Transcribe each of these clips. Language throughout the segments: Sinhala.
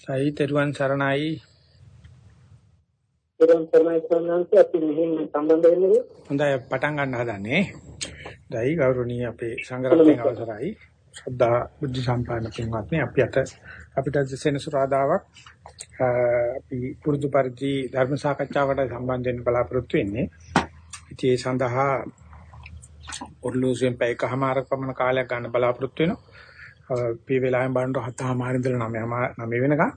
සයි තෙරුවන් සරණයි. තෙරුවන් සරණයි සම්මානස අපි මෙහෙම සම්බන්ධ වෙන්නේ. හොඳයි පටන් ගන්න හදන්නේ. දෛ ගෞරවණීය අපේ සංඝරත්නයේ අවසරයි. ශ්‍රද්ධා බුද්ධ සම්පන්න පින්වත්නි අපි අත අපිට සෙනසුරාදාවක් අපි පුරුදු පරිදි ධර්ම සාකච්ඡාවට සම්බන්ධ වෙන්න බලාපොරොත්තු වෙන්නේ. ඉතින් ඒ සඳහා ඔර්ලෝසෙන් පැයකමාරක් පමණ කාලයක් ගන්න බලාපොරොත්තු වෙනවා. මේ වෙලාවෙන් බලනකොට හතමාර ඉඳලා 9 9 වෙනකම්.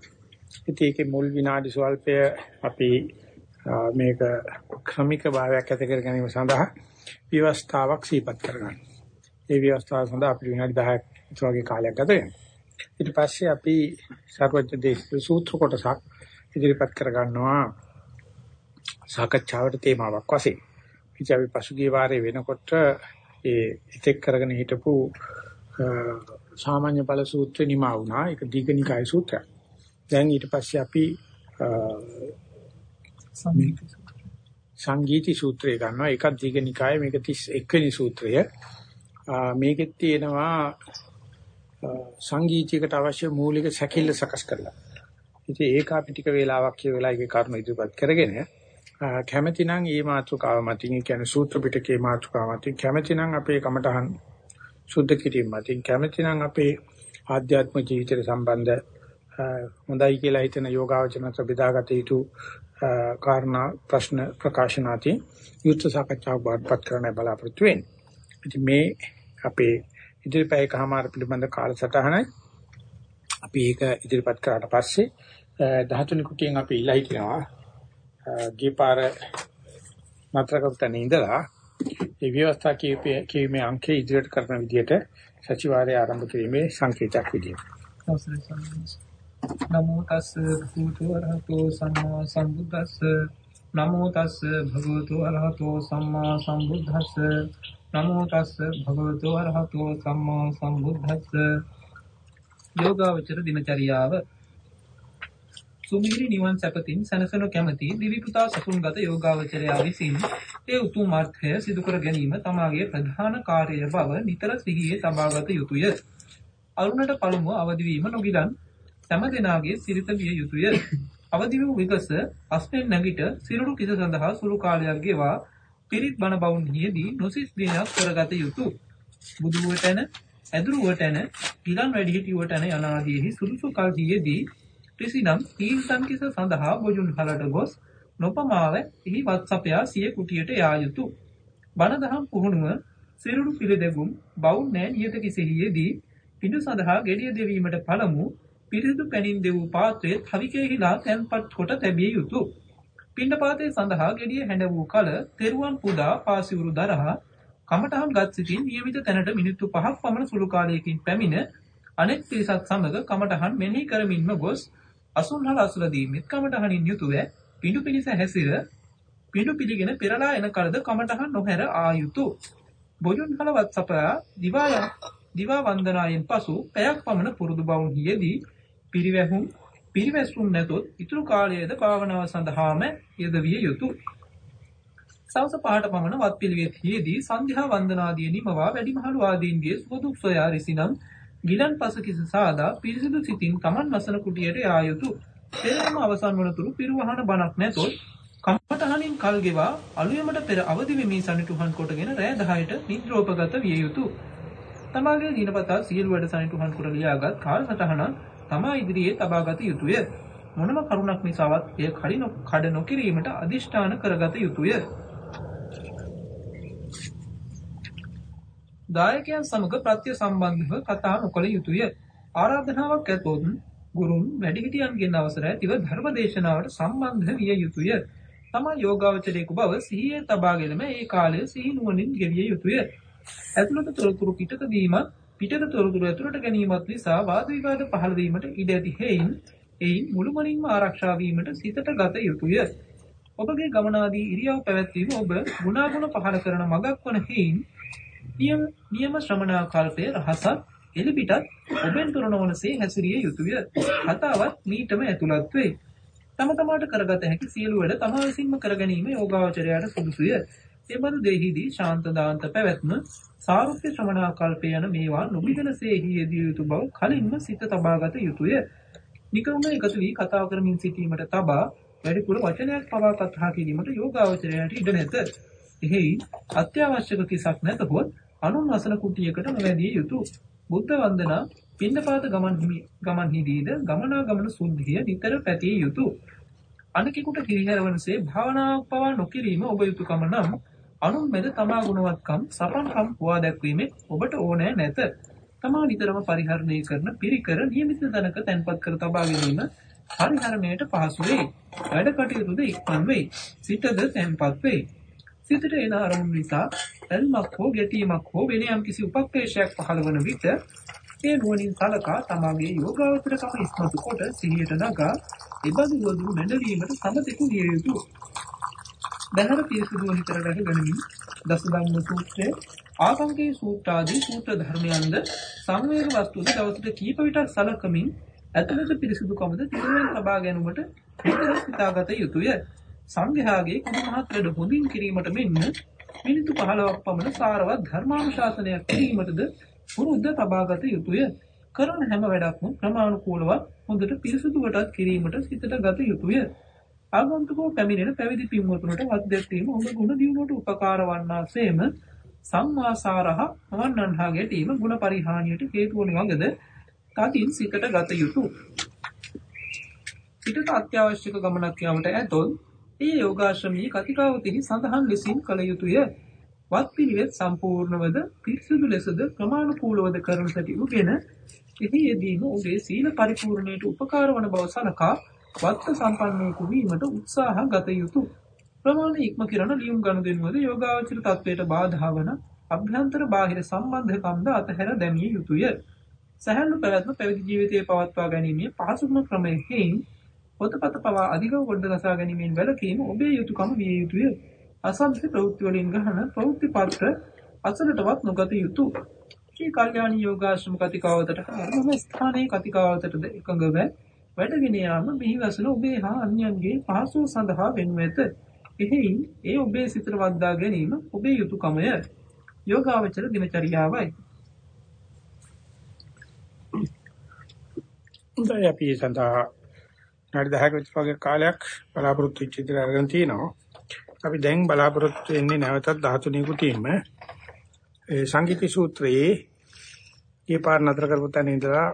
ඉතින් ඒකේ මුල් විනාඩි ස්වල්පය අපි මේක ක්‍රමික භාවයක් ඇති කර ගැනීම සඳහා ව්‍යවස්ථාවක් සීපත් කරගන්න. ඒ ව්‍යවස්ථාව සඳහා අපි විනාඩි 10ක් වගේ කාලයක් ගත වෙනවා. ඊට පස්සේ අපි සර්වඥ දේශ සූත්‍ර කොටසක් ඉදිරිපත් කරගන්නවා සාකච්ඡාවට තේමාවක් වශයෙන්. ඉතින් අපි පසුගිය වාරේ වෙනකොට ඒ ඉතෙක් කරගෙන හිටපු සාමාන්‍ය ඵල සූත්‍රේ නිමා වුණා. ඒක දීඝනිකාය සූත්‍රයක්. දැන් ඊට පස්සේ අපි සංගීති සූත්‍රය ගන්නවා. ඒකත් දීඝනිකාය මේක 31 වෙනි සූත්‍රය. මේකෙත් තියෙනවා සංගීතයකට අවශ්‍ය මූලික සැකිල්ල සකස් කරලා. ඉතින් ඒක අපි ටික වේලාවක් කියවලා ඒකේ කර්ම ඉදිරිපත් කරගෙන කැමැතිනම් මේ මාතෘකාව මතින් කියන්නේ සූත්‍ර පිටකේ මාතෘකාව මතින් කැමැතිනම් අපේ කමටහන් සුද්ධ කිරීම. මතින් කැමැතිනම් අපේ ආධ්‍යාත්මික ජීවිතයට සම්බන්ධ හොඳයි කියලා හිතන යෝගාවචන සබිදාගත යුතු කාරණා ප්‍රශ්න ප්‍රකාශනාති යුත් සාකච්ඡාවක් බාටපත් කරන්න බලාපොරොත්තු වෙන්නේ. ඉතින් මේ අපේ ඉදිරිපැයකමාර පිළිබඳ කාලසටහනයි. අපි ඒක ඉදිරිපත් කරාට පස්සේ 13 කුටියෙන් අපි ඉල්ලා හිටිනවා. ගිපාර මාත්‍රකතන ඉඳලා ඒ ව්‍යවස්ථා කීපේ කීමේ අංකේ ඉදිරියට කරන විදිහට සතිವಾರයේ ආරම්භ කිරීමේ සංකේතයක් විදියට. නමෝ තස් භගවතු අරහතෝ සම්මා සම්බුද්දස්ස. නමෝ තස් භගවතු අරහතෝ සම්මා සම්බුද්දස්ස. නමෝ තස් භගවතු අරහතෝ සම්මා සම්බුද්දස්ස. යෝගාවචර දිනචරියාව සුමිහිරි නිවන් සැපතින් සනසනු කැමැති දිවිපුතා සසුන්ගත යෝගාවචරයා විසින් ඒ උතුම් අර්ථය සිදු කර ගැනීම තමාගේ ප්‍රධාන කාර්යය බව නිතර සිහියේ තබාගත යුතුය. අරුණට පළමුව අවදි වීම නොගිලන් සෑම දිනාගේ සිරිත විය යුතුය. අවදි වූ විගස අස්පෙන් නැගිට සිරුරු කිස සඳහා සුළු කාලයක් ගෙවා පිරිත් බණ බවුන්හිදී නොසිස් දිනයක් කරගත යුතුය. බුදුවටන ඇදුරුවටන ගිලන් වැඩිහිටියවටන යනාදීහි සුදුසු කල්හියේදී කිසිනම් තීන්තන් කිස සඳහා බොජුන් හලට ගොස් නොපමාව එහි වත්සපයා සිය කුටියට යා යුතුය. බණ දහම් පුහුණුව සිරුරු පිළිදෙගුම් බවුන් නෑ නියත කිසෙහියේදී පිඬු සඳහා ගෙඩිය දෙවීමට පළමු පිරිසිදු පැනින් දෙවූ පාත්‍රයේ තවිකෙහිලා තැන්පත් කොට තැබිය යුතුය. පිණ්ඩපාතය සඳහා ගෙඩිය හැඬ වූ කල තෙරුවන් පුදා පාසිවුරු දරහා කමටහන් ගත් සිටින් නියමිත තැනට මිනිත්තු 5ක් පමණ සුළු කාලයකින් පැමිණ අනෙක් පිරිසත් සමග කමටහන් මෙනෙහි කරමින්ම ගොස් අසුන්හල අසුර දීමෙත් කමටහනින් යුතුය පිඬු පිනිස හැසිර පිඬු පිළිගෙන පෙරලා එන කලද කමටහන් නොහැර ආයුතු බොජුන්හල වත්සපයා දිවා දිවා වන්දනායෙන් පසු පැයක් පමණ පුරුදු බවුන් හියේදී පිරිවැහුම් පිරිවැසුම් නැතොත් ඉතුරු කාලයේද භාවනාව සඳහාම යෙදවිය යුතුය. සවස පහට පමණ වත් පිළිවෙත්හිදී සන්ධ්‍යා වන්දනාදී නිමවා වැඩිමහලු ආදීන්ගේ සුදුක් සොයා රිසිනම් ගිලන් පස කිස සාදා පිරිසිදු සිතින් Taman වසන කුටියට යා යුතුය. පෙරම අවසන් වනතුරු පිරුවහන බණක් නැතොත් කම්පටහනින් කල් ගෙවා අලුයමට පෙර අවදි වෙමි සනිටුහන් කොටගෙන රෑ 10ට නිද්‍රෝපගත විය යුතුය. තමාගේ දිනපතා සියලු වැඩ සනිටුහන් කොට ලියාගත් කාලසටහන තමා ඉදිරියේ තබාගත යුතුය. මොනම කරුණක් නිසාවත් එය කඩ නොකිරීමට අදිෂ්ඨාන කරගත යුතුය. දායකයන් සමග ප්‍රත්‍ය සම්බන්ධව කතා නොකළ යුතුය. ආරාධනාවක් ඇතොත් ගුරුන් වැඩිහිටියන්ගෙන් අවසර ඇතිව ධර්ම දේශනාවට සම්බන්ධ විය යුතුය. තමා යෝගාවචරයෙකු බව සිහියේ තබාගෙනම ඒ කාලය සිහි නුවණින් ගෙවිය යුතුය. ඇතුළත තොරතුරු පිටත දීමත් පිටත තොරතුරු ඇතුළට ගැනීමත් නිසා වාද විවාද පහළ වීමට ඉඩ ඇති හේයින් එයින් මුළුමනින්ම ආරක්ෂා වීමට සිතට ගත යුතුය. ඔබගේ ගමනාදී ඉරියව් පැවැත්වීම ඔබ ගුණාගුණ පහළ කරන මගක් වන හේයින් නියම නියම ශ්‍රමණා කල්පය රහසත් එලිපිටත් ඔබෙන් තොර නොවනසේ හැසිරිය යුතුය. කතාවත් මීටම ඇතුළත් වේ. තම තමාට කරගත හැකි සියලු වැඩ තමා විසින්ම කර ගැනීම යෝගාවචරයට සුදුසුය. එබඳු දෙහිදී ශාන්ත දාන්ත පැවැත්ම සාරුප්‍ය ශ්‍රමණා කල්පය යන මේවා නොබිදනසේ හියදිය යුතු බව කලින්ම සිත තබාගත යුතුය. නිකම්ම එකතු වී කතා කරමින් සිටීමට තබා වැඩිපුර වචනයක් පවා කතා කිරීමට යෝගාවචරයට ඉඩ නැත. එහෙයි අත්‍යවශ්‍යක කිසක් නැතහොත් අනුන් වසන කුටියකට නොවැදිය යුතුය. බුද්ධ වන්දනා පින්නපාත ගමන් හිමි ගමන්හිදීද ගමනාගමන සුද්ධිය නිතර පැතිය යුතුය. අනෙකුට කිරිහැරවනසේ භාවනාවක් පවා නොකිරීම ඔබ යුතුයකම නම් අනුන් මැද තමා ගුණවත්කම් සපන්කම් හොවා දැක්වීමෙන් ඔබට ඕනෑ නැත. තමා නිතරම පරිහරණය කරන පිරිකර නියමිත තැනක තැන්පත් කර තබා ගැනීම පරිහරණයට පහසු වෙයි. වැඩ කටයුතුද ඉක්මන් වෙයි. සිතද තැන්පත් වෙයි. සිතට එන අරමුණු නිසා ඇල්මක් හෝ ගැටීමක් හෝ වෙන යම්කිසි උපක්ලේශයක් පහළ වන විට ඒ නුවණින් සලකා තමාගේ යෝගාවචරකම ඉස්මතු කොට සිහියට නගා එබඳු වදුරු මැඩලීමට සමතෙකු විය යුතුය. දැහැර පිරිසුදුව හිතර රැකගනිමින් දසධම්ම සූත්‍රයේ ආකංකේ සූත්‍ර ආදී සූත්‍ර ධර්මයන්ද සංවේග වස්තුද දවසට කීප විටක් සලකමින් ඇතුළත පිරිසුදුකමද තිරුවෙන් ලබා ගැනීමට විතර සිතාගත යුතුය. සංඝයාගේ කුඩු මහත්වැඩ හොඳින් කිරීමට මෙන්ම මිනිත්තු 15ක් පමණ සාරවත් ධර්මානුශාසනයක් කිරීමටද පුරුද්ද තබාගත යුතුය. කරන හැම වැඩක්ම ක්‍රමානුකූලව හොඳට පිරිසුදුවටත් කිරීමට සිතට ගත යුතුය. ආගන්තුකෝ පැමිණෙන පැවිදි පින්වතුන්ට වත් දැක්වීම හොඳ ගුණ දියුණුවට උපකාර වන්නාseම සම්මාසාරහ වන්නන්හා ගැටීම ගුණ පරිහානියට හේතු වන වගේද තදින් සිතට ගත යුතුය. සිතට අත්‍යවශ්‍යක ගමනක් යාමට ඇතොත් ඒ යෝගාශ්‍රමී කතිකාවතෙහි සඳහන් ලෙසින් කළ යුතුය. වත් පිළිවෙත් සම්පූර්ණවද පිරිසුදු ලෙසද ක්‍රමානුකූලවද කරන සැටිවගෙන එහි යෙදීම ඔබේ සීල පරිපූර්ණයට උපකාර වන බව සලකා වත්ත සම්පන්නයෙකු වීමට උත්සාහ ගත යුතුය. ප්‍රමාණ ඉක්ම කිරණ ලියුම් ගනුදෙනුවද යෝගාවචර තත්වයට බාධා වන අභ්‍යන්තර බාහිර සම්බන්ධකම්ද අතහැර දැමිය යුතුය. සැහැල්ලු පැවැත්ම පැවිදි ජීවිතය පවත්වා ගැනීමේ පහසුම ක්‍රමය හේයින් පොතපත පවා අධිකව ගොඩ ගසා ගැනීමෙන් වැළකීම ඔබේ යුතුයකම විය යුතුය. අසභ්‍ය ප්‍රවෘත්ති වලින් ගහන ප්‍රවෘත්ති පත්‍ර අසලටවත් නොගත යුතුය. මේ කල්යාණ යෝගාශ්‍රම කතිකාවතට හරම ස්ථානයේ කතිකාවතටද එකඟව වැඩගෙන යාම මෙහි වසන ඔබේ හා අන්‍යයන්ගේ පහසුව සඳහා වෙනු ඇත. එහෙයින් ඒ ඔබේ සිතට වද්දා ගැනීම ඔබේ යුතුයකමය. යෝගාවචර දිනචරියාවයි. හොඳයි අපි සඳහා විනාඩි 10ක විතර වගේ කාලයක් බලාපොරොත්තු වෙච්ච ඉදිරිය අරගෙන තිනවා. අපි දැන් බලාපොරොත්තු වෙන්නේ නැවතත් 13 කුටියෙම ඒ සංගීති සූත්‍රයේ ඒ පාර නතර කරපු තැන ඉඳලා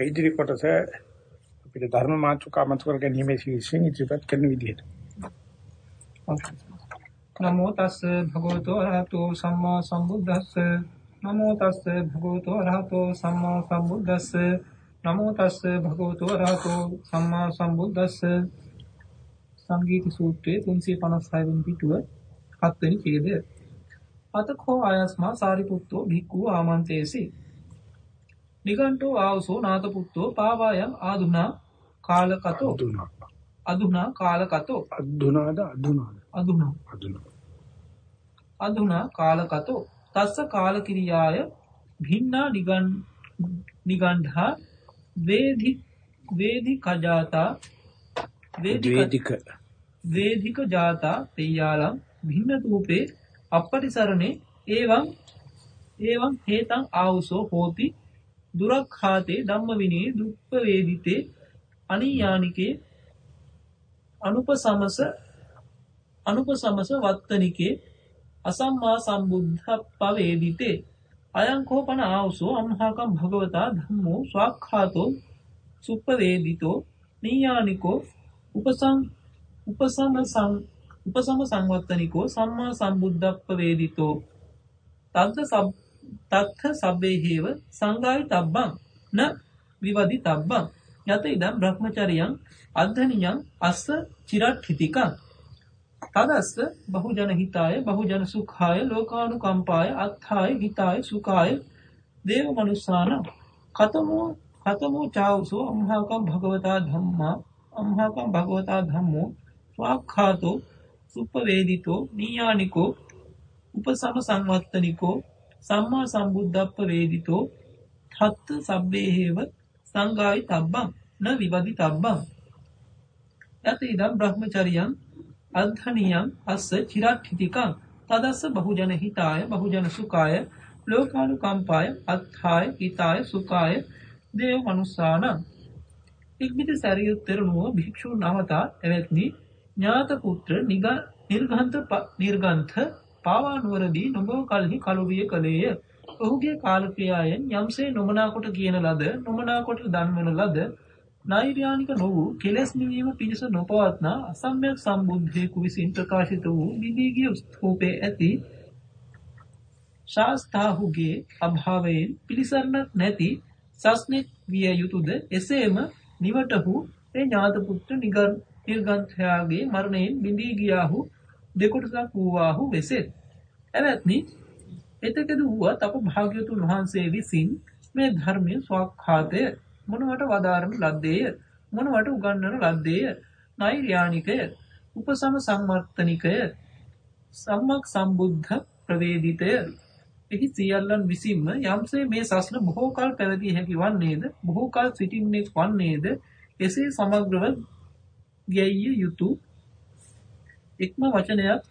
ඉදිරි කොටස අපිට ධර්ම මාතෘකා මත කර ගැනීම විශ්ින් ඉදිරිපත් කරන විදිහට. නමෝ තස්ස භගවතෝ අරහතෝ සම්මා සම්බුද්දස්ස නමෝ තස්ස භගවතෝ අරහතෝ සම්මා සම්බුද්දස්ස නමෝ තස්ස භගවතෝ අරහතෝ සම්මා සම්බුද්දස්ස. සංගීත සූත්‍රයේ 356 වෙනි පිටුව 7 වෙනි ඡේදය. අතකෝ ආයස්මා සාරිපුත්තෝ භික්ඛු ආමන්තේසි. නිගණ්ඨෝ ආවසෝ නාතපුත්තෝ පාවායන් ආදුනා කාලකතෝ. අදුනා. කාලකතෝ. අදුනාද අදුනාද? අදුනා. අදුනා. අදුනා කාලකතෝ. තස්ස කාලකිරියාය භින්නා නිගණ්ඨා වේදි වේදි කජාතා වේදික වේදික. ජාතා තෙයාලම් භින්න රූපේ අපපටිසරණේ එවං එවං හේතං ආවුසෝ හෝති දුරක්ඛාතේ ධම්ම විනේ දුප්ප වේදිතේ අනියානිකේ අනුපසමස අනුපසමස වත්තනිකේ අසම්මා සම්බුද්ධප්පවේදිතේ. අයං කෝපන ආවුසෝ අම්හාකම් භගවතා ධම්මෝ ස්වාක්ඛාතෝ සුප්පවේදිතෝ නීයානිකෝ උපසං උපසම සං උපසම සංවත්තනිකෝ සම්මා සම්බුද්ධප්ප වේදිතෝ තත්ත සබ් තත්ත සබ්බේහේව සංගායි තබ්බං න විවදි තබ්බං යත ඉදම් බ්‍රහ්මචරියං අද්ධනියං අස්ස චිරට්ඨිතිකං තදස්ස බහුජන හිතාය බහුජන සුඛාය ලෝකානුකම්පාය අත්ථාය හිතාය සුඛාය දේව මනුස්සාන. කතමෝ කතමෝ චාවසෝ අම්හාකම් භගවතා ධම්මා අම්හාකම් භගවතා ධම්මෝ ස්වාක්ඛාතෝ සුප්පවේදිතෝ නීයානිකෝ උපසම සංවත්තනිකෝ සම්මා සම්බුද්ධප්ප වේදිතෝ හත්ත සබ්බේහේව සංගායි තබ්බං න විවදි තබ්බං යත ඉදම් බ්‍රහ්මචරියං අද්ධනියං අස්ස චිරට්ඨිතිකං තදස්ස බහුජන හිතාය බහුජන සුඛාය ලෝකානුකම්පාය අත්ථාය හිතාය සුඛාය දේව මනුස්සාන. ඉක්බිති සැරියුත් තෙරණුව භික්ෂූන් අවතා එවැත්නි. ඥාත පුත්‍ර නිර්ගන්ත නිර්ගන්ථ පාවා නුවරදී නොබව කලෙහි කලුරිය කළේය. ඔහුගේ කාලක්‍රියාවෙන් යම්සේ නොමනා කොට කියන ලද නොමනා කොට දන්වන ලද නෛර්යානික නො වූ කෙලෙස් නිවීම පිණිස නොපවත්නා අසම්්‍යක් සම්බුද්ධයෙකු විසින් ප්‍රකාශිත වූ විදීගිය ස්තූපයේ ඇති ශාස්තාහුගේ අභාවයෙන් පිළිසරණක් නැති සස්නෙක් විය යුතුයද එසේම නිවටහු ඒ ඥාත පුත්‍ර නිර්ගන්ථයාගේ මරණයෙන් බිඳී ගියාහු දෙකොටසක් වූවාහු වෙසෙත්. එවත්නි එතකද වුවත් අප භාග්‍යතුන් වහන්සේ විසින් මේ ධර්මය ස්වක්ඛාතය මොනවට වදාරන ලද්දේය? මොනවට උගන්වන ලද්දේය? නෛර්යානිකය? උපසම සම්මර්ථනිකය සම්මක් සම්බුද්ධ ප්‍රවේදිතය? එහි සියල්ලන් විසින්ම යම්සේ මේ සසන බොහෝ කල් පැවතිය හැකි වන්නේද? බොහෝ කල් සිටින්නෙක් වන්නේද? එසේ සමග්‍රව ගැයිය යුතු එක්ම වචනයක්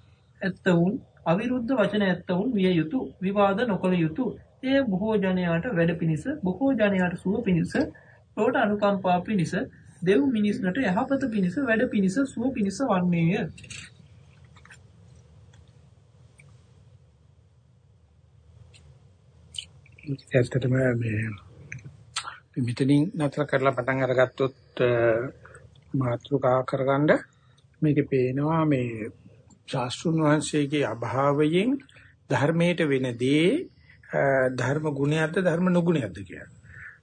ඇත්තවුන් අවිරුද්ධ වචන ඇත්තවුන් විය යුතු විවාද නොකළ යුතු එය බොහෝ ජනයාට වැඩ පිණිස බොහෝ ජනයාට සුව පිණිස ලෝට අනුකම්පා පිණිස දෙව් මිනිස්නට යහපත පිණිස වැඩ පිණිස සුව පිණිස වන්නේය ඇත්තටම මේ මෙතනින් නතර කරලා පටන් අරගත්තොත් මාතෘකා කරගන්න මේකේ පේනවා මේ ශාස්ත්‍රුන් වහන්සේගේ අභාවයෙන් ධර්මයට වෙනදී ධර්ම ගුණයක්ද ධර්ම නුගුණයක්ද කියලා.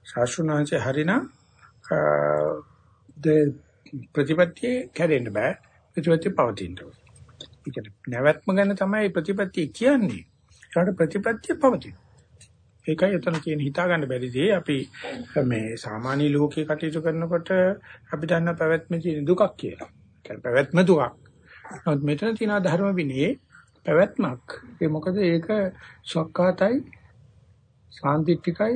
ශාස්ත්‍රුන් වහන්සේ හරිනම් ප්‍රතිපත්තිය කැඩෙන්න බෑ ප්‍රතිපත්තිය පවතින්න ඕනේ. ඒ කියන්නේ නැවැත්ම ගැන තමයි ප්‍රතිපත්තිය කියන්නේ. ඒකට ප්‍රතිපත්තිය පවතිනවා. ඒකයි එතන තියෙන හිතා ගන්න බැරි දේ අපි මේ සාමාන්‍ය ලෝකේ කටයුතු කරනකොට අපි දන්න පැවැත්මේ තියෙන දුකක් කියලා. කියන්නේ පැවැත්ම දුකක්. නමුත් මෙතන තියෙන ධර්ම විනයේ පැවැත්මක්. ඒ මොකද ඒක සක්කාතයි, සාන්තිත්‍තිකයි,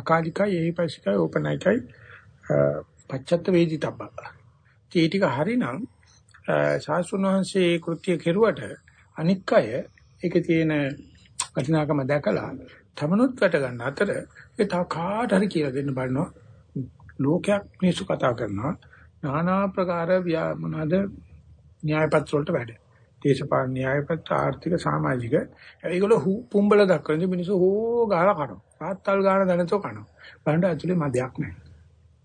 අකාලිකයි, ඒහිපසිකයි, ඕපනයිකයි, පච්චත්ත වේදිතබ්බ. ඒ ටික හරිනම් ශාස්ත්‍රඥ කෘත්‍ය කෙරුවට අනික් අය ඒකේ තියෙන වටිනාකම දැකලා තමනුත් වැට ගන්න අතර ඒ තව කාට හරි කියලා දෙන්න බලනවා. ලෝකයක් මිනිස්සු කතා කරනවා. নানা ප්‍රකාර මොනවාද? න්‍යායපත්‍ර වලට වැඩ. දේශපාලන න්‍යායපත්‍ර ආර්ථික සමාජික. ඒගොල්ලෝ පුම්බල දක්වන මිනිස්සු හෝ ගාලා කනවා. ආත්තල් ගාන දැනතෝ කනවා. බලන්න ඇතුලේ මදයක් නැහැ.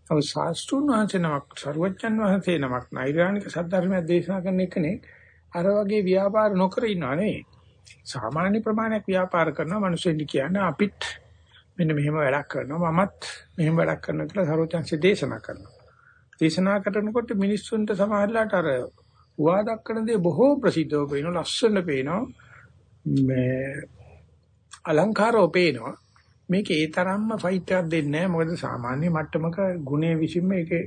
අව ශාස්ත්‍රුන් වහන්සේ නමක් සර්වජන් වහන්සේ නමක් නෛර්යානික සද්ධර්මය දේශනා කරන එකනේ අර වගේ ව්‍යාපාර නොකර ඉන්නව නෙවෙයි. සාමාන්‍ය ප්‍රමාණයක් ව්‍යාපාර කරන මිනිස්සුන්ට කියන්නේ අපිත් මෙන්න මෙහෙම වැඩක් කරනවා මමත් මෙහෙම වැඩක් කරනවා කියලා සරෝජන්සේ දේශනා කරනවා. දේශනා කරනකොට මිනිස්සුන්ට සමහරලාට අර හුවා දක්වන දේ බොහෝ ප්‍රසිද්ධව පේනවා ලස්සන පේනවා මේ අලංකාරව පේනවා මේක ඒ තරම්ම ෆයිට් එකක් දෙන්නේ නැහැ මොකද සාමාන්‍ය මට්ටමක ගුණයේ විසින්ම ඒකේ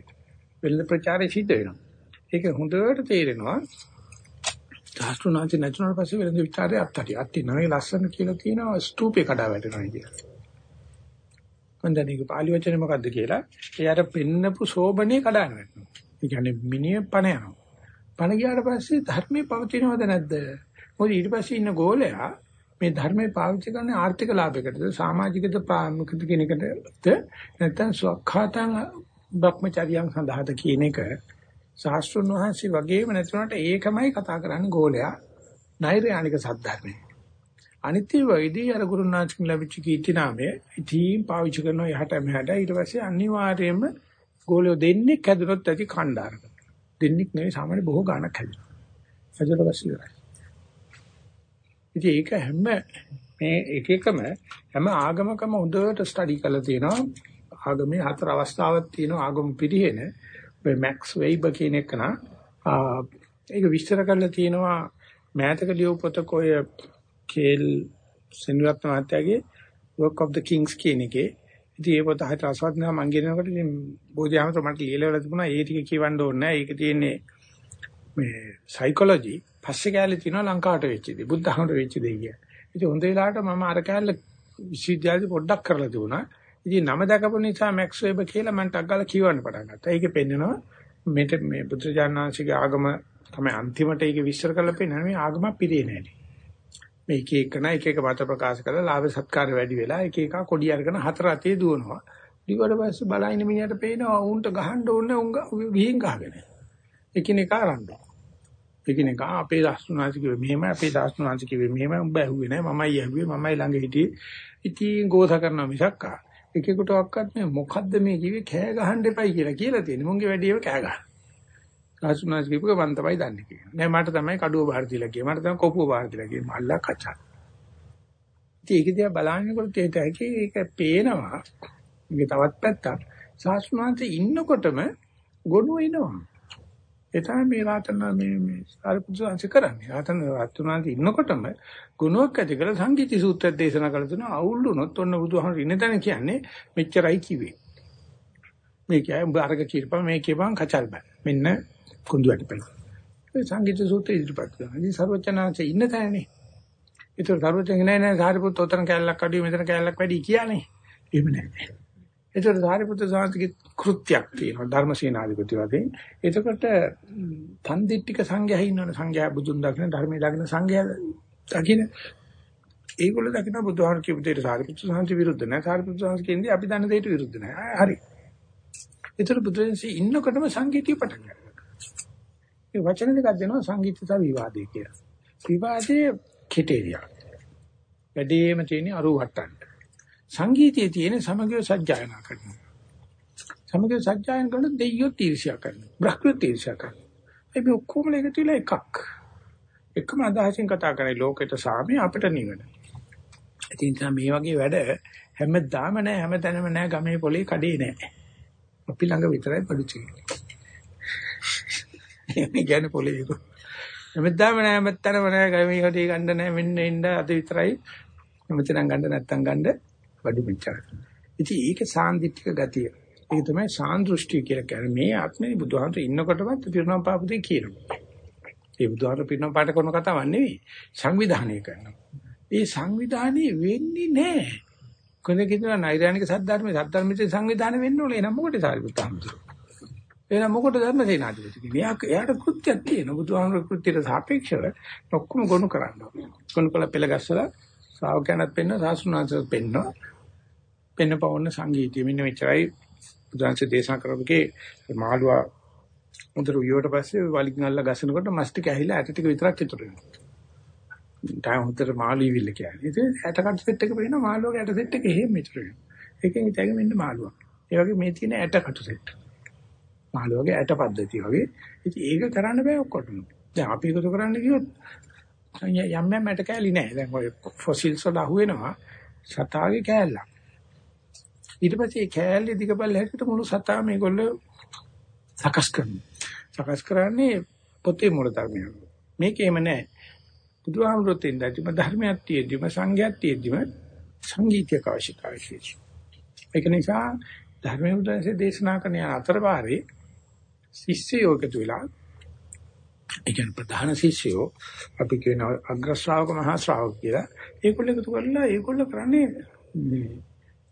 වෙළ ප්‍රචාරය සිද්ධ වෙනවා ඒක හොඳට තේරෙනවා සාස්ත්‍රුණාන්ති නැතුණාට පස්සේ වෙලඳ විචාරය අත්හැරියා. අත්ති නමේ ලස්සන කියලා කියනවා ස්තූපේ කඩා වැටෙනවා කියලා. මම දැන් ඒක පාලි වචනේ මොකද්ද කියලා එයාට පෙන්නපු සෝබනේ කඩාන වැටෙනවා. ඒ කියන්නේ මිනිහ පණ යනවා. පණ ගියාට පස්සේ ධර්මයේ පවතිනවද නැද්ද? මොකද ඊට පස්සේ ඉන්න ගෝලයා මේ ධර්මයේ පාවිච්චි කරන ආර්ථික ලාභයකටද සමාජිකද ප්‍රාමුඛද කියන එකද නැත්නම් ස්වඛාතං භ්‍රමචර්යයන් සඳහාද කියන එක ශාස්ත්‍රුන් වහන්සේ වගේම නැතුණට ඒකමයි කතා කරන්නේ ගෝලයා නෛර්යානික සද්ධර්මයේ. අනිත්‍ය වෛදී අර ගුරුනාචකින් ලැබිච්ච කීර්ති නාමය ඉතින් පාවිච්චි කරනවා යහට මෙහාට ඊට පස්සේ අනිවාර්යයෙන්ම ගෝලියෝ දෙන්නේ කැදුනොත් ඇති කණ්ඩායම. දෙන්නෙක් නෙවෙයි සාමාන්‍ය බොහෝ ගාණක් හැදෙනවා. එතකොට පස්සේ ඉවරයි. ඉතින් ඒක හැම මේ එක එකම හැම ආගමකම හොඳට ස්ටඩි කරලා තියෙනවා. ආගමේ හතර අවස්ථාවක් තියෙනවා ආගම පිළිහෙන ඔය මැක්ස් වෙයිබර් කියන එක නා ඒක විස්තර කරලා තියෙනවා මෑතක ලියපු පොතක ඔය කේල් සෙන්වත්න මහත්තයාගේ work of the kings කියන එකේ ඉතින් ඒ පොත හත අසවත් නම් මං ගෙනනකොට ඉතින් බෝධිආමත මට ලියලා වෙලා තිබුණා ඒ ටික කියවන්න ඕනේ නැහැ ඒක තියෙන්නේ මේ සයිකොලොජි පස්සේ කැලේ තියෙනවා ලංකාවට වෙච්ච දේ බුද්ධහමට වෙච්ච දේ කිය. ඉතින් හොඳ වෙලාවට මම අර කැලේ විශ්වවිද්‍යාලේ පොඩ්ඩක් කරලා තිබුණා. ඉතින් නම දැකපු නිසා මැක්ස් වෙබර් කියලා මම ටක් ගාලා කියවන්න පටන් ගත්තා. ඒකේ පෙන්නනවා මෙත මේ බුදුජානනාංශිකේ ආගම තමයි අන්තිමට ඒක විස්තර කරලා පෙන්නන මේ ආගම පිරේ නැහැ. මේ එක එක නයි එක එක මත ප්‍රකාශ කරලා ලාභ සත්කාර වැඩි වෙලා එක එක කොඩි අරගෙන හතර අතේ දුවනවා. ඊට පස්සේ බලයින මිනිහට පේනවා උන්ට ගහන්න ඕනේ උන් විහිං ගහගෙන. එකිනෙක ආරම්භ. එකිනෙක අපේ දාස්තුනාසි කිව්වේ මෙහෙමයි අපේ දාස්තුනාසි කිව්වේ මෙහෙමයි උඹ ඇහුවේ නෑ මමයි ඇහුවේ මමයි ළඟ හිටියේ. ඉතින් ගෝස කරනවා මිසක් ආ. එකෙකුට ඔක්කත් මේ මොකද්ද මේ කිව්වේ කෑ ගහන්න එපයි කියලා කියලා තියෙන්නේ. මුන්ගේ වැඩේම කෑ ගන්න. දාස්තුනාසි කිව්වක මන් තමයි දන්නේ කියලා. නෑ මට තමයි කඩුව බාර දීලා කියේ. මට තමයි කොපුව බාර දීලා කියේ. මල්ලා කචා. ඉතින් ඒක දිහා බලනකොට ඒක පේනවා. මේක තවත් පැත්තක්. සාස්ෘණාන්තේ ඉන්නකොටම ගොනු එනවා. ඒ තමයි මේ රාතන මේ මේ සාරිපුත්‍රයන්ස කරන්නේ. රාතන රාතුනාන්තේ ඉන්නකොටම ගුණයක් ඇති කරලා සංගීති සූත්‍රය දේශනා කළ තුන අවුල් වුණොත් ඔන්න බුදුහාමර ඉන්න තැන කියන්නේ මෙච්චරයි කිව්වේ. මේ කියයි උඹ අරග කියපන් මේ කියපන් කචල් බෑ. මෙන්න කුඳු වැටපයි. ඒ සංගීත සූත්‍රය ඉදිරිපත් කරනවා. ඉතින් සර්වචනාංශේ ඉන්න තැනනේ. ඒතර සර්වචන නෑ නෑ සාරිපුත්‍ර උතන කැලලක් අඩුයි මෙතන කැලලක් වැඩි කියන්නේ. එහෙම නෑ. ඒතර සාරිපුත්‍ර සාන්තිගේ කෘත්‍යයක් තියෙනවා ධර්මසේනාධිපති වශයෙන්. එතකොට තන්දිට්ටික සංඝයා ඉන්නවනේ සංඝයා බුදුන් දකින ධර්මයේ දකින සංඝයා දකින ඒගොල්ලෝ දකින බුදුහාම කියපු දෙයට සාරිපුත්‍ර සාන්ති විරුද්ධ නැහැ. සාරිපුත්‍ර සාන්ති කියන්නේ අපි දන්න දෙයට විරුද්ධ නැහැ. හරි. ඒතර බුදුන්සේ ඉන්නකොටම සංගීතය පටන් ගන්නවා. මේ වචන දෙකක් දෙනවා සංගීත සහ විවාදේ කියලා. විවාදයේ කෙටේරියා. වැඩිම තියෙන අරුවට්ටන්න. සංගීතයේ තියෙන සමගිය සජ්ජායනා කරනවා. සමගිය සජ්ජායන කරන දෙයියෝ තීර්ෂ්‍යා කරනවා. බ්‍රහ්මිය තීර්ෂ්‍යා කරනවා. ඒ ඔක්කොම එකතු වෙලා එකක්. එකම අදහසින් කතා කරන්නේ ලෝකෙට සාමය අපිට නිවන. ඉතින් මේ වගේ වැඩ හැමදාම නෑ හැමතැනම නෑ ගමේ පොලේ කඩේ නෑ. අපි ළඟ විතරයි පඩුචි. එන්නේ කියන්නේ පොලේ ඒක. හැමදාම නෑ හැමතැනම නෑ ගමේ කඩේ ගන්න නෑ මෙන්න ඉන්න අද විතරයි. මෙතන ගන්න නැත්තම් ගන්න බඩු මෙච්චර. ඉතින් ඒක සාන්දිටික ගතිය. ඒක තමයි සාන්දෘෂ්ටි කියලා කියන්නේ. මේ ආත්මේ බුදුහාමර ඉන්නකොටවත් පිරුණම් පාපුදේ කියනවා. ඒ බුදුහාමර පිරුණම් පාට කරන කතාවක් නෙවෙයි. සංවිධානය කරනවා. ඒ සංවිධානයේ වෙන්නේ නැහැ. කොහොමද කියනවා නෛර්යානික සද්ධර්මයේ සද්ධර්මයේ සංවිධානය වෙන්න ඕනේ. එනනම් මොකටද සාරිපුත්තාමතුරු? එහෙනම් මොකටද ධර්මසේනාධිපති කියන්නේ? එයා එයාට කෘත්‍යයක් තියෙනවා. බුදුහාමර කෘත්‍යයට සාපේක්ෂව ඔක්කොම ගොනු කරන්න ඕනේ. ගොනු කළ පෙළ ගැස්සලා ශ්‍රාවකයන්ත් පෙන්න සාසුනාංශත් පෙන්නවා. පෙන්නපවන්න සංගීතය මෙන්න මෙච්චරයි බුදුන්සේ දේශනා කරපුකේ මාළුවා උදේ උයවට පස්සේ වලින් අල්ල ගසනකොට මස් ටික ඇහිලා ඇට ටික විතරක් ඉතුරු වෙනවා. ටයිම් හොතර මාළු ඉවිල්ල කියන්නේ. ඉතින් ඇට කට් සෙට් එක පේනවා මාළුවගේ ඇට සෙට් එක එහෙම ඉතුරු වෙනවා. ඒකෙන් ඉතින් මෙන්න මාළුවා. ඒ වගේ මේ තියෙන ඇට කට් සෙට්. මාළුවගේ ඇට පද්ධතිය වගේ. ඉතින් ඒක කරන්න බෑ ඔක්කොටම. දැන් අපි එකතු කරන්න ගියොත් යම් යම් ඇට කෑලි නෑ. දැන් ඔය ෆොසිල්ස් වල අහුවෙනවා සතාගේ කෑල්ලක්. ඊට පස්සේ ඒ කෑල්ලේ දිගපල්ල හැටියට මුළු සතා මේගොල්ලෝ සකස් කරනවා. සකස් කරන්නේ පොතේ මූල ධර්මය. මේකේම නෑ. බුදුහාමුදුරුවෝ දෙන්නදිම ධර්මයක් තියෙද්දිම සංඝයක් තියෙද්දිම සංගීතයක අවශ්‍යතාවය තියෙනවා. ඒක නිසා ධර්මයේ උදැසේ දේශනා කරන අතරපාරේ ශිෂ්‍යයෝ එකතු වෙලා ඒ කියන්නේ ප්‍රධාන ශිෂ්‍යයෝ අපි කියන අග්‍ර ශ්‍රාවක මහා ශ්‍රාවක කියලා ඒගොල්ලෝ එකතු කරලා ඒගොල්ලෝ කරන්නේ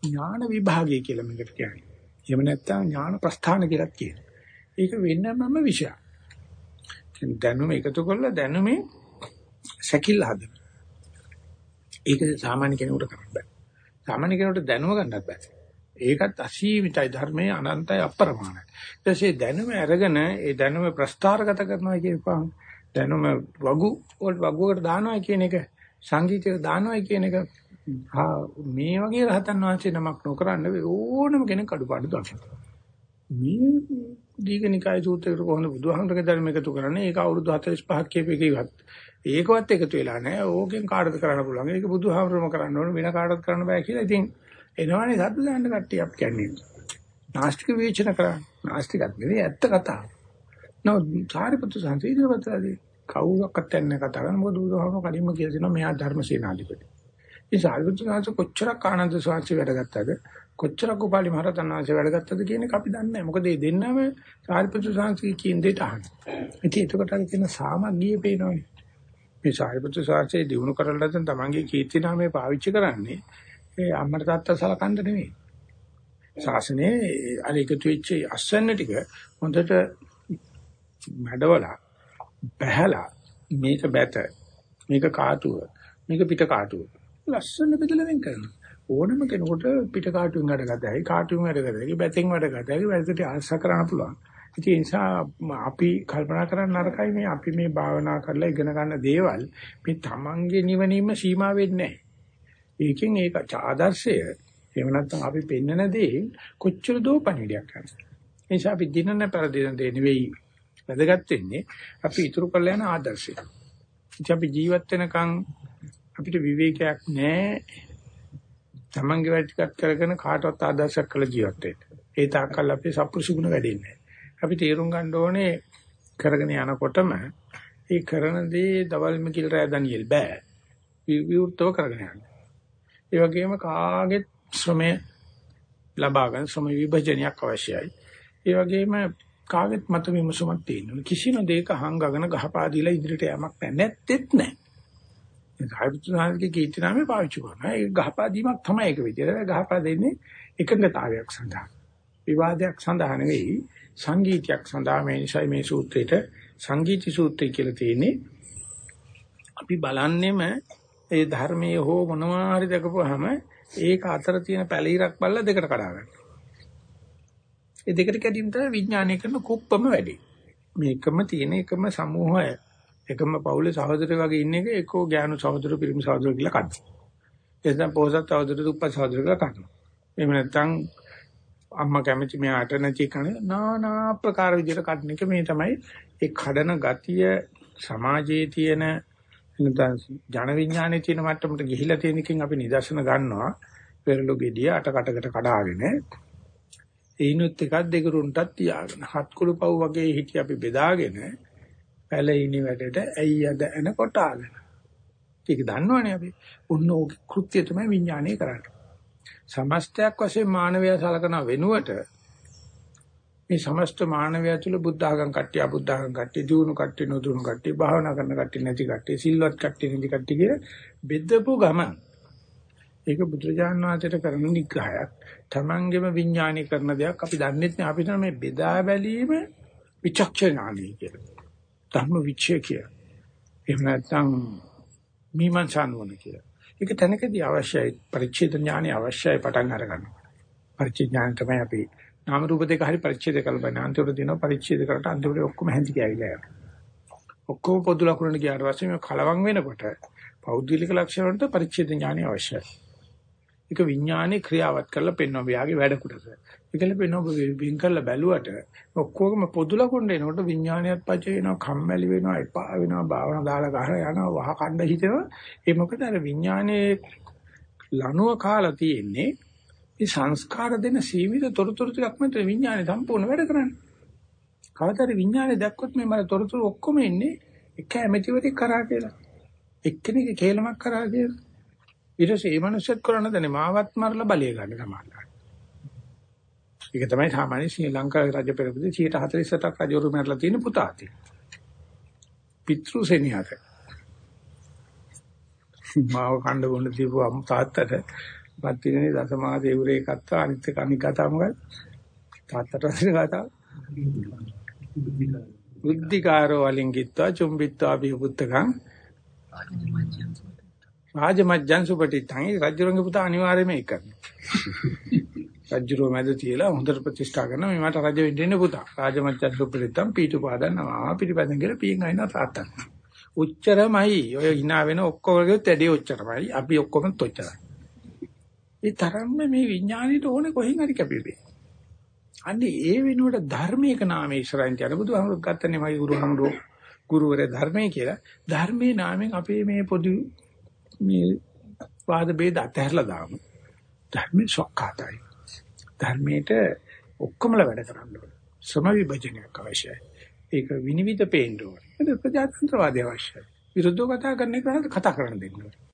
ඥාන විභාගය කියලා මේකට කියන්නේ. එහෙම නැත්නම් ඥාන ප්‍රස්ථාන කියලාත් කියනවා. ඒක වෙනමම විෂයක්. දැනුම එකතු කරලා දැනුමේ සැකිල්ල හදන. ඒක සාමාන්‍ය කෙනෙකුට කරන්න බෑ. සාමාන්‍ය කෙනෙකුට දැනුම ගන්නත් බෑ. ඒකත් අසීමිතයි ධර්මයේ අනන්තයි අප්‍රමාණයි. ඊට පස්සේ දැනුම අරගෙන ඒ දැනුම ප්‍රස්ථාරගත කරනවා කියපහම දැනුම වගු වල වගුවකට දානවා කියන එක සංගීතයට දානවා කියන එක මේ වගේ රහතන් වහන්සේ නමක් නොකරන්න ඕනම කෙනෙක් අඩුපාඩු දකිනවා. මේ දීඝනිකාය සූත්‍රයට කොහොමද බුදුහාමරගේ ධර්ම එකතු කරන්නේ? ඒක අවුරුදු 45ක් කියපේකේවත් ඒකවත් එකතු වෙලා නැහැ. ඕකෙන් කාටද කරන්න පුළුවන්? ඒක බුදුහාමරම කරන්න ඕන වෙන කාටවත් කරන්න බෑ කියලා. ඉතින් එනවනේ සද්ද දාන්න කට්ටිය අපි කියන්නේ. නාස්තික විචන කරා. නාස්තිකත් නෙවෙයි ඇත්ත කතාව. නෝ සාරිපුත්‍ර සංසීදවත්ලාදී කවුරක්වත් යන්නේ කතා කරන මොකද බුදුහාමර කලින්ම කියලා දෙනවා මෙයා ධර්මසේනාධිපති. ඉතින් සාරිපුත්‍ර සංසීද කොච්චරක් ආනන්ද ස්වාමීන් වැඩගත්තද කොච්චරක් උපාලි මහරතන් වහන්සේ වැඩගත්තද කියන එක අපි දන්නේ නැහැ. මොකද මේ දෙන්නම සාරිපුත්‍ර සංසීද කියන දෙයට අහන්නේ. ඉතින් එතකොට අර කියන සාමග්ගිය පේනවනේ. මේ සාරිපුත්‍ර සංසීද දිනු කරලා දැන් තමන්ගේ කීර්ති නාමය පාවිච්චි කරන්නේ ඒ අම්මට තාත්තා සලකන්න නෙවෙයි. ශාසනයේ අර එකතු වෙච්ච අස්වැන්න ටික හොඳට මඩවලා බහැලා මේක බැත මේක කාටුව මේක පිට කාටුව ලස්සන බෙදලා වෙන් කරනවා. ඕනම කෙනෙකුට පිට කාටුන් වැඩ ගත හැකි කාටුන් වැඩ ගත හැකි බැතින් වැඩ ගත හැකි වැඩට ආශ කරන්න පුළුවන්. ඉතින් ඒ නිසා අපි කල්පනා කරන්න නරකයි මේ අපි මේ භාවනා කරලා ඉගෙන ගන්න දේවල් මේ තමන්ගේ නිවනීම සීමා වෙන්නේ නැහැ. ඒකෙන් ඒක ආදර්ශය එහෙම නැත්නම් අපි පෙන්නන දේ කොච්චර දෝ පණිවිඩයක් කරනවා. ඒ නිසා අපි දිනන පරිදින දේ නෙවෙයි වැදගත් වෙන්නේ අපි ඉතුරු කරලා යන ආදර්ශය. ඉතින් අපි ජීවත් වෙනකන් අපිට විවේකයක් නැහැ. තමන්ගේ වැඩ ටිකක් කරගෙන කාටවත් ආදර්ශයක් කළ ජීවත් වෙන්න. ඒ තාක්කල් අපේ සප්පුරුසුගුණ වැඩින්නේ අපි තේරුම් ගන්න ඕනේ කරගෙන යනකොටම ඒ කරන දේ දවල් මිකිල් රෑ දනියෙල් බෑ. විවෘතව කරගෙන යන්න. ඒ වගේම කාගෙත් ශ්‍රමය ලබා ගන්න ශ්‍රම විභජනයක් අවශ්‍යයි. ඒ වගේම කාගෙත් මත විමසුමක් තියෙනවා. කිසිම දෙයක හංගගෙන ගහපා දීලා ඉදිරියට යamak නැහැ. නැත්තේත් නැහැ. ඒ සාහිත්‍යනාගේ කීර්ති නාමේ පාවිච්චි කරනවා. ඒ ගහපා දීමක් තමයි ඒක විදියට. ගහපා දෙන්නේ එකඟතාවයක් සඳහා. විවාදයක් සඳහා නෙවෙයි සංගීතයක් සඳහා මේ නිසා මේ සූත්‍රයට සංගීති සූත්‍රය කියලා තියෙන්නේ. අපි බලන්නෙම ඒ ධර්මයේ හෝ මොනවා හරි දකපුවාම ඒක අතර තියෙන පැලිරක් බල්ල දෙකට කඩා ගන්න. ඒ දෙකට කැඩීම තමයි විඥානය කරන කුප්පම වැඩි. මේකම තියෙන එකම සමූහය එකම පවුලේ සහෝදරයෝ වගේ ඉන්න එක එක්කෝ ඥාන සහෝදර පිරිමි සහෝදර කියලා කනවා. එතන පොහොසත් සහෝදර දුප්පත් සහෝදර කියලා කනවා. එහෙම නැත්නම් අම්මා කැමති මෙයාට නැති කන নানা ආකාර විදිහට කඩන එක මේ තමයි ඒ කඩන ගතිය සමාජයේ තියෙන නැත්නම් ජන විඥානයේ තියෙන මට්ටමට ගිහිලා තියෙන එකකින් අපි නිදර්ශන ගන්නවා. පෙරළු ගෙඩිය අට කටකට කඩාගෙන ඒනොත් එකක් දෙකරුන්ටත් තියාගෙන හත් කුළු පව් වගේ හිටි අපි බෙදාගෙන පැලිනි වැඩට ඇයි අද එන කොටාගෙන. ඒක දන්නවනේ අපි. උන්න ඕක කෘත්‍ය තමයි විඥානය කරන්නේ. සමස්තයක් වශයෙන් මානවයා සලකන වෙනුවට මේ සමස්ත මානවයා තුළ බුද්ධ ආගම් කට්ටිය අබුද්ධ ආගම් කට්ටිය දිනු කට්ටිය නොදිනු කට්ටිය භාවනා කරන කට්ටිය නැති කට්ටිය සිල්වත් කට්ටිය නැති කට්ටිය කියලා බෙදපු ගමන් ඒක බුදුරජාණන් වහන්සේට කරන නිග්‍රහයක්. තමන්ගේම විඥානී කරන දෙයක් අපි දන්නේ නැහැ. අපි තමයි මේ බෙදා බැලීම විචක්ෂණාලී කියලා. ධම්ම විචය කියලා. එහෙම නැත්නම් මීමන්සානුවන කියලා. ඒක තැනකදී අවශ්‍යයි පරිච්ඡේද ඥානය අවශ්‍යයි පටන් අරගන්න. පරිච්ඡේද ඥාන තමයි අපි නාම රූප දෙක හරි පරිච්ඡේද කල්පනා අන්තිමට දිනන පරිච්ඡේද කරලා අන්තිමට ඔක්කොම හැඳි ගෑවිලා යනවා. ඔක්කොම පොදු ලකුණට ගියාට පස්සේ මේ කලවම් වෙනකොට පෞද්ගලික ලක්ෂණ වලට පරිච්ඡේද ඥානය අවශ්‍යයි. ඒක විඥානේ ක්‍රියාවත් කරලා පෙන්වන ව්‍යාගේ වැඩ කොටස. ඒකල පෙන්වන වින් කරලා බැලුවට ඔක්කොගම පොදු ලකුණට එනකොට විඥානයත් පච වෙනවා, කම්මැලි වෙනවා, එපා වෙනවා, භාවනා දාලා ගහලා යනවා, වහ කණ්ඩ හිතෙනවා. ඒ මොකද අර විඥානේ ලනුව කාලා තියෙන්නේ මේ සංස්කාර දෙන සීමිත තොරතුරු ටිකක් මත විඥානේ සම්පූර්ණ වැඩ කරන්නේ. කවදාද විඥානේ දැක්කොත් මේ මර තොරතුරු ඔක්කොම එන්නේ එක ඇමතිවරයෙක් කරා කියලා. එක්කෙනෙක් කේලමක් කරා කියලා. ඊට පස්සේ මේ මිනිස්සුත් කරන්න දන්නේ මාවත් මරලා බලය ගන්න සමානයි. ඒක තමයි සාමාන්‍ය ශ්‍රී ලංකාවේ රජ පෙරපුරේ 148ක් රජවරු මරලා තියෙන පුතා අතේ. පිතෘ සෙනියක. මාව කණ්ඩ බොන්න දීපු අම් තාත්තට පත්තිනේ දසමහා දේවරේ කත්තා අනිත් එක අනිත් කතාව මොකද? තාත්තට වදින කතාව. බුද්ධිකාරෝ වලින් කිත්වා චුම්බිත්වා බිහුත්තකං රාජමජ්ජන් සුපටිත්තන් රජුරංග පුතා අනිවාර්යයෙන්ම ඒක කරනවා. රජුරෝ මැද තියලා හොඳට ප්‍රතිෂ්ඨා කරන මේ මට රජ වෙන්න ඉන්න පුතා. රාජමජ්ජන් සුපටිත්තන් පීතු පාදන්නවා පිටිපදන් කියලා පියෙන් අයින තාත්තන්. උච්චරමයි ඔය hina වෙන ඔක්කොමගෙත් ඇදී උච්චරමයි. අපි ඔක්කොම තොච්චරයි. ඒ තරම්ම මේ විඥාණයට ඕනේ කොහෙන් හරි කැපිපේ. අන්නේ ඒ වෙනුවට ධර්මයක නාමයේ ඉස්සරහින් තියන බුදුහාමුදුරුවෝ ගත්තනේ මගේ ගුරුහාමුදුරුවෝ ගුරුවරයා ධර්මයේ කියලා. ධර්මයේ නාමයෙන් අපේ මේ පොදු මේ වාද ભેද අතහැරලා දාමු. ධර්මයේ සොක්කාතයි. ධර්මයට ඔක්කොමල වැඩ කරන්න ඕනේ. සම විභජනයක් අවශ්‍යයි. ඒක විනිවිද පේන්න ඕනේ. ඒක ප්‍රජාතන්ත්‍රවාදය අවශ්‍යයි. විරුද්ධව කතා කරන එක කතා කරන්න දෙන්න ඕනේ.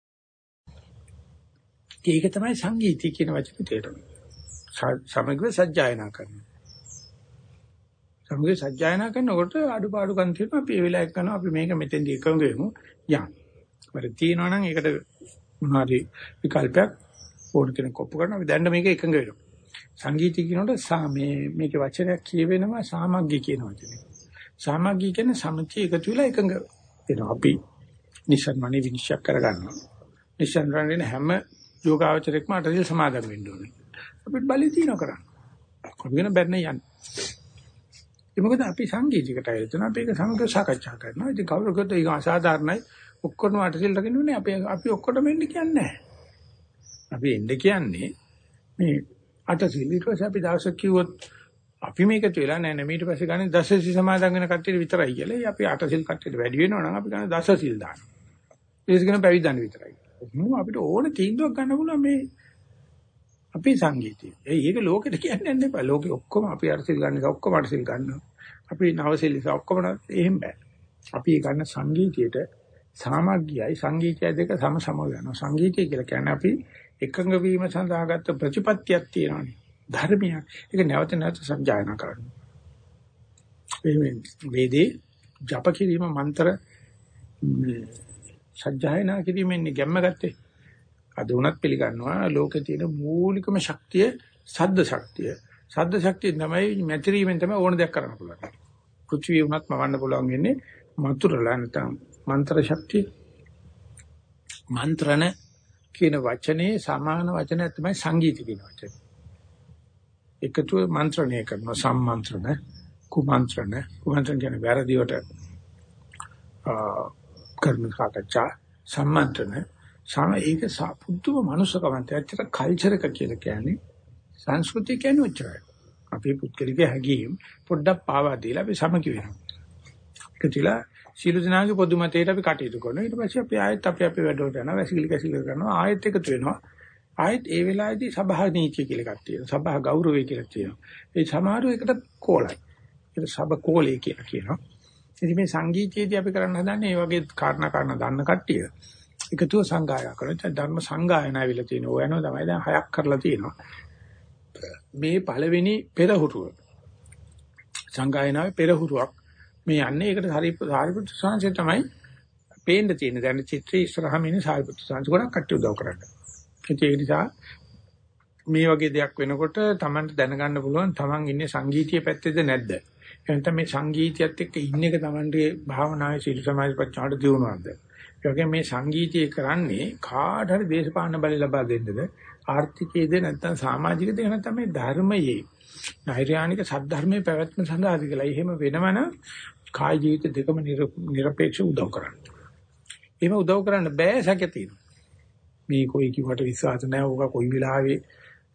ඒක තමයි සංගීතය කියන වචනේ තේරුම. සමග්‍ර සජ්ජායනා කරනවා. සමග්‍ර සජ්ජායනා කරනකොට අඩුපාඩුකම් තියෙනවා අපි ඒ වෙලාවට කරනවා අපි මේක මෙතෙන්දී එකඟ වෙමු යන්න. වර තියෙනවා නම් ඒකට මොනවාරි විකල්පයක් ඕන කෙනෙක් ඔප්පු කරනවා අපි දැන් මේක එකඟ වෙනවා. සංගීතය කියනකොට මේ මේකේ වචනයක් කියවෙනවා සාමග්ගී කියන වචනේ. සාමග්ගී කියන්නේ සමථය එකතු වෙලා එකඟ වෙනවා. අපි නිසන්මනේ විනිශ්චය කරගන්නවා. නිසන්රන්නේ හැම යෝගාවචරෙක්ම අටසිල් සමාදන් වෙන්න ඕනේ. අපිට බලය තියන කරන්න. අපි වෙන බැරනේ යන්නේ. ඒ මොකද අපි සංගීතයකට ඇවිල්ලා අපි ඒක සමග සාකච්ඡා කරනවා. ඉතින් කවුරු කිව්වොත් ඒක අසාධාරණයි. ඔක්කොම අටසිල් රකින්නුනේ අපි අපි ඔක්කොටම එන්න කියන්නේ නැහැ. අපි එන්න කියන්නේ මේ අටසිල් ඊට පස්සේ අපි දවසක් කිව්වොත් අපි මේකට වෙලා නැහැ නේ ඊට පස්සේ ගන්නේ දසසිල් සමාදන් වෙන කට්ටියට විතරයි කියලා. ඒ අපි අටසිල් කට්ටියට වැඩි වෙනවා නම් අපි ගන්න දසසිල් දානවා. ඒක කියන පැවිද්දන් විතරයි. මොකද අපිට ඕන තීන්දුවක් ගන්න පුළුවන් මේ අපේ සංගීතය. ඒ ඒක ලෝකෙට කියන්නේ නැහැ බෑ. ලෝකෙ ඔක්කොම අපි අටසිල් ගන්න ඔක්කොම අටසිල් ගන්නවා. අපි නවසිල් ඔක්කොම එහෙම බෑ. අපි ගන්න සංගීතයට සාමග්ගයයි සංගීතය දෙක සම සම වෙනවා. සංගීතය කියලා කියන්නේ අපි එකඟ වීම සඳහා ගත්ත ප්‍රතිපත්තියක් තියෙනවානේ. ධර්මයක්. ඒක නැවත නැවත සංජානන කරනවා. මේ වේදේ ජප කිරීම මන්ත්‍ර සජ්ජායනා කිරීමෙන් ගැම්ම ගත්තේ. අද උනත් පිළිගන්නවා ලෝකේ තියෙන මූලිකම ශක්තිය සද්ද ශක්තිය. සද්ද ශක්තිය තමයි මැතිරීමෙන් තමයි ඕන දෙයක් කරන්න පුළුවන්. පෘථිවිය උනත් මවන්න පුළුවන් වෙන්නේ මතුරලා නැත්නම් මන්ත්‍ර ශක්තිය. මන්ත්‍රණ කියන වචනේ සමාන වචනයක් තමයි සංගීත කියන වචනේ. එකතුව මන්ත්‍රණය කරනවා සම්මන්ත්‍රණ කුමන්ත්‍රණ කුමන්ත්‍රණ කියන්නේ වැරදිවට කරන සාකච්ඡා සම්මන්ත්‍රණ සම ඒක පුදුම මනුස්සකමන්ත ඇත්තට කල්චර් එක කියලා කියන්නේ සංස්කෘතිය කියන්නේ උච්චරයි. අපේ පුත්කලික හැගීම් පොඩ්ඩක් පාවා දීලා අපි සමකි වෙනවා. ඒකතිලා සීල දනාගේ පොදු මතයට අපි කටයුතු කරනවා. ඊට පස්සේ අපි ආයෙත් අපි අපේ වැඩවලට යනවා. වැසිකිලි කැසිලි කරනවා. ආයෙත් එකතු වෙනවා. ආයෙත් ඒ වෙලාවේදී සභා නීතිය කියලා එකක් තියෙනවා. සභා ගෞරවය කියලා තියෙනවා. ඒ සමහරව එකට කෝලයි. ඒක සභා කෝලේ කියලා කියනවා. ඉතින් මේ සංගීතයේදී අපි කරන්න හදන්නේ මේ වගේ කාරණා කාරණා දන්න කට්ටිය. එකතුව සංගායනා කරනවා. ධර්ම සංගායනා විල තියෙන ඕයනෝ තමයි දැන් හයක් කරලා තියෙනවා. මේ පළවෙනි පෙරහුරුව. සංගායනාවේ පෙරහුරුවක් මේ යන්නේ ඒකට සාරිපුත්‍ර සාංශය තමයි පේන්න තියෙන. දැන් චිත්‍රයේ ඉස්සරහම ඉන්නේ සාරිපුත්‍ර සාංශ ගොඩක් කට්ටිය උදව් කරන්නේ. ඒ නිසා මේ වගේ දෙයක් වෙනකොට Tamanට දැනගන්න පුළුවන් Taman ඉන්නේ සංගීතීය පැත්තේද නැද්ද? එහෙනම් මේ සංගීතයත් එක්ක ඉන්න එක Tamanගේ භාවනාවේ සීල සමාධි ප්‍රඥාට දියුණුවක්ද? ඒ වගේ මේ සංගීතය කරන්නේ කාට හරි දේශපාලන බලය ලබා දෙන්නද? ආර්ථිකයේද නැත්නම් සමාජිකද නැත්නම් මේ ධර්මයේ නෛර්යානික සද්ධර්මයේ පැවැත්ම සඳහාද කියලා. එහෙම වෙනවනම් කාය ජීවිත දෙකම নিরপেক্ষ උදව් කරන්න. එහෙම උදව් කරන්න බෑ සැකතියි. මේ කොයි කිව්වට විශ්වාස නැහැ. ඕක කොයි වෙලාවෙ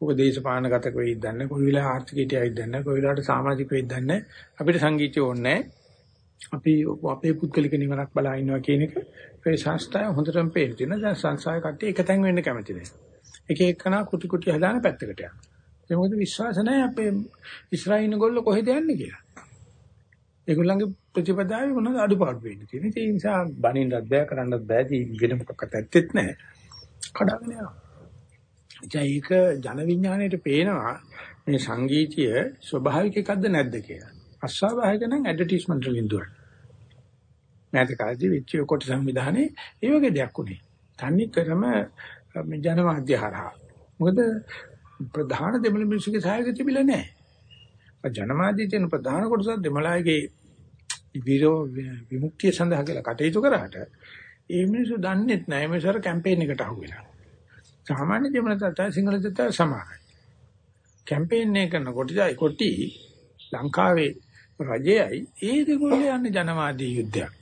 ඕක දේශපාලනගතක වෙයිද දන්නේ. කොයි වෙලාවෙ ආර්ථිකයට යයිද දන්නේ. කොයි වෙලාවට සමාජික වෙයිද දන්නේ. අපිට සංගීතය ඕනේ අපි අපේ පුද්ගලික නිවනක් බලා ඉන්නවා කියන එක ඒ සංස්ථාව හොඳටම පේන දැන් සංස්ථාවේ කට්ටිය එකතෙන් වෙන්න කැමති නැහැ. එක එකනා කුටි කුටි හදාන පැත්තකට යනවා. ඒ මොකද විශ්වාස නැහැ අපේ ඉස්රායිල් ගොල්ලෝ කොහෙද යන්නේ කියලා. ඒගොල්ලන්ගේ ප්‍රතිපදාවේ මොනවද අඩුපාඩු වෙන්නේ තියෙන්නේ. ඒ නිසා බණින්නත් බෑ කරන්නත් බෑ දී වෙන මොකක්වත් ඇත්තෙත් නැහැ. කඩාගෙන යනවා. ඒක ජන විඥාණයට පේනවා මේ සංගීතය ස්වභාවික එකක්ද නැද්ද කියලා. අස්වාභාවික නම් ඇඩ්වර්ටයිස්මන්ට් වලින් දුවන. නැති කාලේ විච්ච කොට සංවිධානයේ ඒ වගේ දෙයක් උනේ. තන්නේ කරම මේ ජනමාධ්‍ය හරහා. මොකද ප්‍රධාන දෙමළ මිනිස්සුගේ සහයෝගය තිබිලා නැහැ. ජනමාධ්‍ය තියෙන ප්‍රධාන කොටස දෙමළාගේ විරෝ විමුක්තිය සඳහා කියලා කටයුතු කරාට ඒ මිනිස්සු දන්නේ නැහැ මේ සර කැම්පේන් එකට අහුවෙලා. සාමාන්‍ය දෙමළ තත්ත්වය සිංහල තත්ත්වය සමානයි. කැම්පේන් එක කරනකොට ජයි කොටි ලංකාවේ රජයයි ඒ දෙකොල්ලේ යන්නේ ජනවාදී යුද්ධයක්.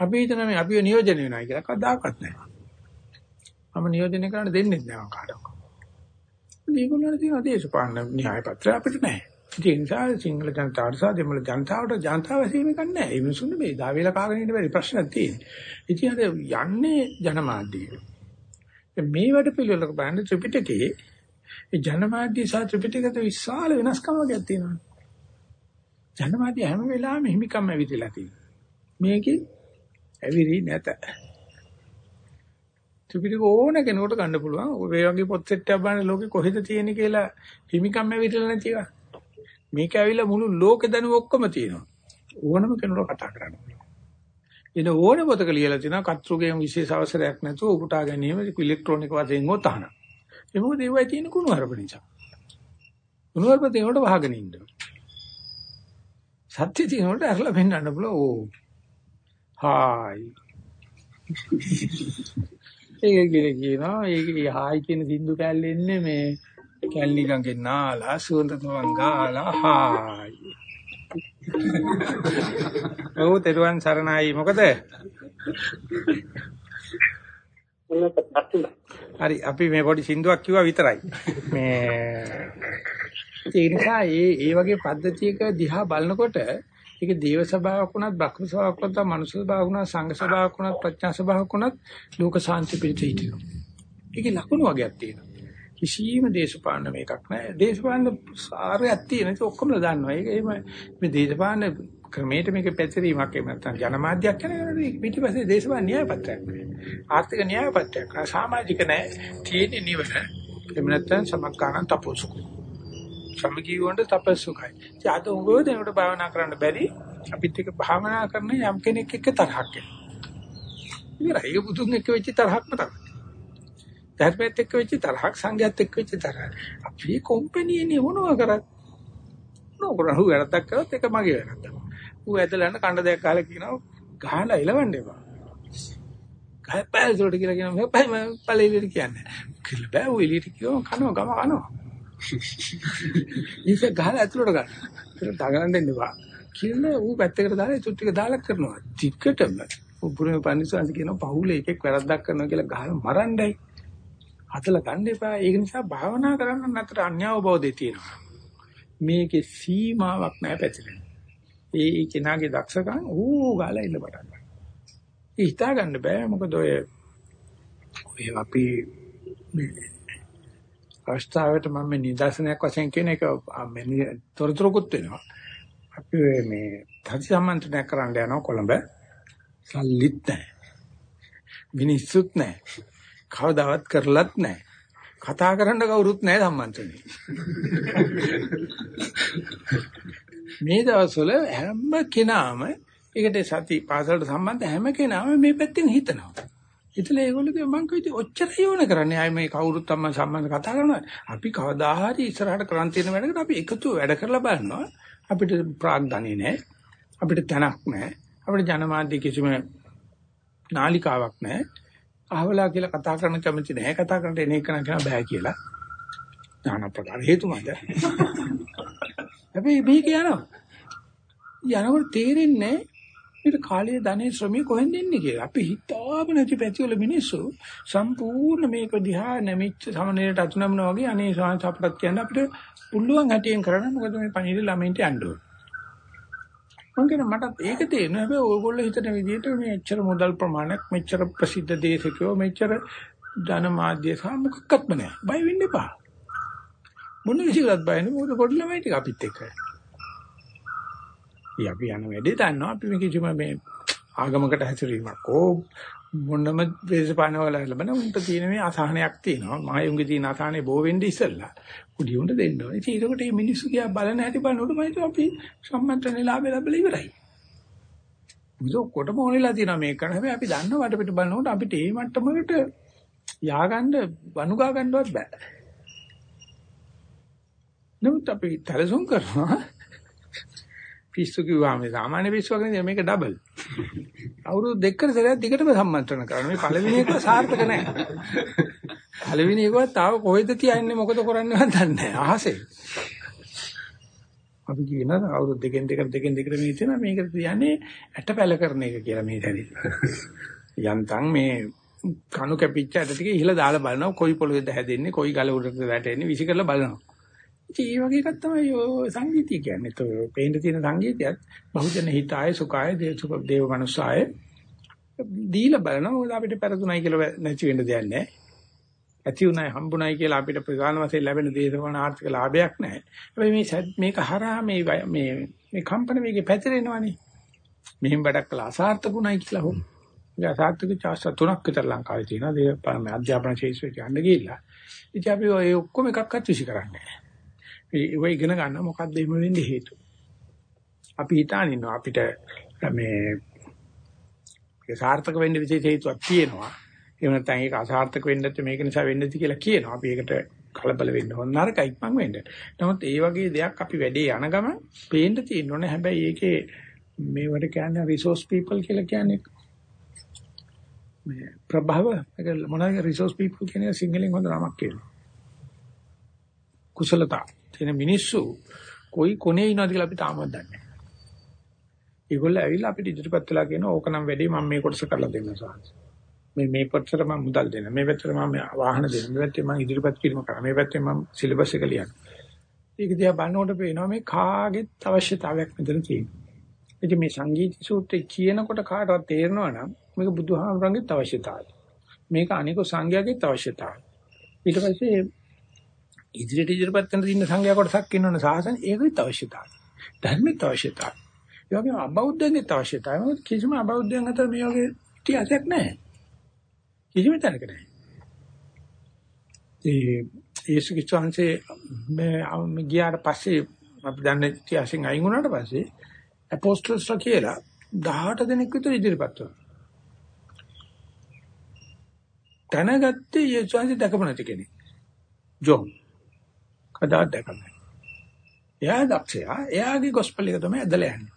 අපි හිතන මේ අපිව නියෝජනය වෙනවා කියලා කවදාකවත් නැහැ. මම නියෝජනය කරන්න දෙන්නේ නැහැ මම කාටවත්. මේගොල්ලන්ට තියෙන දේශපාලන න්‍යාය පත්‍රය අපිට නැහැ. ඒ නිසා සිංහල ජනතාවට සහ දෙමළ ජනතාවට ජනතාව ඇසීම ගන්නෑ. ඒ මිනිසුන් මේ දාවේලා කාගෙන ඉන්න බැරි ප්‍රශ්නක් තියෙනවා. ඉතින් අර යන්නේ ජනමාධ්‍යය. මේ වැඩ පිළිවෙලක බලන්න ත්‍රිපිටකයේ ඒ ජනමාධ්‍ය සහ ත්‍රිපිටකයට විශාල වෙනස්කම් වර්ගයක් තියෙනවා. ජනමාධ්‍ය හැම වෙලාවෙම හිමිකම් ඇවිදලා තියෙනවා. මේකේ ඇවිරි නැත. ත්‍රිපිටක ඕන කෙනෙකුට ගන්න පුළුවන්. ඔය වගේ පොත් සෙට් එකක් බලන්න ලෝකෙ කොහෙද තියෙන්නේ කියලා හිමිකම් ඇවිදලා නැති එක. මේක ඇවිල්ලා මුළු ලෝක දැනුම ඔක්කොම තියෙනවා. ඕනම කෙනෙකුට කතා කරන්න පුළුවන්. එන ඕන පොතක ලියලා තියෙනවා කතෘගේ විශේෂ අවසරයක් නැතුව උපුටා ගැනීම ඉලෙක්ට්‍රොනික වශයෙන් ගොතහන. ඒ මොකද ඒවයි තියෙන කුණු හරප නිසා. කුණු හරප තියෙනකොට වහගෙන ඉන්න. සත්‍ය තියෙනකොට අරලා පෙන්වන්න පුළුවන් ඕ. හායි. ඒක කියලා කියනවා ඒක හායි කියන සින්දු කැල්ල එන්නේ මේ කැල්ලි ගඟේ නාලා සුවඳ තවන් ගාලා හායි. ඔව් තෙරුවන් සරණයි මොකද? හරි අපි මේ පොඩි සින්දුවක් කිව්වා විතරයි. මේ ඒ නිසා ඒ ඒ වගේ පද්ධතියක දිහා බලනකොට ඒක දේව සභාවක් වුණත් බ්‍රහ්ම සභාවක් වුණත් මනුෂ්‍ය සභාවක් වුණත් සංඝ සභාවක් වුණත් ප්‍රඥා සභාවක් වුණත් ලෝක ශාන්ති පිළිත හිටිනවා. ඒකේ ලකුණු වගේක් තියෙනවා. කිසියම් දේශපාලන මේකක් නැහැ. දේශපාලන සාරයක් තියෙන ඒක ඔක්කොම දන්නවා. ඒක එහෙම මේ දේශපාලන ක්‍රමයට මේක පැතිරීමක් එහෙම නැත්නම් ජනමාධ්‍යයක් කියන්නේ පිටිපස්සේ දේශපාලන න්‍යාය පත්‍රයක් නෙවෙයි. ආර්ථික න්‍යාය පත්‍රයක්. සමාජික නැහැ. තියෙන නිවන. එහෙම නැත්නම් සමස්කාරන් තපෝසුකෝ. සමගී වොන්ට තපස්සුකයි. ඉතින් අද උගෝ දෙනකොට භාවනා කරන්න බැරි අපිත් එක්ක භාවනා කරන යම් කෙනෙක් එක්ක තරහක් එනවා. ඉතින් ඒක බුදුන් එක්ක වෙච්ච තරහක්ම තමයි. ධර්මයත් එක්ක වෙච්ච තරහක් සංඝයත් එක්ක වෙච්ච තරහක්. අපි කොම්පැනියනේ මොනවා කරත් නෝකරන හු වැරද්දක් කරොත් ඒක මගේ වැරද්දක්. ඌ ඇදලා යන කණ්ඩ දෙයක් කාලේ කියනවා ගහලා ඉලවන්න එපා. ගහ පැල් සොට කියලා කියනවා මම පැල් පැල් එළියට කියන්නේ. කියලා බෑ ඌ එළියට කියනවා කනවා ගම කනවා. ඊට ගහලා ඇතුළට ගන්න. ඒක දගන්න දෙන්න එපා. කියලා ඌ පැත්තකට දාලා ඒ ටික දාලා කරනවා. ටිකටම උපුරේ පන්සිවාංශ කියනවා පහුල එකෙක් වැරද්දක් කරනවා කියලා ගහලා මරන්නයි. හතලා ගන්න එපා. ඒක නිසා භාවනා කරන්න නැතර අන්‍යවබෝධය තියෙනවා. මේකේ සීමාවක් නැහැ පැතිරෙන. ඒ කෙනාගේ දක්ෂකම් ඕ ගාලා ඉන්න පටන් ගන්නවා. ඒ හිතා ගන්න බෑ මොකද ඔය ඔය අපි මේ අවස්ථාවට මම මේ නිදර්ශනයක් වශයෙන් කියන එක මේ තොරතුරුකුත් වෙනවා. අපි මේ තති සම්මන්ත්‍රණයක් කරන්න යනවා කොළඹ. සල්ලිත් නැහැ. මිනිස්සුත් නැහැ. කවදාවත් කරලත් නැහැ. කතා කරන්න කවුරුත් නැහැ සම්මන්ත්‍රණේ. මේ දවස්වල හැම කෙනාම ඒකට සති පාසලට සම්බන්ධ හැම කෙනාම මේ පැත්තෙන් හිතනවා. හිතලා ඒගොල්ලෝ මං කිව්වේ ඔච්චර යෝන කරන්නේ. ආයේ මේ කවුරුත් අම්ම සම්බන්ධ කතා කරනවා. අපි කවදා හරි ඉස්සරහට කරන් තියෙන වැඩකට අපි එකතු වැඩ කරලා බලනවා. අපිට ප්‍රාග්ධනෙ නැහැ. අපිට තැනක් නැහැ. අපිට ජනමාධ්‍ය කිසිම නාලිකාවක් නැහැ. අහවලා කියලා කතා කරන කැමති නැහැ. කතා කරන්න එන එක නම් බෑ කියලා. নানা ප්‍රකාර හේතු මත. හැබැයි මේක යනවා. යනකොට තේරෙන්නේ මේක කාලයේ ධනේ ශ්‍රමයේ කොහෙන්ද එන්නේ කියලා. අපි හිතාගෙන නැති පැතිවල මිනිස්සු සම්පූර්ණ මේක දිහා නැමිච්ච සමනලයට අතුනමන වගේ අනේ සාංශ අපටත් කියන්න අපිට පුළුවන් හැටියෙන් කරන්න මොකද මේ පණිවිඩ ළමයින්ට යන්න ඕන. මම කියන මට ඒක තේරෙනවා හැබැයි ඕගොල්ලෝ හිතන විදිහට මේ එච්චර මුදල් ප්‍රමාණයක් මෙච්චර ප්‍රසිද්ධ දේශකයෝ මෙච්චර ජනමාධ්‍ය සහ මොකක්වත්ම නැහැ. බය වෙන්න එපා. මොන විදිහකට බය නෙමෙයි මොකද පොඩි ළමයි ටික අපිත් එක්ක. අපි යන වැඩේ දන්නවා අපි මේ කිසිම මේ ආගමකට හැසිරීමක් ඕ මොනම දේශපාලන වල ලැබෙන උන්ට තියෙන මේ අසහනයක් තියෙනවා. මායුන්ගේ තියෙන අසහනේ බෝ වෙන්නේ ඉස්සෙල්ලා. කුඩි උන්ට දෙන්න ඕනේ. ඉතින් ඒකට මේ මිනිස්සු කියා බලන හැටි බලනකොට මම හිතුවා අපි සම්මන්ත්‍රණේ ලාභය ලැබලා ඉවරයි. මුසෝ කොටම ඕනෙලා තියෙනවා මේක කරන හැබැයි අපි දන්නවා වටපිට බලනකොට අපිට ඒ මට්ටමකට ය아가න්න වනුගා ගන්නවත් බෑ. නමුත් අපි තරසුම් කරනවා පිස්සු කිව්වාම සාමාන්‍ය පිස්සු වගේ මේක ඩබල්. අවුරුදු දෙකකට සැරයක් දිගටම සම්මන්ත්‍රණ කරනවා. මේ පළවෙනි එක සාර්ථක නැහැ. පළවෙනි එකවත් තාම කොහෙද තියන්නේ මොකද කරන්නේ මන් දන්නේ නැහැ. අහසේ. අපි කියන අවුරුදු දෙකෙන් දෙකට දෙකෙන් දෙකට මේ තියෙනවා මේකට කියන්නේ ඇටපැල කරන එක කියලා මේ හැටි. යන්තම් මේ කණු කැපිච්ච ඇට ටික ඉහළ දාලා බලනවා කොයි පොළොවේද හැදෙන්නේ කොයි ගල උඩටද වැටෙන්නේ විසි කරලා බලනවා. ඉතින් ඒ වගේ එකක් තමයි ඔය සංගීතය කියන්නේ. તો පේන්න තියෙන සංගීතයත් බහුජන හිතාය සුඛාය දේසුක දේව මනුස්සාය දීලා බලනවා මොකද අපිට පෙරදුණයි කියලා නැති වෙන්න දෙයක් නැහැ. ඇති උනායි හම්බුනායි කියලා අපිට ප්‍රධාන වශයෙන් ලැබෙන දේශපාලන ආර්ථික ලාභයක් නැහැ. හැබැයි මේ මේක හරහා මේ මේ මේ කම්පන වේගේ පැතිරෙනවනේ. මෙහෙම වැඩක් කළා අසාර්ථකුණයි කියලා හො. ඒ අසාර්ථක චාස්ස තුනක් විතර ලංකාවේ තියෙනවා. ඒ අධ්‍යාපන ශාස්ත්‍රයට යන්න ගිහිල්ලා. ඉතින් අපි ඔය ඔක්කොම එකක්වත් විසි කරන්නේ නැහැ. ඒව ඉගෙන ගන්න මොකක්ද එහෙම වෙන්නේ හේතුව. අපි හිතාන ඉන්නවා අපිට මේ ඒක සාර්ථක වෙන්න විශේෂ හේතුවක් තියෙනවා. එහෙම නැත්නම් ඒක අසාර්ථක වෙන්න නැත්නම් මේක නිසා වෙන්නේ නැති කියලා කියනවා. අපි ඒකට කලබල වෙන්න ඕන නරක ඉක්මන් වෙන්න. නමුත් ඒ වගේ දෙයක් අපි වැඩේ යන ගමන් පේන්න තියෙන්න ඕනේ. හැබැයි ඒකේ මේවට කියන්නේ resource people කියලා කියන්නේ මේ ප්‍රභව ඒක මොනවාගේ රිසෝස් පීපල් කියන එක සිංහලෙන් හොඳ නමක් කියනවා. කුසලතා තියෙන මිනිස්සු කොයි කොනේ ඉනවද කියලා අපි තාමත් දන්නේ නැහැ. ඒගොල්ලෝ ඇවිල්ලා අපිට ඉදිරිපත් වෙලා කියනවා ඕක නම් වැඩි මම මේ කොටස කරලා දෙන්න සාහස. මේ මේ කොටසට මම මුදල් දෙන්න. මේ පැත්තට මම වාහන දෙන්න. මේ පැත්තේ මම ඉදිරිපත් කිරීම කරා. මේ පැත්තේ මම සිලබස් එක ලියන්න. ඒක දිහා බලනකොට පේනවා මේ කාගෙත් අවශ්‍යතාවයක් මෙතන තියෙනවා. ඉතින් මේ සංගීත සූත්‍රය කියනකොට කාටවත් තේරෙනවා නම් මේක බුදුහාමුදුරන්ගේත් අවශ්‍යතාවය. මේක අනික සංඝයාගේත් අවශ්‍යතාවය. ඊට පස්සේ ඉදිරියට ඉදිරියපත් කරන දින්න සංඝයා කොටසක් ඉන්නවනේ සාසන ඒකෙත් අවශ්‍යතාවය. ධර්මෙත් අවශ්‍යතාවය. ඒ වගේම අබෞද්ධයන්ගේත් අවශ්‍යතාවය. මොකද කිසිම අබෞද්ධයන් අතර මේ වගේ ඉතිහාසයක් නැහැ. කිසිම තැනක නැහැ. ඒ යේසු ක්‍රිස්තුන්සේ මේ ගියාට පස්සේ අපි දන්නේ ඉතිහාසෙන් අයින් වුණාට පස්සේ අපොස්තලස්ලා කියලා 18 දෙනෙක් විතර ඉදිරිපත් වුණා. දැනගත්තේ යේසුන්සේ දැකපු නැති කෙනෙක්. ජෝන්. කදාත් දැකලා. එයා දක්ෂයා. එයාගේ ගොස්පල් එක තමයි ඇදලා යන්නේ.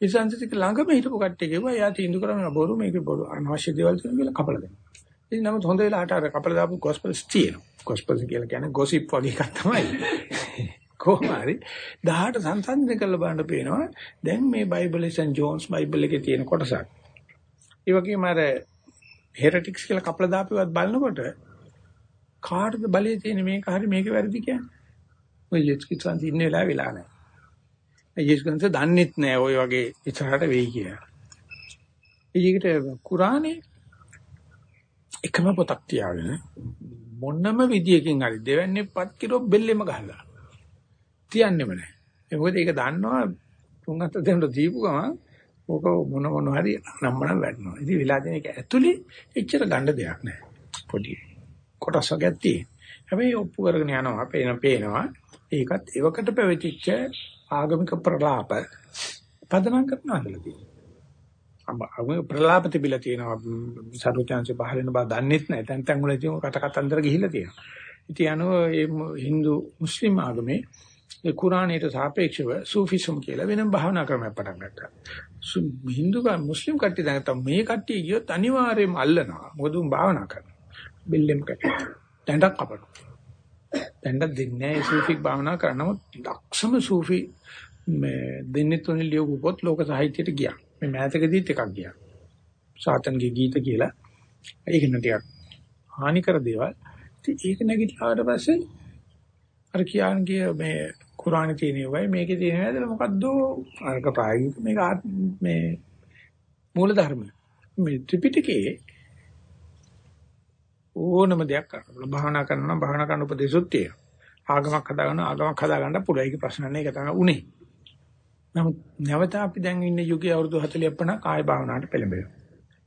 ඉතින්සික ළඟම හිටපු කට්ටිය කිව්වා එයා තීන්දුව කරන බොරු මේක බොරු අනවශ්‍ය දේවල් තියෙන කියලා කපලා දෙනවා. ඉතින් නමුත් හොඳ වෙලාවට අර කපලා දාපු ගොස්පල්ස් තියෙනවා. ගොස්පල්ස් කියලා කියන්නේ ගොසිප් වගේ එකක් තමයි. කොහොම හරි 18 සංසන්දනය කරලා බලන්න පේනවා දැන් මේ බයිබල් සෙන් ජෝන්ස් බයිබල් එකේ තියෙන කොටසක්. ඒ වගේම අර හෙරටික්ස් කියලා කපලා දාපුවත් බලනකොට කාටද බලයේ තියෙන මේක හරි මේක වැරදි කියන්නේ. ඔය යස්කිට්සන් ඉන්න වෙලාව වෙලා නැහැ. යස්කිට්සන් දන්නෙත් නැහැ ඔය වගේ ඉස්සරහට වෙයි කියලා. ඒකට කුරානේ එකම පොතක් තියාගෙන මොනම විදියකින් හරි දෙවන්නේ පත් කිරෝ බෙල්ලෙම ගහලා. තියන්නෙම නැහැ. ඒ මොකද ඒක දන්නවා තුන් හත දෙනෙක් දීපු ගමන් ඕක මොන මොන හරි නම්මනම් වැටෙනවා. ඉතින් වෙලා දෙන එක ඇතුලේ එච්චර ගන්න දෙයක් නැහැ. පොඩි කොටස් වර්ගයක් තියෙන. හැබැයි ඔප්පු කරගෙන යනවා පේන පේනවා. ඒකත් එවකට පැවතිච්ච ආගමික ප්‍රලාප පදනම් කරනවා කියලා තියෙනවා. අම ප්‍රලාප තිබිලා තියෙනවා සරුවචාන්සේ පහල වෙන බව දන්නෙත් නැහැ. තැන් තැන් වල තියෙන කට කතන්දර ගිහිල්ලා තියෙනවා. ඉතින් අනෝ මේ Hindu මුස්ලිම් ආගමේ ඒ කුරාණයට සාපේක්ෂව සූෆිසම් කියලා වෙනම භාවනා ක්‍රමයක් පටන් ගත්තා. Hindu කා මුස්ලිම් කට්ටිය දැන් මේ කට්ටිය ගියොත් අනිවාර්යයෙන්ම අල්ලනවා. මොකද උන් භාවනා කරනවා. බෙල්ලෙම් කට්ටිය. දැන්ඩක් අපනවා. දැන්ඩක් දෙන්නේ නැහැ සූෆික් භාවනා කරනම ලක්ෂම සූෆි මේ දෙන්නේ තුනේ ලියපු පොත් ලෝක සාහිත්‍යයට ගියා. මේ මෑතකදීත් එකක් ගියා. සාතන්ගේ ගීත කියලා. ඒක න ටිකක් හානිකර දේවල්. ඉතින් ඒක නැගිටලාට පස්සේ අර කියන්නේ මේ කුරානේ තියෙන ඒවායි මේකේ තියෙන ඒවාද මොකද්ද අරක ප්‍රායෝගික මේක මේ මූල ධර්ම මේ ත්‍රිපිටකයේ ඕනම දෙයක් කරන්න භාවනා කරනවා භාවනා කරන උපදේශොත් තියෙනවා ආගමක් හදාගන්න ආගමක් හදාගන්න පුළුවන් ඒක ප්‍රශ්න නෑ ඒක තමයි උනේ නමුත් නැවත අපි දැන් ඉන්න යුගයේ අවුරුදු 40 50 කාය භාවනාවට පෙළඹෙනවා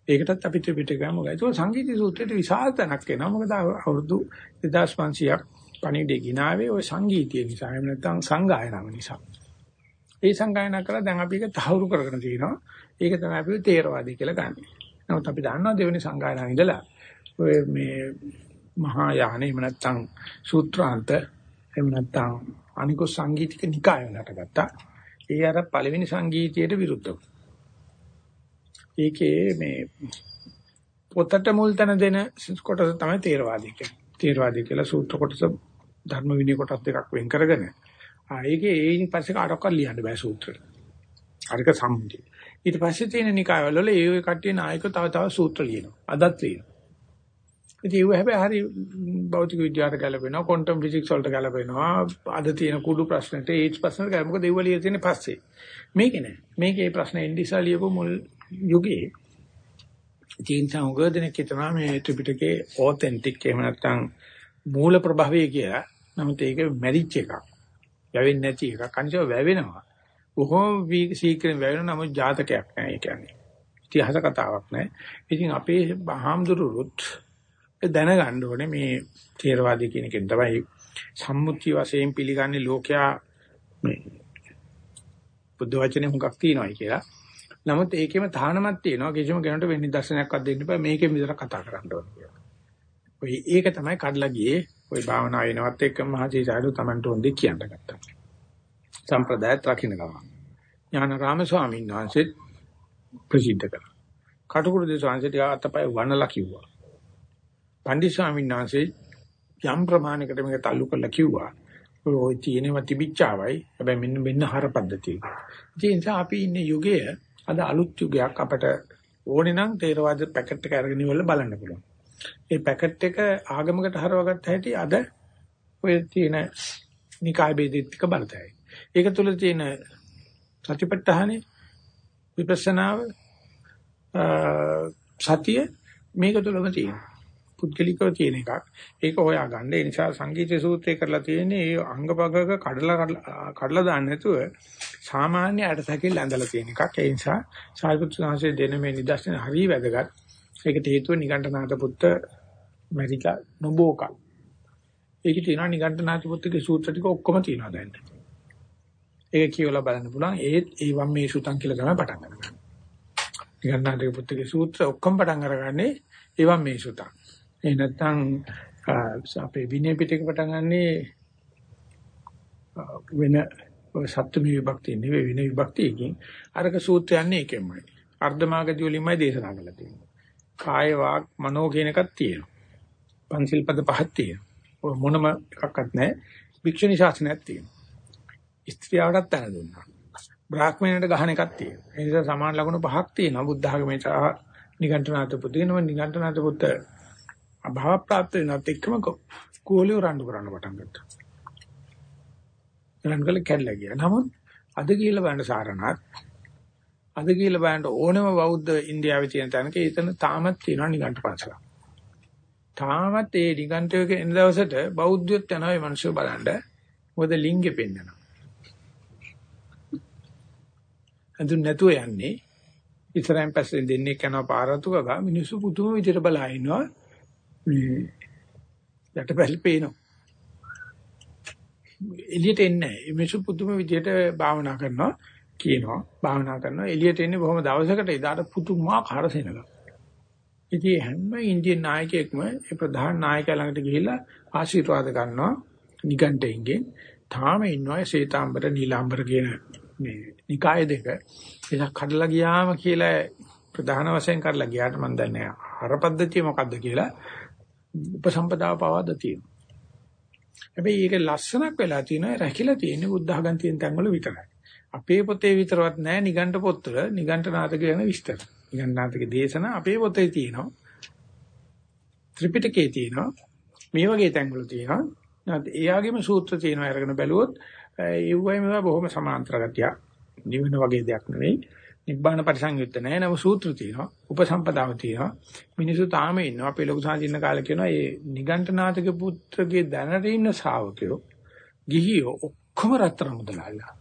ඒකටත් අපි ත්‍රිපිටකයම ගමු. ඒක සංගීත සූත්‍රයේ විශාල තැනක් එනවා. මොකද අවුරුදු 2500ක් පණිවිඩේ ගිනාවේ ওই සංගීතය නිසා එහෙම නැත්නම් සංගායනාව නිසා. ඒ සංගායනා කළා දැන් අපි ඒක තහවුරු කරගෙන තියෙනවා. ඒක තමයි අපි තේරවාදී කියලා ගන්න. නමුත් අපි දන්නවා දෙවෙනි සංගායනාව ඉඳලා ඔය මේ මහා යාන එහෙම නැත්නම් සූත්‍රාන්ත එහෙම නැත්නම් අනිකෝ සංගීතික නිකාය වලට ගත්තා. ඒ අර පළවෙනි සංගීතයට විරුද්ධව. ඒකේ මේ පොතට මුල් තැන දෙන කොටස තමයි තේරවාදී කියන්නේ. තේරවාදී කියලා සූත්‍ර කොටස ධර්ම විනය කොටස් දෙකක් වෙන් කරගෙන ආ ඒකේ ඒයින් පස්සේ කාටවත් ලියන්න බෑ සූත්‍රෙට. අරක සම්මුතිය. ඊට පස්සේ තියෙන නිකායවල වල ඒ කට්ටිය නායකව තව තව සූත්‍ර ලියනවා. අදත් ලියනවා. ඉතින් ඒව හැබැයි හරි භෞතික විද්‍යාවට ගැලපෙනවා, ක්වොන්ටම් ෆිසික්ස් වලට ගැලපෙනවා. අද තියෙන කුඩු ප්‍රශ්නෙට ඒච් ප්‍රශ්නට ගැලපෙනවා. මොකද ඒව ලියලා තියෙන්නේ පස්සේ. මේකේ නෑ. මේකේ ප්‍රශ්න ඉන්දිසා ලියපු මුල් යුගයේ ඉතින් සංගෝධනක හිතනවා මේ ත්‍රිපිටකේ ඔතෙන්ටික් එහෙම නැත්නම් මූල ප්‍රභවය කියලා නමුත් ඒක මැරිච් එකක්. වැවෙන්නේ නැති එකක්. අනිසව වැවෙනවා. බොහොම සීක්‍රෙන් වැවෙන නමුත් ජාතකයක් නෑ ඒ කියන්නේ. ඉතිහාස කතාවක් නෑ. ඉතින් අපේ හාමුදුරුවොත් දැනගන්න ඕනේ මේ ථේරවාදී කියන එකෙන් තමයි සම්මුති වශයෙන් පිළිගන්නේ ලෝකයා මේ බුද්ධ වචනේ හුඟක් තියෙනවායි කියලා. නමුත් ඒකෙම තහනමක් තියෙනවා කිසිම කෙනෙකුට වෙන්නේ දර්ශනයක්වත් දෙන්න බෑ මේකෙන් විතර කතා කරන්න ඕනේ කියලා. ඔය ඒක තමයි කඩලා ගියේ ওই භාවනා වෙනවත් එක්කම මහජීසාරු Tamanට හොඳේ කියන්න ගත්තා. සම්ප්‍රදායත් රකින්න ගමන්. ඥානාරාම ස්වාමීන් වහන්සේ ප්‍රසිද්ධ කළා. කටුකුරු දේශාංශ ටික අතපය වනලා කිව්වා. පණ්ඩිත ස්වාමීන් වහන්සේ යම් ප්‍රමාණයකට මේක තල්ලු කරලා කිව්වා. ඔය තියෙනව තිබිච්චාවයි. හැබැයි මෙන්න මෙන්න හර පද්ධතිය. ඒ නිසා අපි ඉන්නේ යුගයේ අද අලුත් යුගයක් අපට ඕනේ නම් තේරවාද පැකට් එක අරගෙන ඉවරලා බලන්න පුළුවන්. ඒ පැකට් එක ආගමකට හරවගත්ත හැටි අද ඔය තියෙන නිකාය බෙදිත්ක බලතයි. ඒක තුල තියෙන සතිපට්ඨානේ විපස්සනාව සතිය මේක තුලම තියෙනවා. පුද්ගලිකව තියෙන එකක්. ඒක හොයා ගන්න. ඒ නිසා සංගීත සූත්‍රය කරලා තියෙන්නේ ඒ අංගපගක කඩලා කඩලා දාන්න නැතුව සාමාන්‍ය අටසකින් ඇඳලා තියෙන එකක්. ඒ නිසා සාරිපුත්‍ර සංහසේ දෙන මේ නිදර්ශන හරිය වැදගත්. ඒකට හේතුව නිකණ්ඨනාත පුත්ත මෙරිකා නොබෝක. ඒකේ තියෙනවා නිකණ්ඨනාත පුත්තගේ සූත්‍ර ටික ඔක්කොම තියෙනවා දැන්. ඒක කියවලා බලන්න පුළුවන්. ඒත් ඒ වම් මේ සුතං කියලා තමයි පටන් ගන්න. නිකණ්ඨනාත පුත්තගේ සූත්‍ර ඔක්කොම පටන් අරගන්නේ ඒ වම් මේ සුතං. ඒ නැත්තම් අපේ විනය පිටක පටන් ගන්නේ වෙන සත්ත්ව විභක්තිය නෙවෙයි වෙන විභක්තියකින් අරක සූත්‍රය යන්නේ ඒකෙමයි. අර්ධමාගදී වලින්මයි දේශනා කරලා තියෙන්නේ. කාය වාක් මනෝ කියන එකක් තියෙනවා. පංචිල් පද පහක් තියෙනවා. ඔය මොනම එකක්වත් නැහැ. භික්ෂුනි ශාසනයක් තියෙනවා. ස්ත්‍රියවටත් තන දුන්නා. බ්‍රාහ්මණයට ගහන එකක් තියෙනවා. ඒ නිසා සමාන ලකුණු පහක් තියෙනවා. බුද්ධ ආගමේ සහ නිගණ්ඨනාත පුතේනම නිගණ්ඨනාත පුත අභාව ප්‍රාප්ත වෙනත් එක්කම කෝලිය රණ්ඩු කරන්න පටන් ගත්තා. රණ්ඩුකල කැඩලා ගියා. නමුත් අද කියලා බලන්න සාරණත් අද කියලා බලන්න ඕනම බෞද්ධ ඉන්දියාවේ තියෙන තැනක එතන තාමත් තියෙනවා නිගණ්ඨ පන්සල. තාමත් ඒ නිගණ්ඨයේ එන දවසට බෞද්ධයොත් යනවා මේ මිනිස්සු බලන්න. මොකද ලිංගෙ පෙන්නනවා. අඳුන් නැතුව යන්නේ ඉස්සරහින් පස්සේ දෙන්නේ කරනවා පාරතුක ගා මිනිස්සු පුදුම විදිහට බලා ඉන්නවා මේ යටපැල් පේනවා. එළියට එන්නේ නැහැ. මිනිස්සු පුදුම විදිහට භාවනා කරනවා කියනවා. භාවනා කරනවා. එළියට එන්නේ බොහොම දවසකට. එදාට පුදුමාකාර සෙනඟ ඉතින් හැම ඉන්දියන් නායකයෙක්ම ඒ ප්‍රධාන නායකයා ළඟට ගිහිල්ලා ආශිර්වාද ගන්නවා. නිගණ්ඨයෙන් තාම ඉන්නවා ශ්වේතාම්බර නීලාම්බර කියන මේ නිකාය දෙක. ඒක කඩලා ගියාම කියලා ප්‍රධාන වශයෙන් කරලා ගියාට මම දන්නේ හරපද්ධතිය මොකද්ද කියලා. උපසම්පදාව පවද තියෙනවා. හැබැයි ඒක ලස්සනක් වෙලා තියෙනවා රැකිලා තියෙන්නේ බුද්ධ ආගම් තියෙන තැන්වල විතරයි. අපේ පොතේ විතරවත් නෑ නිගණ්ඨ පොත්වල නිගණ්ඨනාථ කියන විස්තර. නිගණ්ඨනාථගේ දේශනා අපේ පොතේ තියෙනවා. ත්‍රිපිටකේ තියෙනවා. මේ වගේ තැන්වල තියෙනවා. නැත්නම් එයාගේම සූත්‍ර තියෙනවා අරගෙන බැලුවොත් ඒ වගේ මේවා බොහොම සමාන්තර ගතියක්. නිවන වගේ දෙයක් නෙවෙයි. නිබ්බාන පරිසංයුක්ත නැහැ. නම සූත්‍ර තියෙනවා. උපසම්පදාව තියෙනවා. මිනිස්සු තාම ඉන්නවා. අපේ ලොකු සාජින්න කාලේ කියනවා මේ නිගණ්ඨනාථගේ පුත්‍රගේ දැනට ඉන්න ශාවකයෝ ගිහියෝ ඔක්කොම රත්තරන් මුදලාලා.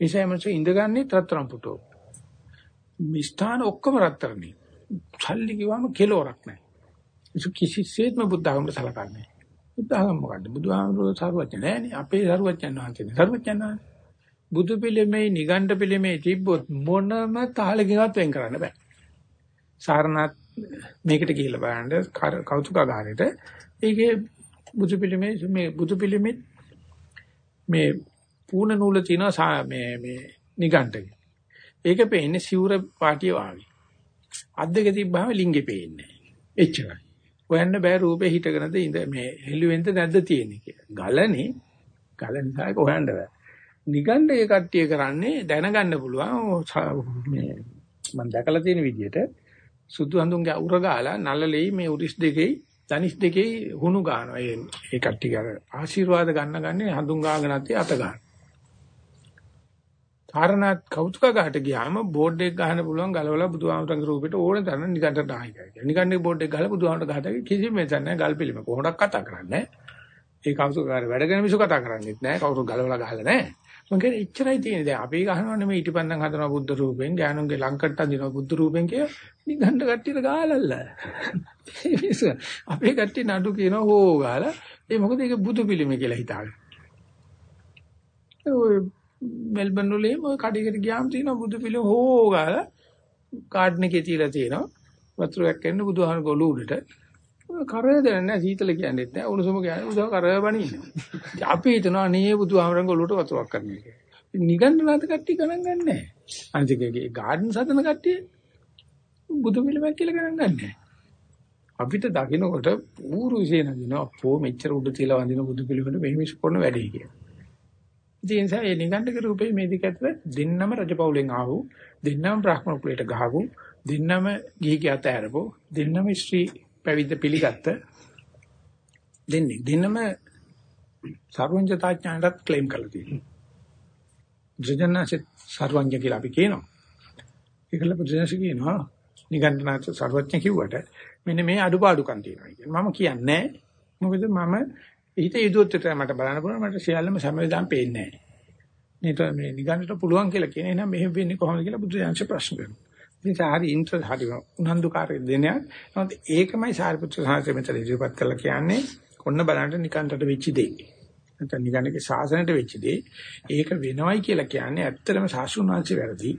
ඒසයි මිනිස්සු ඉඳගන්නේ රත්තරන් පුටෝ. මිස්ථාන ඔක්කොම රත්තරනේ. සල්ලි කිව්වම කෙලවරක් නැහැ. ඒක කිසිසේත්ම බුද්ධ ධර්මයට සලකන්නේ නැහැ. බුද්ධ ධර්ම මොකද්ද? බුදුහාමුදුරුවෝ සරුවච්ච නැහැනේ. අපේ සරුවච්චන් වහන්සේනේ. සරුවච්චන් වහන්සේ බුදු පිළිමේ නිගණ්ඨ පිළිමේ තිබ්බොත් මොනම තාලකින්වත් වෙන් කරන්න බෑ. සාරණත් මේකට ගිහිල්ලා බලන්න කෞතුකාගාරයට ඒකේ බුදු පිළිමේ මේ බුදු පිළිමේ මේ පූර්ණ නූල තියෙනවා මේ මේ නිගණ්ඨකේ. ඒක පේන්නේ සිවුර පාටිය වාගේ. අත් දෙක තිබ්බහම ලිංගෙ පේන්නේ. එච්චරයි. හොයන්න බෑ රූපේ හිටගෙනද ඉඳ මේ හෙළුවෙන්ද නැද්ද තියෙන්නේ කියලා. ගලනේ ගල නිසා ඒක හොයන්න බෑ. නිගණ්ඩ ඒ කට්ටිය කරන්නේ දැනගන්න පුළුවන් මේ මම දැකලා තියෙන විදිහට සුදු හඳුන්ගේ අවුර ගාලා නළලෙයි මේ උරිස් දෙකේ ධනිස් දෙකේ හුණු ගන්නවා. ඒ ඒ කට්ටිය අර ආශිර්වාද ගන්න ගන්නේ හඳුන් ගාගෙන නැති අත ගන්න. කාරණාත් කෞතුක ගහට ගියාම බෝඩ් එක ගහන්න පුළුවන් ගලවලා බුදුහාමරගේ රූපෙට ඕන තරම් නිකන්ට ඩායිකයි කියලා. නිකන්නේ බෝඩ් එක ගහලා බුදුහාමරට ගහට කිසිම මෙතන නැහැ ගල් පිළිම කොහොමඩක් කතා කරන්නේ. ඒ කෞතුකාරය වැඩ කරන මිනිස්සු කතා කරන්නේත් නැහැ. කවුරු ගලවලා ගහලා නැහැ. මම කියන්නේ එච්චරයි තියෙන්නේ. දැන් අපි ගහනවා නෙමෙයි ඊටපන්දන් හදනවා බුද්ධ රූපෙන්, ඥානුන්ගේ ලංකට්ට අදිනවා බුද්ධ රූපෙන් කිය නිගණ්ඩ කට්ටියට ගාලල්ල. අපේ කට්ටිය නඩු කියනවා හෝ ගාලා. ඒ මොකද ඒක බුදු පිළිමේ කියලා හිතාගෙන. ඔය මෙල්බන් වලේ ඔය කඩේකට ගියාම තියෙනවා බුදු පිළිම හෝ ගාලා කාඩ් එකේ තියලා තියෙනවා. වතුරක් එන්න බුදුහාම ගොළු උඩට කරය දෙන්නේ නැහැ සීතල කියන්නේත් නැහැ උණුසුම කියන්නේ උදව කරය බණින්න. අපි හිතනවා අනේ බුදුහාමරංග ඔලුවට වතුරක් කරන්න කියලා. නිගණ්ඨනාත කට්ටිය ගණන් ගන්නෑ. අනිතිකගේ ගාඩන් සදන කට්ටිය බුදු පිළිමයක් කියලා ගණන් ගන්නෑ. අපිට දකින්නකොට ඌරු විශේෂ නදින අපෝ මෙච්චර උඩ තියලා වඳින බුදු පිළිමෙට මෙහෙම කරන වැඩේ කියලා. ඒ නිසා මේ නිගණ්ඨක රූපේ මේ දෙක අතර දෙන්නම රජපෞලෙන් ආවු දෙන්නම බ්‍රාහ්මණ කුලයට ගහපු දෙන්නම ගිහි ගියත ඇරපු දෙන්නම ශ්‍රී පැවිද්ද පිළිගත්ත දෙන්නේ දෙන්නම සර්වඥතා ඥානවත් ක්ලේම් කරලා තියෙනවා. ජනනාසේ සර්වඥ කියලා අපි කියනවා. ඒකල බුදුසසු කියනවා නිගණ්ඨනාත සර්වඥ කිව්වට මෙන්න මේ අඩුපාඩුකම් තියෙනවා කියලා. මම කියන්නේ මොකද මම හිත යදුවත් මට බලන්න පුළුවන් මට සියල්ලම සමවැදම් පේන්නේ නැහැ. මේ නිගණ්ඨට පුළුවන් කියලා කියන එහෙනම් මෙහෙම වෙන්නේ කොහොමද කියලා බුදුසසු ප්‍රශ්න කරනවා. ඉතින් හරි ඉන්ට්‍රස් හරි උනන්දුකාරී දෙනයක්. නමුත් ඒකමයි සාරිපුත්‍ර සාහිත්‍ය මෙතන ඉදිරිපත් කළා කියන්නේ ඔන්න බලන්න නිකන්ටට වෙච්ච දෙයක්. නැත්නම් නිගණ්ඨගේ ශාසනයට වෙච්ච දේ. ඒක වෙනවයි කියලා කියන්නේ ඇත්තටම සාසුන් වංශේ වැරදි.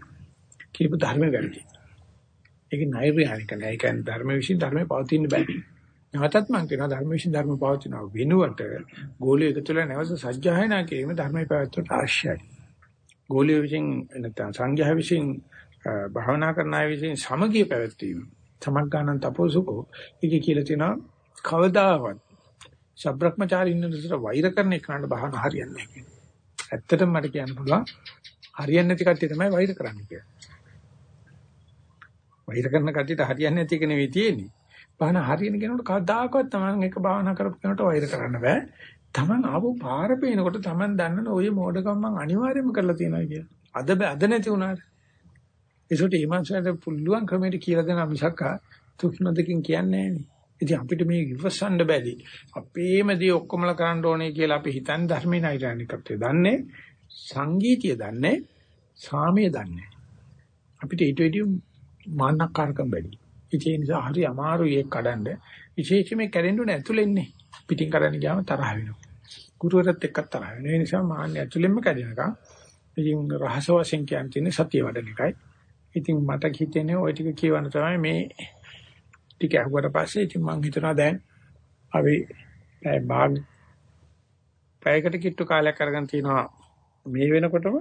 කියපු ධර්මයේ වැරදි. ඒක නෛර්යානික නෑ. ඒ කියන්නේ ධර්ම විශ්ින් ධර්මේ පවතින්න බෑ. නැවතත් මම කියනවා ධර්ම විශ්ින් ධර්ම පවතිනවා වෙනුවට ගෝලිය එකතු වෙලා නැවත සත්‍යයනා කිරීම ධර්මයේ පැවැත්මට අවශ්‍යයි. ගෝලිය විශ්ින් නැත්නම් සංඝයා විශ්ින් භාවනා කරන අය විසින් සමගිය පැවැත්වීම සමග්ගානන් තපෝසුකෝ ඒකේ කියලා තියෙනවා කවදාවත් ශබ්‍රක්‍මචාරින්නතර වෛර කරන එකට බහන හරියන්නේ නැහැ කියන්නේ. ඇත්තටම මට කියන්න පුළුවන් හරියන්නේ නැති කට්ටිය තමයි වෛර කරන්නේ කියලා. වෛර කරන කට්ටියට හරියන්නේ නැති එක නෙවෙයි තියෙන්නේ. බහන හරියන කෙනෙකුට කවදාකවත් තමන් එක භාවනා කරපු කෙනෙකුට වෛර කරන්න බෑ. තමන් ආපු පාර පේනකොට තමන් දන්නන ඔය මෝඩකම් මං අනිවාර්යයෙන්ම කරලා තියෙනවා කියලා. අද අද නැති වුණාට. ඒසොට ඊමණසට පුළුවන් ක්‍රමයට කියලා දෙන මිසක් තුක්නදකින් කියන්නේ නැහැ ඉතින් අපිට මේ ඉවසන්න බැරි. අපේම දේ ඔක්කොමල කරන්න ඕනේ කියලා අපි හිතන් ධර්මේ නෛර්යානිකත්වය දන්නේ සංගීතය දන්නේ සාමය දන්නේ. අපිට ඊට වැඩි මාන්නකාරකම් බැරි. ඒ නිසා හරි අමාරුයි ඒක කඩන්න. විශේෂයෙන්ම කැරෙන්න ඇතුළෙන්නේ. පිටින් කරන්න ගියාම තරහ වෙනවා. ගුරුවරත් එක්ක තරහ වෙනවා. ඒ නිසා මාන්නේ ඇතුළෙන්ම කැඩෙනකම් ඉතින් රහස වශයෙන් කියන්නේ සතිය වඩන එකයි. ඉතින් මට හිතෙන්නේ ওই ටික කියවන්න තමයි මේ ටික ඇහුවට පස්සේ ඉතින් මම හිතනවා දැන් අපි පැය භාග පැයකට කිට්ටු කාලයක් අරගෙන තිනවා මේ වෙනකොටම.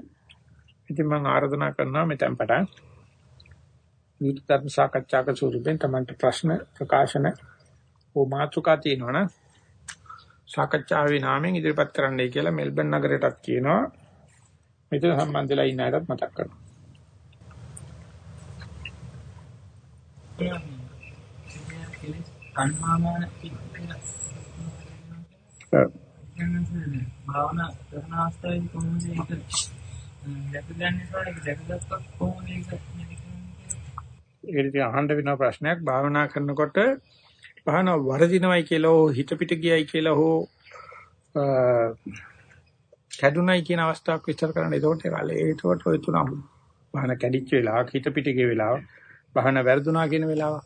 ඉතින් මම ආරාධනා කරනවා මෙතෙන් පටන්. විතරම් සාකච්ඡාක ස්වරූපෙන් තමන්ට ප්‍රශ්න ප්‍රකාශන ඕ මාතෘකා තියෙනවනම් සාකච්ඡාවේ නාමයෙන් ඉදිරිපත් කරන්නයි කියලා මෙල්බන් නගරයටත් කියනවා. මෙතන සම්බන්ධලා ඉන්න අයටත් මතක් කරනවා. තණ්හාමාන කියලා භාවනා කරන අවස්ථාවේදී කොහොමද ඒක දැකගන්නේ සෝරේ දැකගත්තොත් කොහොමද ඒක ඒකට අහන්න වෙන ප්‍රශ්නයක් භාවනා කරනකොට භාවන වරදිනවයි කියලා හෝ හිත පිට ගියයි කියලා හෝ කැඩුනයි කියන අවස්ථාවක් විස්තර කරන්න. ඒකට කාලේ ඒකට ඔය තුන භාවන කැඩිච්ච වෙලාවක් හිත පිට ගිය වෙලාවක් භාවන වැරදුනා කියන වෙලාවක්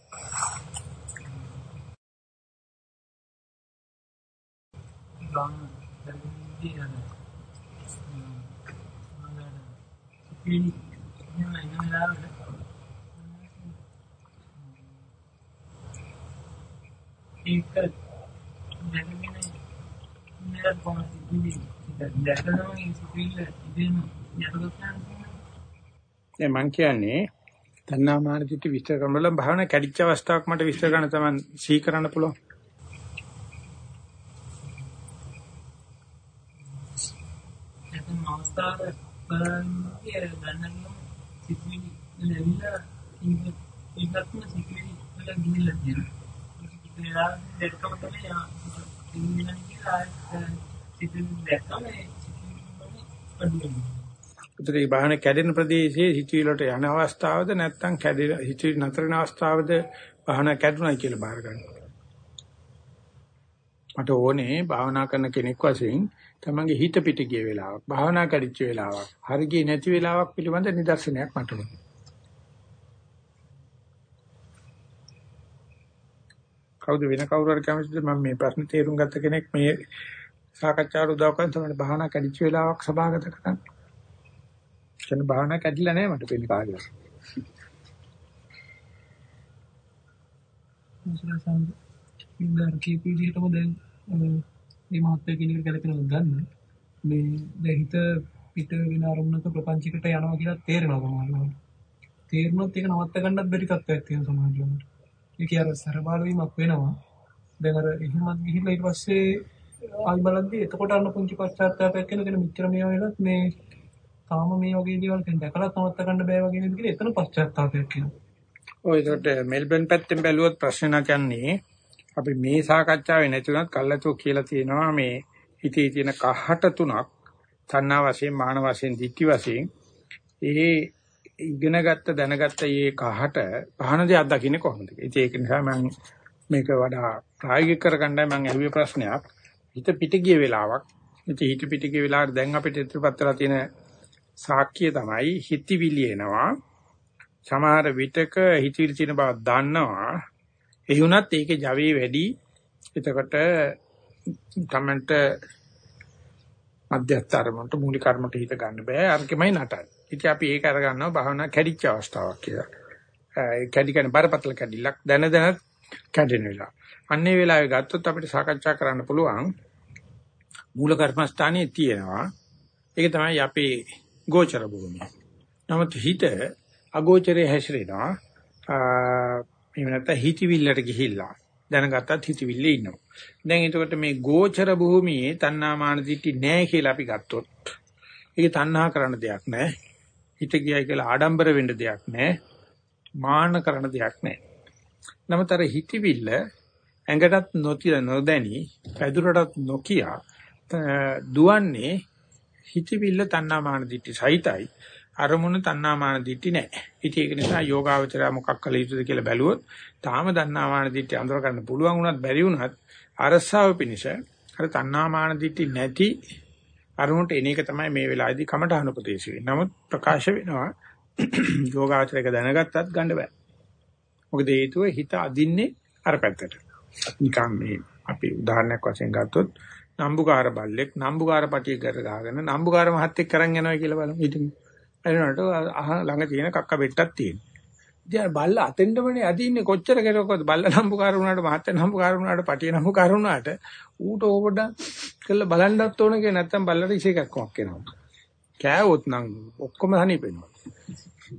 ඒක දැනගෙන නේද කොහොමද ඉන්නේ දැකනවා ඉතින් ඉතින් යටගොස්සන් මං කියන්නේ තණ්හාමාන දිට්ඨි විස්තර කරනවල භාවනා කැඩිච්ච අවස්ථාවක් මට විස්තර කරන්න තමයි සී කරන්න පුළුවන්. අවස්ථාව බලන්නේ ගන්නම සිතුවිලි ලැබිලා ඉන්නත්ම සිතුවිලි වල ගිහිල්ලා තියෙනවා. ඒක දෙකම තමයි ඉන්නේ කියලා සිතුවිලි දැක්කම උතරේ බාහන කැඩෙන ප්‍රදේශයේ හිතවිලි වලට යන අවස්ථාවද නැත්නම් කැඩෙන හිතවිලි නතර වෙන අවස්ථාවද බාහන කැඩුණයි කියලා බාර ගන්නවා. මට ඕනේ භාවනා කරන කෙනෙක් වශයෙන් තමන්ගේ හිත පිට ගිය වෙලාවක්, භාවනා කරිච්ච වෙලාවක්, හරි ගියේ නැති වෙලාවක් පිළිබඳ නිදර්ශනයක් මට ඕනේ. කවුද වෙන කවුරු හරි කැමතිද මම මේ ප්‍රශ්න තේරුම් ගත්ත කෙනෙක් මේ සාකච්ඡාවට උදව් කරන තමයි භාවනා කරිච්ච වෙලාවක් සභාගත කරන්න. කියන භාවනා කැඩිලා නැහැ මට පෙන්නේ කාගේවත්. මුසලසන් ඉන්දර කීපී විදිහටම දැන් මේ මහත්ය කියන එක ගැලපෙනවද ගන්න මේ දැන් හිත පිට වෙන අරමුණක ප්‍රපංචයකට යනවා කියලා තේරෙනවා තමයි තේරුණොත් ඒක නවත්ත ගන්නත් බැරි තත්ත්වයක් තියෙන සමාජවලට. ඒක අර සරබාල වීමක් වෙනවා. දැන් අර එහෙමත් ගිහිල්ලා ඊට පස්සේ ආයි බලද්දී එතකොට අන්න පුංචි පශ්චාත්තාවයක් වෙනකන් මෙච්චර මේවා වෙලත් මේ තාම මේ වගේ දේවල් දැන් දැකලා නවත්ත ගන්න බෑ වගේ නේද කියලා එතන පශ්චාත්තාවයක් එනවා. ඔය ඒකට මෙල්බන් පැත්තෙන් බැලුවොත් ප්‍රශ්න නැකන්නේ අපි මේ සාකච්ඡාවේ නැතුණත් කල්ලාතෝ කියලා තියෙනවා මේ හිතේ තියෙන කහට තුනක් තණ්හා වශයෙන් මාන වශයෙන් දික්ටි වශයෙන් ඒ ඉගෙනගත්ත දැනගත්ත මේ කහට පහන දෙයක් දකින්නේ කොහොමද? ඉතින් ඒක නිසා මම මේක වඩා ප්‍රායෝගික කරගන්නයි මම අහුවේ ප්‍රශ්නයක්. හිත පිට ගිය වෙලාවක්. ඉතින් හිත පිට ගිය වෙලාවට දැන් අපිට ඉදිරිපත් වෙලා තියෙන සාක්කිය තමයි හිතවිලි එනවා. සමහර විටක හිතවිලි තියෙන බව දන්නවා. ඒ වුණත් ඒකේ ජවයේ වැඩි. එතකොට තමන්ට මධ්‍යස්ථ අරමුණට මූලික කර්මට හිත ගන්න බෑ. අරකෙමයි නටන්නේ. ඉතින් අපි ඒක අරගන්නවා භාවනා කැඩිච්ච අවස්ථාවක් කියලා. ඒ කැඩි කියන්නේ බරපතල කැඩිල්ලක් දැන දැන කැඩෙන වෙලාව. අන්නේ වෙලාවේ ගත්තොත් අපිට සාකච්ඡා කරන්න පුළුවන් මූල කර්මස්ථානයේ තියෙනවා. ඒක තමයි අපේ ගෝචර භූමිය. නමුත් හිත අගෝචරයේ හැසිරෙනවා. එහෙම නැත්නම් හිතවිල්ලට ගිහිල්ලා දැනගත්තත් හිතවිල්ලේ ඉන්නවා. දැන් එතකොට මේ ගෝචර භූමියේ තණ්හාමාන දිටි නැහැ කියලා අපි ගත්තොත් ඒක තණ්හා කරන දෙයක් නැහැ. හිත ගියයි කියලා ආඩම්බර වෙන්න දෙයක් නැහැ. මාන කරන දෙයක් නැහැ. නමුත් අර හිතවිල්ල ඇඟටත් නොතිය නොදැනි පැදුරටත් නොකිය දුවන්නේ හිතවිල්ල තණ්හාමාන දිටි සහිතයි. අරමුණ තණ්හාමාන දිටි නැහැ. ඉතින් ඒක නිසා යෝගාවචරය මොකක් කළ යුතුද කියලා බැලුවොත් තාම තණ්හාමාන දිටි අඳුර ගන්න පුළුවන් වුණත් බැරි වුණත් අරසාව පිනිස අර තණ්හාමාන දිටි නැති අරමුණට එන එක තමයි මේ වෙලාවේදී කමඨහන උපදේශ වෙන්නේ. නමුත් ප්‍රකාශ වෙනවා යෝගාචරයක දැනගත්තත් ගන්න බෑ. මොකද හේතුව හිත අදින්නේ අර පැත්තට. නිකන් මේ අපි උදාහරණයක් වශයෙන් ගත්තොත් නම්බුකාර බල්ලෙක් නම්බුකාර පටිය කර ගහගෙන නම්බුකාර මහත්තයෙක් කරන් යනවා කියලා බලමු. ඉතින් එනකොට අහ ළඟ තියෙන කක්ක බෙට්ටක් තියෙනවා. ඉතින් බල්ල අතෙන්ඩමනේ අදින්නේ කොච්චර කෙරුවකද බල්ල නම්බුකාර වුණාට මහත්තයා නම්බුකාර වුණාට පටිය නම්බුකාර වුණාට ඌට ඕකට කළ බලන්නත් ඕන කිය නැත්තම් බල්ලට ඉෂේකක් කොක් වෙනවා. කෑවොත් නම් ඔක්කොම හනිපෙනවා.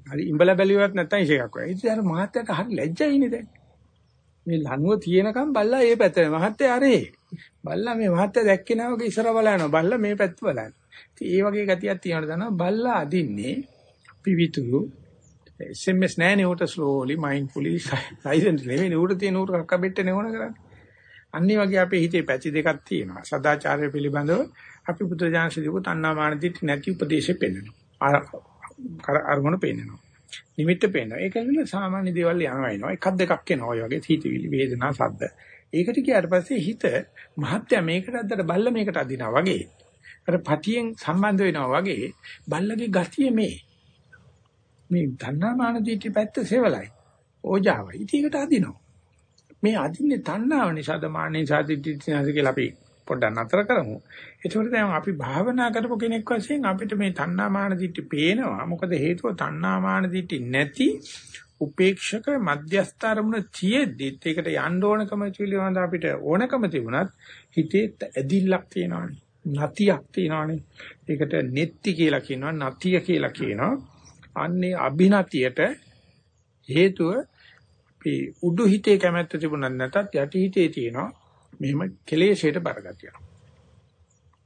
හරි ඉඹල බැලියවත් නැත්තම් ඉෂේකක් වෙයි. ඉතින් අර මහත්තයාට හරි ලැජ්ජයිනේ දැන්. මේ ලනුව තියෙනකම් බල්ලා ඒ පැත්තේ මහත්තයා අරේ. බල්ලා මේ මහත්තයා දැක්කේ නැහැ වගේ ඉස්සර බලනවා. බල්ලා මේ පැත්ත බලනවා. ඉතින් ඒ වගේ ගතියක් තියෙනවා දන්නවා. බල්ලා අදින්නේ පිවිතුරු SMS නෑනේ උට slowly mindfully silently නෙවෙයි උට තියෙන උට කක්ක බෙට්ට නෙවන කරන්නේ. අනිත් වගේ අපේ හිතේ පැති දෙකක් තියෙනවා. සදාචාරය පිළිබඳව අපි පුත්‍රජානසිකව තණ්හාමාන දිටි නැති උපදේශෙ පෙන්නනවා. අරමුණ පෙන්නනවා. නිමිත්ත පෙන්නනවා. ඒක නෙවෙයි සාමාන්‍ය දේවල් යනවා එනවා. එකක් දෙකක් එනවා. ඔය වගේ හිතවිලි වේදනා සද්ද. ඒකට කියාට පස්සේ හිත මහත්ය මේකට අද්දට බල්ල මේකට අදිනවා වගේ. අර පටියෙන් සම්බන්ධ වෙනවා වගේ බල්ලගේ ගතිය මේ. මේ තණ්හාමාන දිටි පැත්ත සෙවලයි. ඕජාවයි. ඉතින් ඒකට අදිනවා. මේ අදින්නේ තණ්හාව නිසාද මාන නිසාද දිටි නිසාද කියලා අපි පොඩ්ඩක් නතර කරමු. ඒකෝට දැන් අපි භාවනා කරපු කෙනෙක් වශයෙන් අපිට මේ තණ්හාමාන දිටි පේනවා. මොකද හේතුව තණ්හාමාන දිටි නැති උපේක්ෂක මධ්‍යස්ථ අරමුණ තියෙද්දිත් ඒකට යන්න ඕනකම පිළිබඳ අපිට ඕනකම තිබුණත් හිතේ ඇදිල්ලක් තියෙනවානේ. නතියක් තියෙනවානේ. ඒකට නෙත්ති කියලා කියනවා, නතිය කියලා කියනවා. අන්නේ අභිනතියට හේතුව අපි උඩු හිතේ කැමැත්ත තිබුණත් නැතත් යටි හිතේ තියෙනවා මෙහෙම කෙලෙෂයට බරගතිය.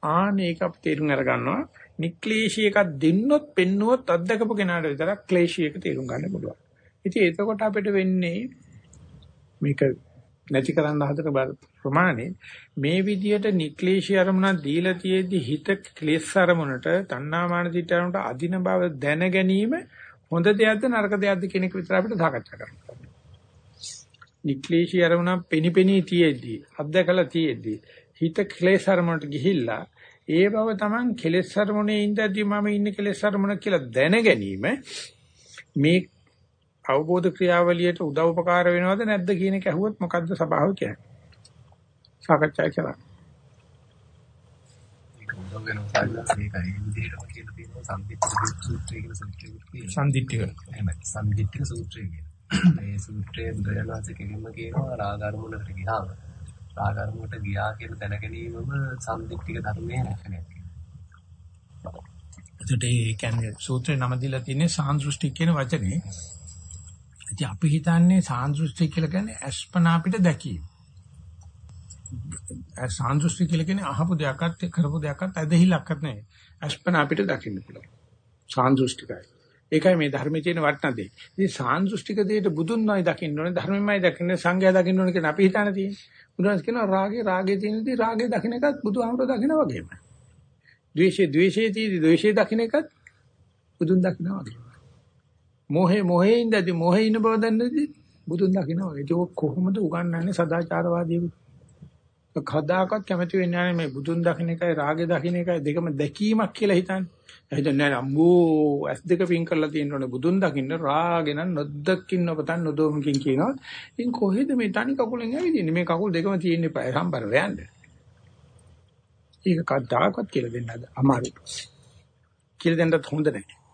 ආන ඒක අපි තේරුම් අරගන්නවා නික්ලේශී එකක් දෙන්නොත් පෙන්නුවොත් අත්දකපු කෙනාට විතරක් ක්ලේශී එක තේරුම් ගන්න පුළුවන්. ඉතින් එතකොට අපිට වෙන්නේ මේක නැති කරන්න හදන ප්‍රමාණය මේ විදියට නික්ලේශී අරමුණක් දීලා තියෙද්දි හිත ක්ලේශ අරමුණට තණ්හාමාන දිටරමුණට අදින බව දැන ගැනීම හොඳ දෙයක්ද නරක දෙයක්ද කියන එක විතර අපිට සාකච්ඡා කරන්න. නික්ලේශී අරමුණක් පෙනිපෙනී තියෙද්දි අත්දකලා තියෙද්දි හිත ක්ලේශ අරමුණට ගිහිල්ලා ඒ බව Taman කෙලෙස් අරමුණේ ඉඳදී මම ඉන්නේ කෙලෙස් අරමුණ කියලා දැන ගැනීම මේ අවබෝධ ක්‍රියාවලියට උදව් උපකාර වෙනවද නැද්ද කියන එක අහුවොත් මොකද්ද සබාව කියන්නේ? සාකච්ඡා කරා. සම්දිත්තික සම්දිත්තික සූත්‍රය කියන. මේ සූත්‍රයේ බුදුරජාණන් කෙලින්ම කියනවා රාගාරමුණකට ගියාම රාගාරමුණට ගියා කියන දැන ගැනීමම සම්දිත්තික ධර්මයේ ලක්ෂණයක්. එතකොට ඒ කියන්නේ සූත්‍රේ නම දීලා තියෙන්නේ සාන්දෘෂ්ටි කියන වචනේ. ඉතින් අපි හිතන්නේ සාන්දෘෂ්ටි කියලා කියන්නේ අස්පනා අපිට දැකීම. සාන්දෘෂ්ටි කියලා කියන්නේ අහපු දෙයක්වත් කරපු දෙයක්වත් ඇදහිලක්වත් නෙවෙයි. අස්පනා අපිට දකින්න පුළුවන්. සාන්දෘෂ්ටිකයි. ඒකයි මේ ධර්මයේ තියෙන වටිනා දේ. ඉතින් සාන්දෘෂ්ටික දෙයට බුදුන්මයි දකින්න ඕනේ, ධර්මෙමයි දකින්න, සංඝයා දකින්න ඕනේ කියන අපි හිතන තියෙන්නේ. බුදුන්ස් කියනවා රාගේ රාගේ තියෙනදී රාගේ දකින්න එකත් බුදුහාමර දකින්න වගේම. ද්වේෂේ ද්වේෂේ තියෙදි ද්වේෂේ දකින්න එකත් බුදුන් දකින්න වගේම. මොහේ මොහේ ඉඳදී මොහේ ඉන්න බව දන්නදී බුදුන් දකින්න වගේ. ඒක කොහොමද උගන්වන්නේ සදාචාරවාදීව? කවදාකවත් කැමති වෙන්නේ නැහැ මේ බුදුන් දකින්න එකයි රාගේ දකින්න එකයි දෙකම දැකීමක් කියලා හිතන්නේ. හිතන්නේ නැහැ අම්බෝ ඇස් දෙක පින් කරලා තියෙනවනේ බුදුන් දකින්න රාගෙන නොදකින්න ඔබතන් නොදොමකින් කියනවා. ඉතින් කොහෙද මේ තනි කකුලෙන් ඇවිදින්නේ? මේ කකුල් දෙකම තියෙන්න එපා. සම්බර වෙන්න. ඒක කවදාකවත් කියලා දෙන්නද අමාරුයි. කියලා දෙන්නත් හොඳ නැහැ.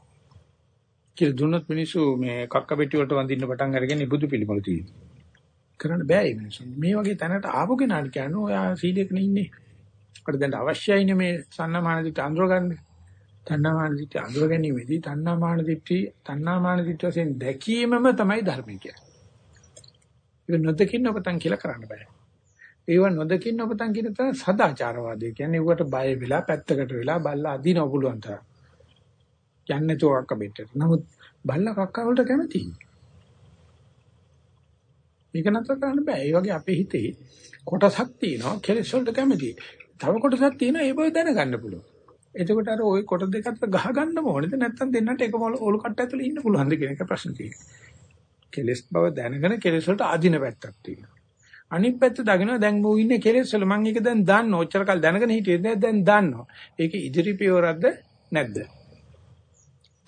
කියලා දුන්නොත් මිනිස්සු මේ කක්ක පෙට්ටි වලට වඳින්න පටන් අරගෙන බුදු පිළිමවල තියෙනවා. කරන්න බෑ මේ මිනිස්සු. මේ වගේ තැනට ආපු කෙනාට කියන්නේ ඔයා සීලයක ඉන්නේ. අපිට දැන් අවශ්‍යයිනේ මේ සන්නමාන දිට අඳුර ගන්න. තණ්හාමාන දිට අඳුර ගැනීමේදී තණ්හාමාන දිටි තණ්හාමාන දිට වශයෙන් දැකීමම තමයි ධර්මය කියන්නේ. ඒක නොදකින්න ඔබතන් කියලා කරන්න බෑ. ඒව නොදකින්න ඔබතන් කියන තරම් සදාචාරවාදී කියන්නේ උකට බය වෙලා පැත්තකට වෙලා බල්ලා අදින ඔබුලුවන් තරම්. යන්නේ තෝරක්ක බෙට්ටට. නමුත් බල්ලා කක්ක වලට කැමතියි. මේක නතර කරන්න බෑ. ඒ වගේ අපේ හිතේ කොටසක් තියෙනවා කෙලෙස් වලට කැමතියි. තව කොටසක් තියෙනවා ඒ බව දැනගන්න පුළුවන්. එතකොට අර ওই කොට දෙක අතර ගහ ගන්න ඕනේද නැත්නම් දෙන්නට එකම ඔලු කට්ට ඇතුලේ ඉන්න පුළුවන්ද කියන එක ප්‍රශ්න තියෙනවා. කෙලෙස් බව දැනගෙන කෙලෙස් වලට අදින පැත්තක් තියෙනවා. අනිත් පැත්ත දකිනවා දැන් මෝ ඉන්නේ කෙලෙස් වල මම ඒක දැන් දන්නවා. ඔච්චර කල් දැනගෙන හිටියේ දැන් දන්නවා. ඒක ඉදිරි පියවරක්ද නැද්ද?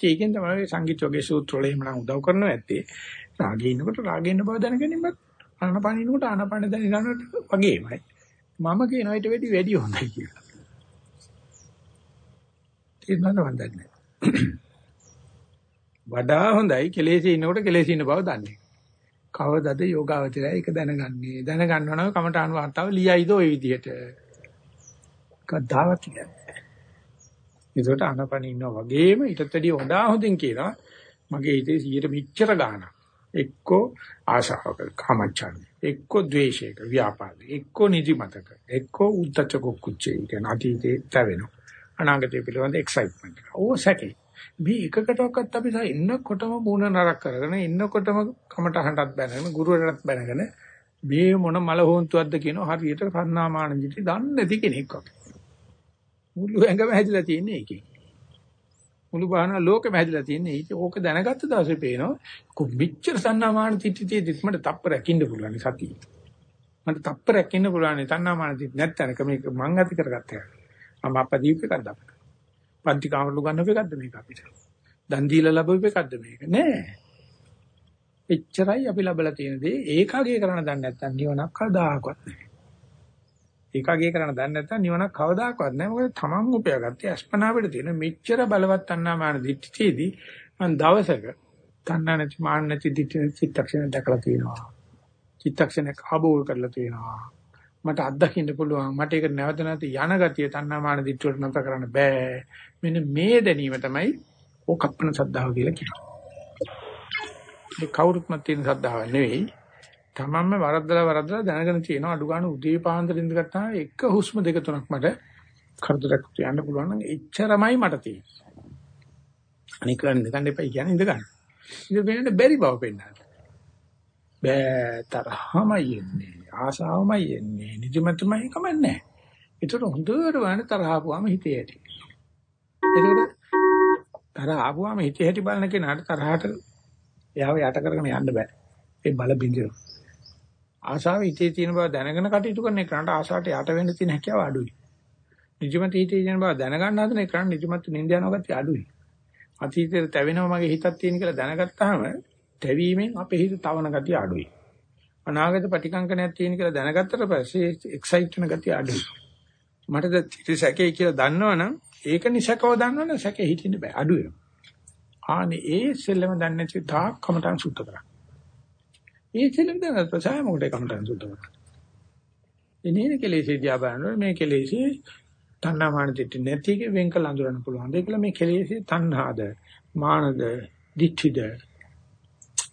ඒකෙන් තමයි සංගීත යෝගේ සූත්‍ර වල එහෙමනම් උදව් කරනවා ඇත්තේ. රාගේ ඉන්නකොට රාගේ ඉන්න බව දැනගැනීමත් ආනපාන ඉන්නකොට ආනපාන දැනගන්නට වගේමයි. මම කියනවා ඊට වැඩි වැඩි හොඳයි කියලා. තේරුණාද වන්දන්නේ. වඩා හොඳයි කෙලෙසි ඉන්නකොට කෙලෙසි ඉන්න බව දන්නේ. කවදද යෝගාවචරය ඒක දැනගන්නේ. දැනගන්නවා නම් කමඨාන වාර්තාව ලියයිද ওই විදිහට. කද්දාවත් කියන්නේ. ඒකට ආනපන ඉන්නවා වගේම ඊටත් වැඩිය හොඳා හොඳින් කියනවා මගේ හිතේ 100 මිච්ඡර ගානක් එක්කෝ ආශාවක කාමච්ඡන්දේ එක්කෝ ද්වේෂයක ව්‍යාපාදේ එක්කෝ නිදිමතක එක්කෝ උද්දච්ච කුච්චේ කියන අතීතේ තැවෙනවා. අනාගතය පිළිබඳ එක්සයිට්මන්ට් එක. ඕ සැකේ. මේ එකකටවත් අපි සා ඉන්නකොටම මූණ නරක කරගෙන ඉන්නකොටම කමටහටත් බැනගෙන ගුරුවරටත් බැනගෙන මේ මොන මල හොන්තුවක්ද කියන හරියට සන්නාමාන දිටි දන්නේ නැති කෙනෙක් වගේ. මුළු ඇඟම හැදිලා තියෙන්නේ ඒකේ. මුළු බාහන ලෝකෙම හැදිලා තියෙන්නේ ඒක. ඕක දැනගත්ත දවසේ පේනවා කොම්බිච්චර සන්නාමාන තිට්ටි මට තප්පරයක් ඉන්න පුළුවන් සතිය. මට තප්පරයක් ඉන්න පුළුවන් සන්නාමාන තිට්ටි නැත්තනක මේක මං ඇති කරගත්තා. මම අප්පා දීප එකක් දාපන්. පන්ති කාමරලු ගන්නව එකක්ද මේක අපිට? දන් දීලා ලැබුව එකක්ද මේක? නෑ. එච්චරයි අපි ලබලා තියෙන දේ ඒකාගේ කරන්න දන්නේ නැත්නම් නිවනක් කවදාකවත් නැහැ. ඒකගේ කරන්න දන්නේ නැත්නම් නිවනක් කවදාකවත් නැහැ. මොකද තමන් උපයාගත්තේ අස්පනා පිට තියෙන මෙච්චර බලවත් අන්නාමාන දිට්ඨියේදී මම දවසක තණ්හා නැති මාන්න නැති දිට්ඨි චිත්තක්ෂණ දැකලා තියෙනවා. චිත්තක්ෂණයක් ආબોල් කරලා තියෙනවා. මට අත්දකින්න පුළුවන්. මට ඒක නැවත නැවත යන ගතිය තණ්හාමාන දිට්ඨියට නැතර කරන්න බෑ. මෙන්න මේ දැනීම තමයි ඕකප්පන සද්ධාව කියලා කියන්නේ. ඒ කවුරුත්ම තියෙන සද්ධාව නෙවෙයි. තමන්ම වරද්දලා වරද්දලා දැනගෙන තියෙන අඩු ගන්න උදේ පාන්දර ඉඳගත්තා එක හුස්ම දෙක තුනක් මට කරදරයක් තියන්න පුළුවන් නම් එච්චරමයි මට තියෙන්නේ. අනික කරන්න දෙකන්න එපා කියන්නේ ඉඳ ගන්න. ඉඳ වෙනද බැරි බව පෙන්නනවා. බෑ තරහමයි එන්නේ. ආසාවමයි එන්නේ. නිදිමතමයි කමන්නේ. ඒතර හොඳට වань තරහ ආපුවාම හිතේ ඇති. ඒකට තරහ ආපුවාම හිතේ ඇති බලන කෙනාට තරහට එයාව යට කරගෙන යන්න බෑ. ඒ බල බින්දිනවා. ආශාව හිතේ තියෙන බව දැනගෙන කටයුතු කරන එකට ආශාවට යට වෙන්න තියෙන හැකියාව අඩුයි. නිජමත හිතේ තියෙන බව දැනගන්න හදන එකට නිජමත නිඳ යනවා ගැතිය අඩුයි. අතීතයේ තැවෙනවා මගේ හිතක් තියෙන කියලා දැනගත්තාම තැවීමෙන් අපේ හිත තවන ගැතිය අඩුයි. අනාගත ප්‍රතිකංකනයක් තියෙන කියලා දැනගත්තට පස්සේ එක්සයිට් වෙන ගැතිය අඩුයි. මට ද සැකේ කියලා දන්නවනම් ඒක නිසකව දන්නවනම් සැකේ හිටින්න බෑ අඩු වෙනවා. ආනේ ඒ සෙල්ලම දන්නේ නැති තාක් කමටන් සුද්ධ කරා. ඒ කෙලෙම දැනගත් පස්සේ මොකටද කමටහන් සුද්ධ කරන්නේ. එනේන කෙලෙසේ දිහා බලනකොට මේ කෙලෙසේ තණ්හා මාන දිට්ඨි නැති එක වෙන් කළ අඳුරන්න පුළුවන්. ඒකල මේ කෙලෙසේ තණ්හාද, මානද, දිට්ඨිද.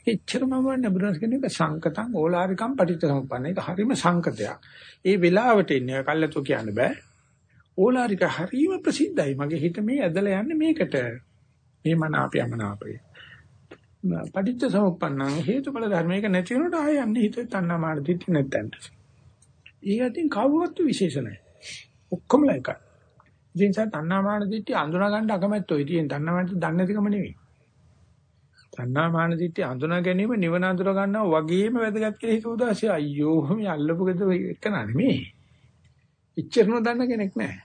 එච්චරම වන්න බුදුරස් කියන්නේ සංකතං ඕලාරිකම් පටිච්චසමුප්පන්න. ඒක හරීම සංකතයක්. ඒ වෙලාවට ඉන්නේ කල්ලාතු කියන්න බෑ. ඕලාරික හරීම ප්‍රසිද්ධයි. මගේ හිත මේ ඇදලා යන්නේ මේකට. මේ මන අපේ යමනාපේ. පටිච්ච සමුප්පන්නං හේතුඵල ධර්මයක නැති වෙනකොට ආය යන්නේ හිත තණ්හා මාන දිට්ඨි නැත්තන්ට. ඊයටින් කවුරුත් විශේෂ නැහැ. ඔක්කොම එකයි. ඉතින් සා තණ්හා මාන දිට්ඨි අඳුනා ගන්න අකමැත්තෝ. ඉතින් තණ්හා මාන දන්නේ නැතිකම නෙවෙයි. තණ්හා මාන දිට්ඨි අඳුනා ගැනීම නිවන අඳුර ගන්නවා වගේම වැදගත් කියලා හිත උදාසිය අයියෝ මේ අල්ලපු ගෙද එක නෙමෙයි. ඉච්චරන දන්න කෙනෙක් නැහැ.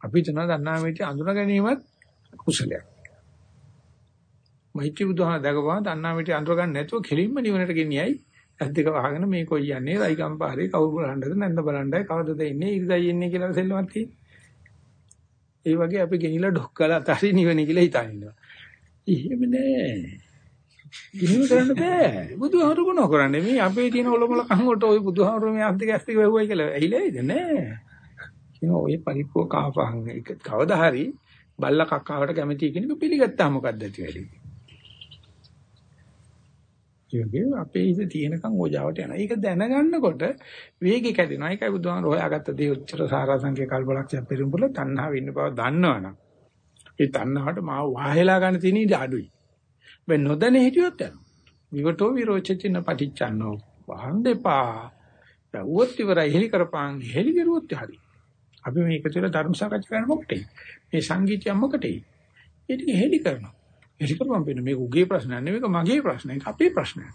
අපි තන තණ්හා මිටි අඳුනා ගැනීමත් කුසලයක්. මෛත්‍රී බුදුහාම දකපුවා තණ්හා මිටි අඳුර ගන්න නැතුව කෙලින්ම නිවනට ගෙනියයි. ඇස් දෙක වහගෙන මේ කොයි යන්නේ රයිකම් පාරේ කවුරු බලන්නද නැන්ද බලන්නයි කවදද ඉන්නේ ඉරිදයි ඉන්නේ කියලා සෙල්ලමක් තියෙන්නේ. ඒ වගේ අපි ගෙනිලා ඩොක් කරලා අතාරි නිවන කියලා හිතාන ඉන්නවා. එහෙම නෑ. ඉන්න කරන්න බෑ. බුදුහාමුදුරු මොනව කරන්නේ? මේ අපේ තියෙන ඔලොමල කන් වලට ওই බුදුහාමුදුරු මේ අත් දෙක ඇස් දෙක වැහුවයි කියලා ඇහිලායිද නෑ. කියන ඔය පරිප්පුව කාපහන් එක කවදා හරි බල්ල කක්කාවට කැමති කෙනෙක් පිළිගත්තා මොකද්ද ඇති වෙලී. ඒකේ අපේ ඉත තියෙනකන් ඕජාවට යනවා. ඒක දැනගන්නකොට වේගෙ කැඩෙනවා. ඒකයි බුදුහාම හොයාගත්ත දේ උච්චර සාරාංශකේ කල්පලක්ෂය පෙරම්බුල තණ්හාව ඉන්න බව දන්නවනම් ඒ තණ්හාවට මාව වාහෙලා ගන්න තියෙන ඉඩ අඩුයි. මේ නොදැන හිටියොත් යනවා. විවටෝ විරෝචිතින පටිච්චන්නෝ වහන් දෙපා. බවුවත් ඉවරයි හෙලි කරපන් හෙලි කරුවොත් හරි. අපි මේක තුළ ධර්ම සාකච්ඡා කරන මොකටේ? මේ සංගීතය මොකටේ? ඒක හෙලි කරනවා. හෙලි කරපම් වෙන මේක උගේ ප්‍රශ්නයක් නෙවෙයි මේක මගේ ප්‍රශ්නයක් අපේ ප්‍රශ්නයක්.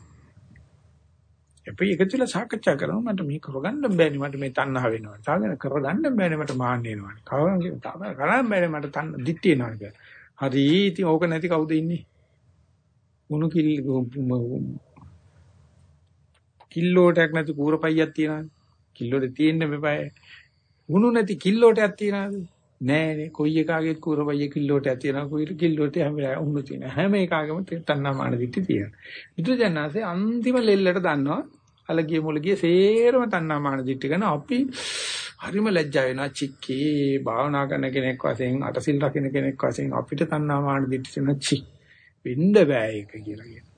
අපි එක තුළ සාකච්ඡා කරනවා මට මේ කරගන්න බෑනේ මට මේ තණ්හා වෙනවා. තාගෙන කරගන්න බෑනේ මට මාන්න වෙනවා. කවදාද කරගන්න බෑනේ මට තණ්හ දිට්ඨිය එනවා. හරි ඉතින් ඕක නැති කවුද ඉන්නේ? මොනු කිල් කිල්ලෝටයක් නැති කූරපයියක් තියනවාද? කිල්ලෝට තියෙන්න මෙපය. උණු නැති කිල්ලෝටයක් තියනවාද? නෑනේ. කොයි එකාගේත් කූරපයිය කිල්ලෝටයක් තියනවා. කොයි කිල්ලෝට හැම වෙලාවෙම උණු තියෙන. හැම එකාගේම තණ්හා මාන දිට්ඨි තියෙනවා. බුදුජානනාසේ අන්තිම ලෙල්ලට දන්නවා. අලගිය මුලගිය සේරම තණ්හා මාන දිට්ඨි කරන අපි හරිම ලැජ්ජා වෙනවා චික්කේ භාවනා කරන කෙනෙක් වශයෙන් අටසිල් රකින්න කෙනෙක් වශයෙන් අපිට තණ්හා මාන දිට්ඨි තියෙන චික් වෙන්න බෑ ඒක කියලා කියනවා.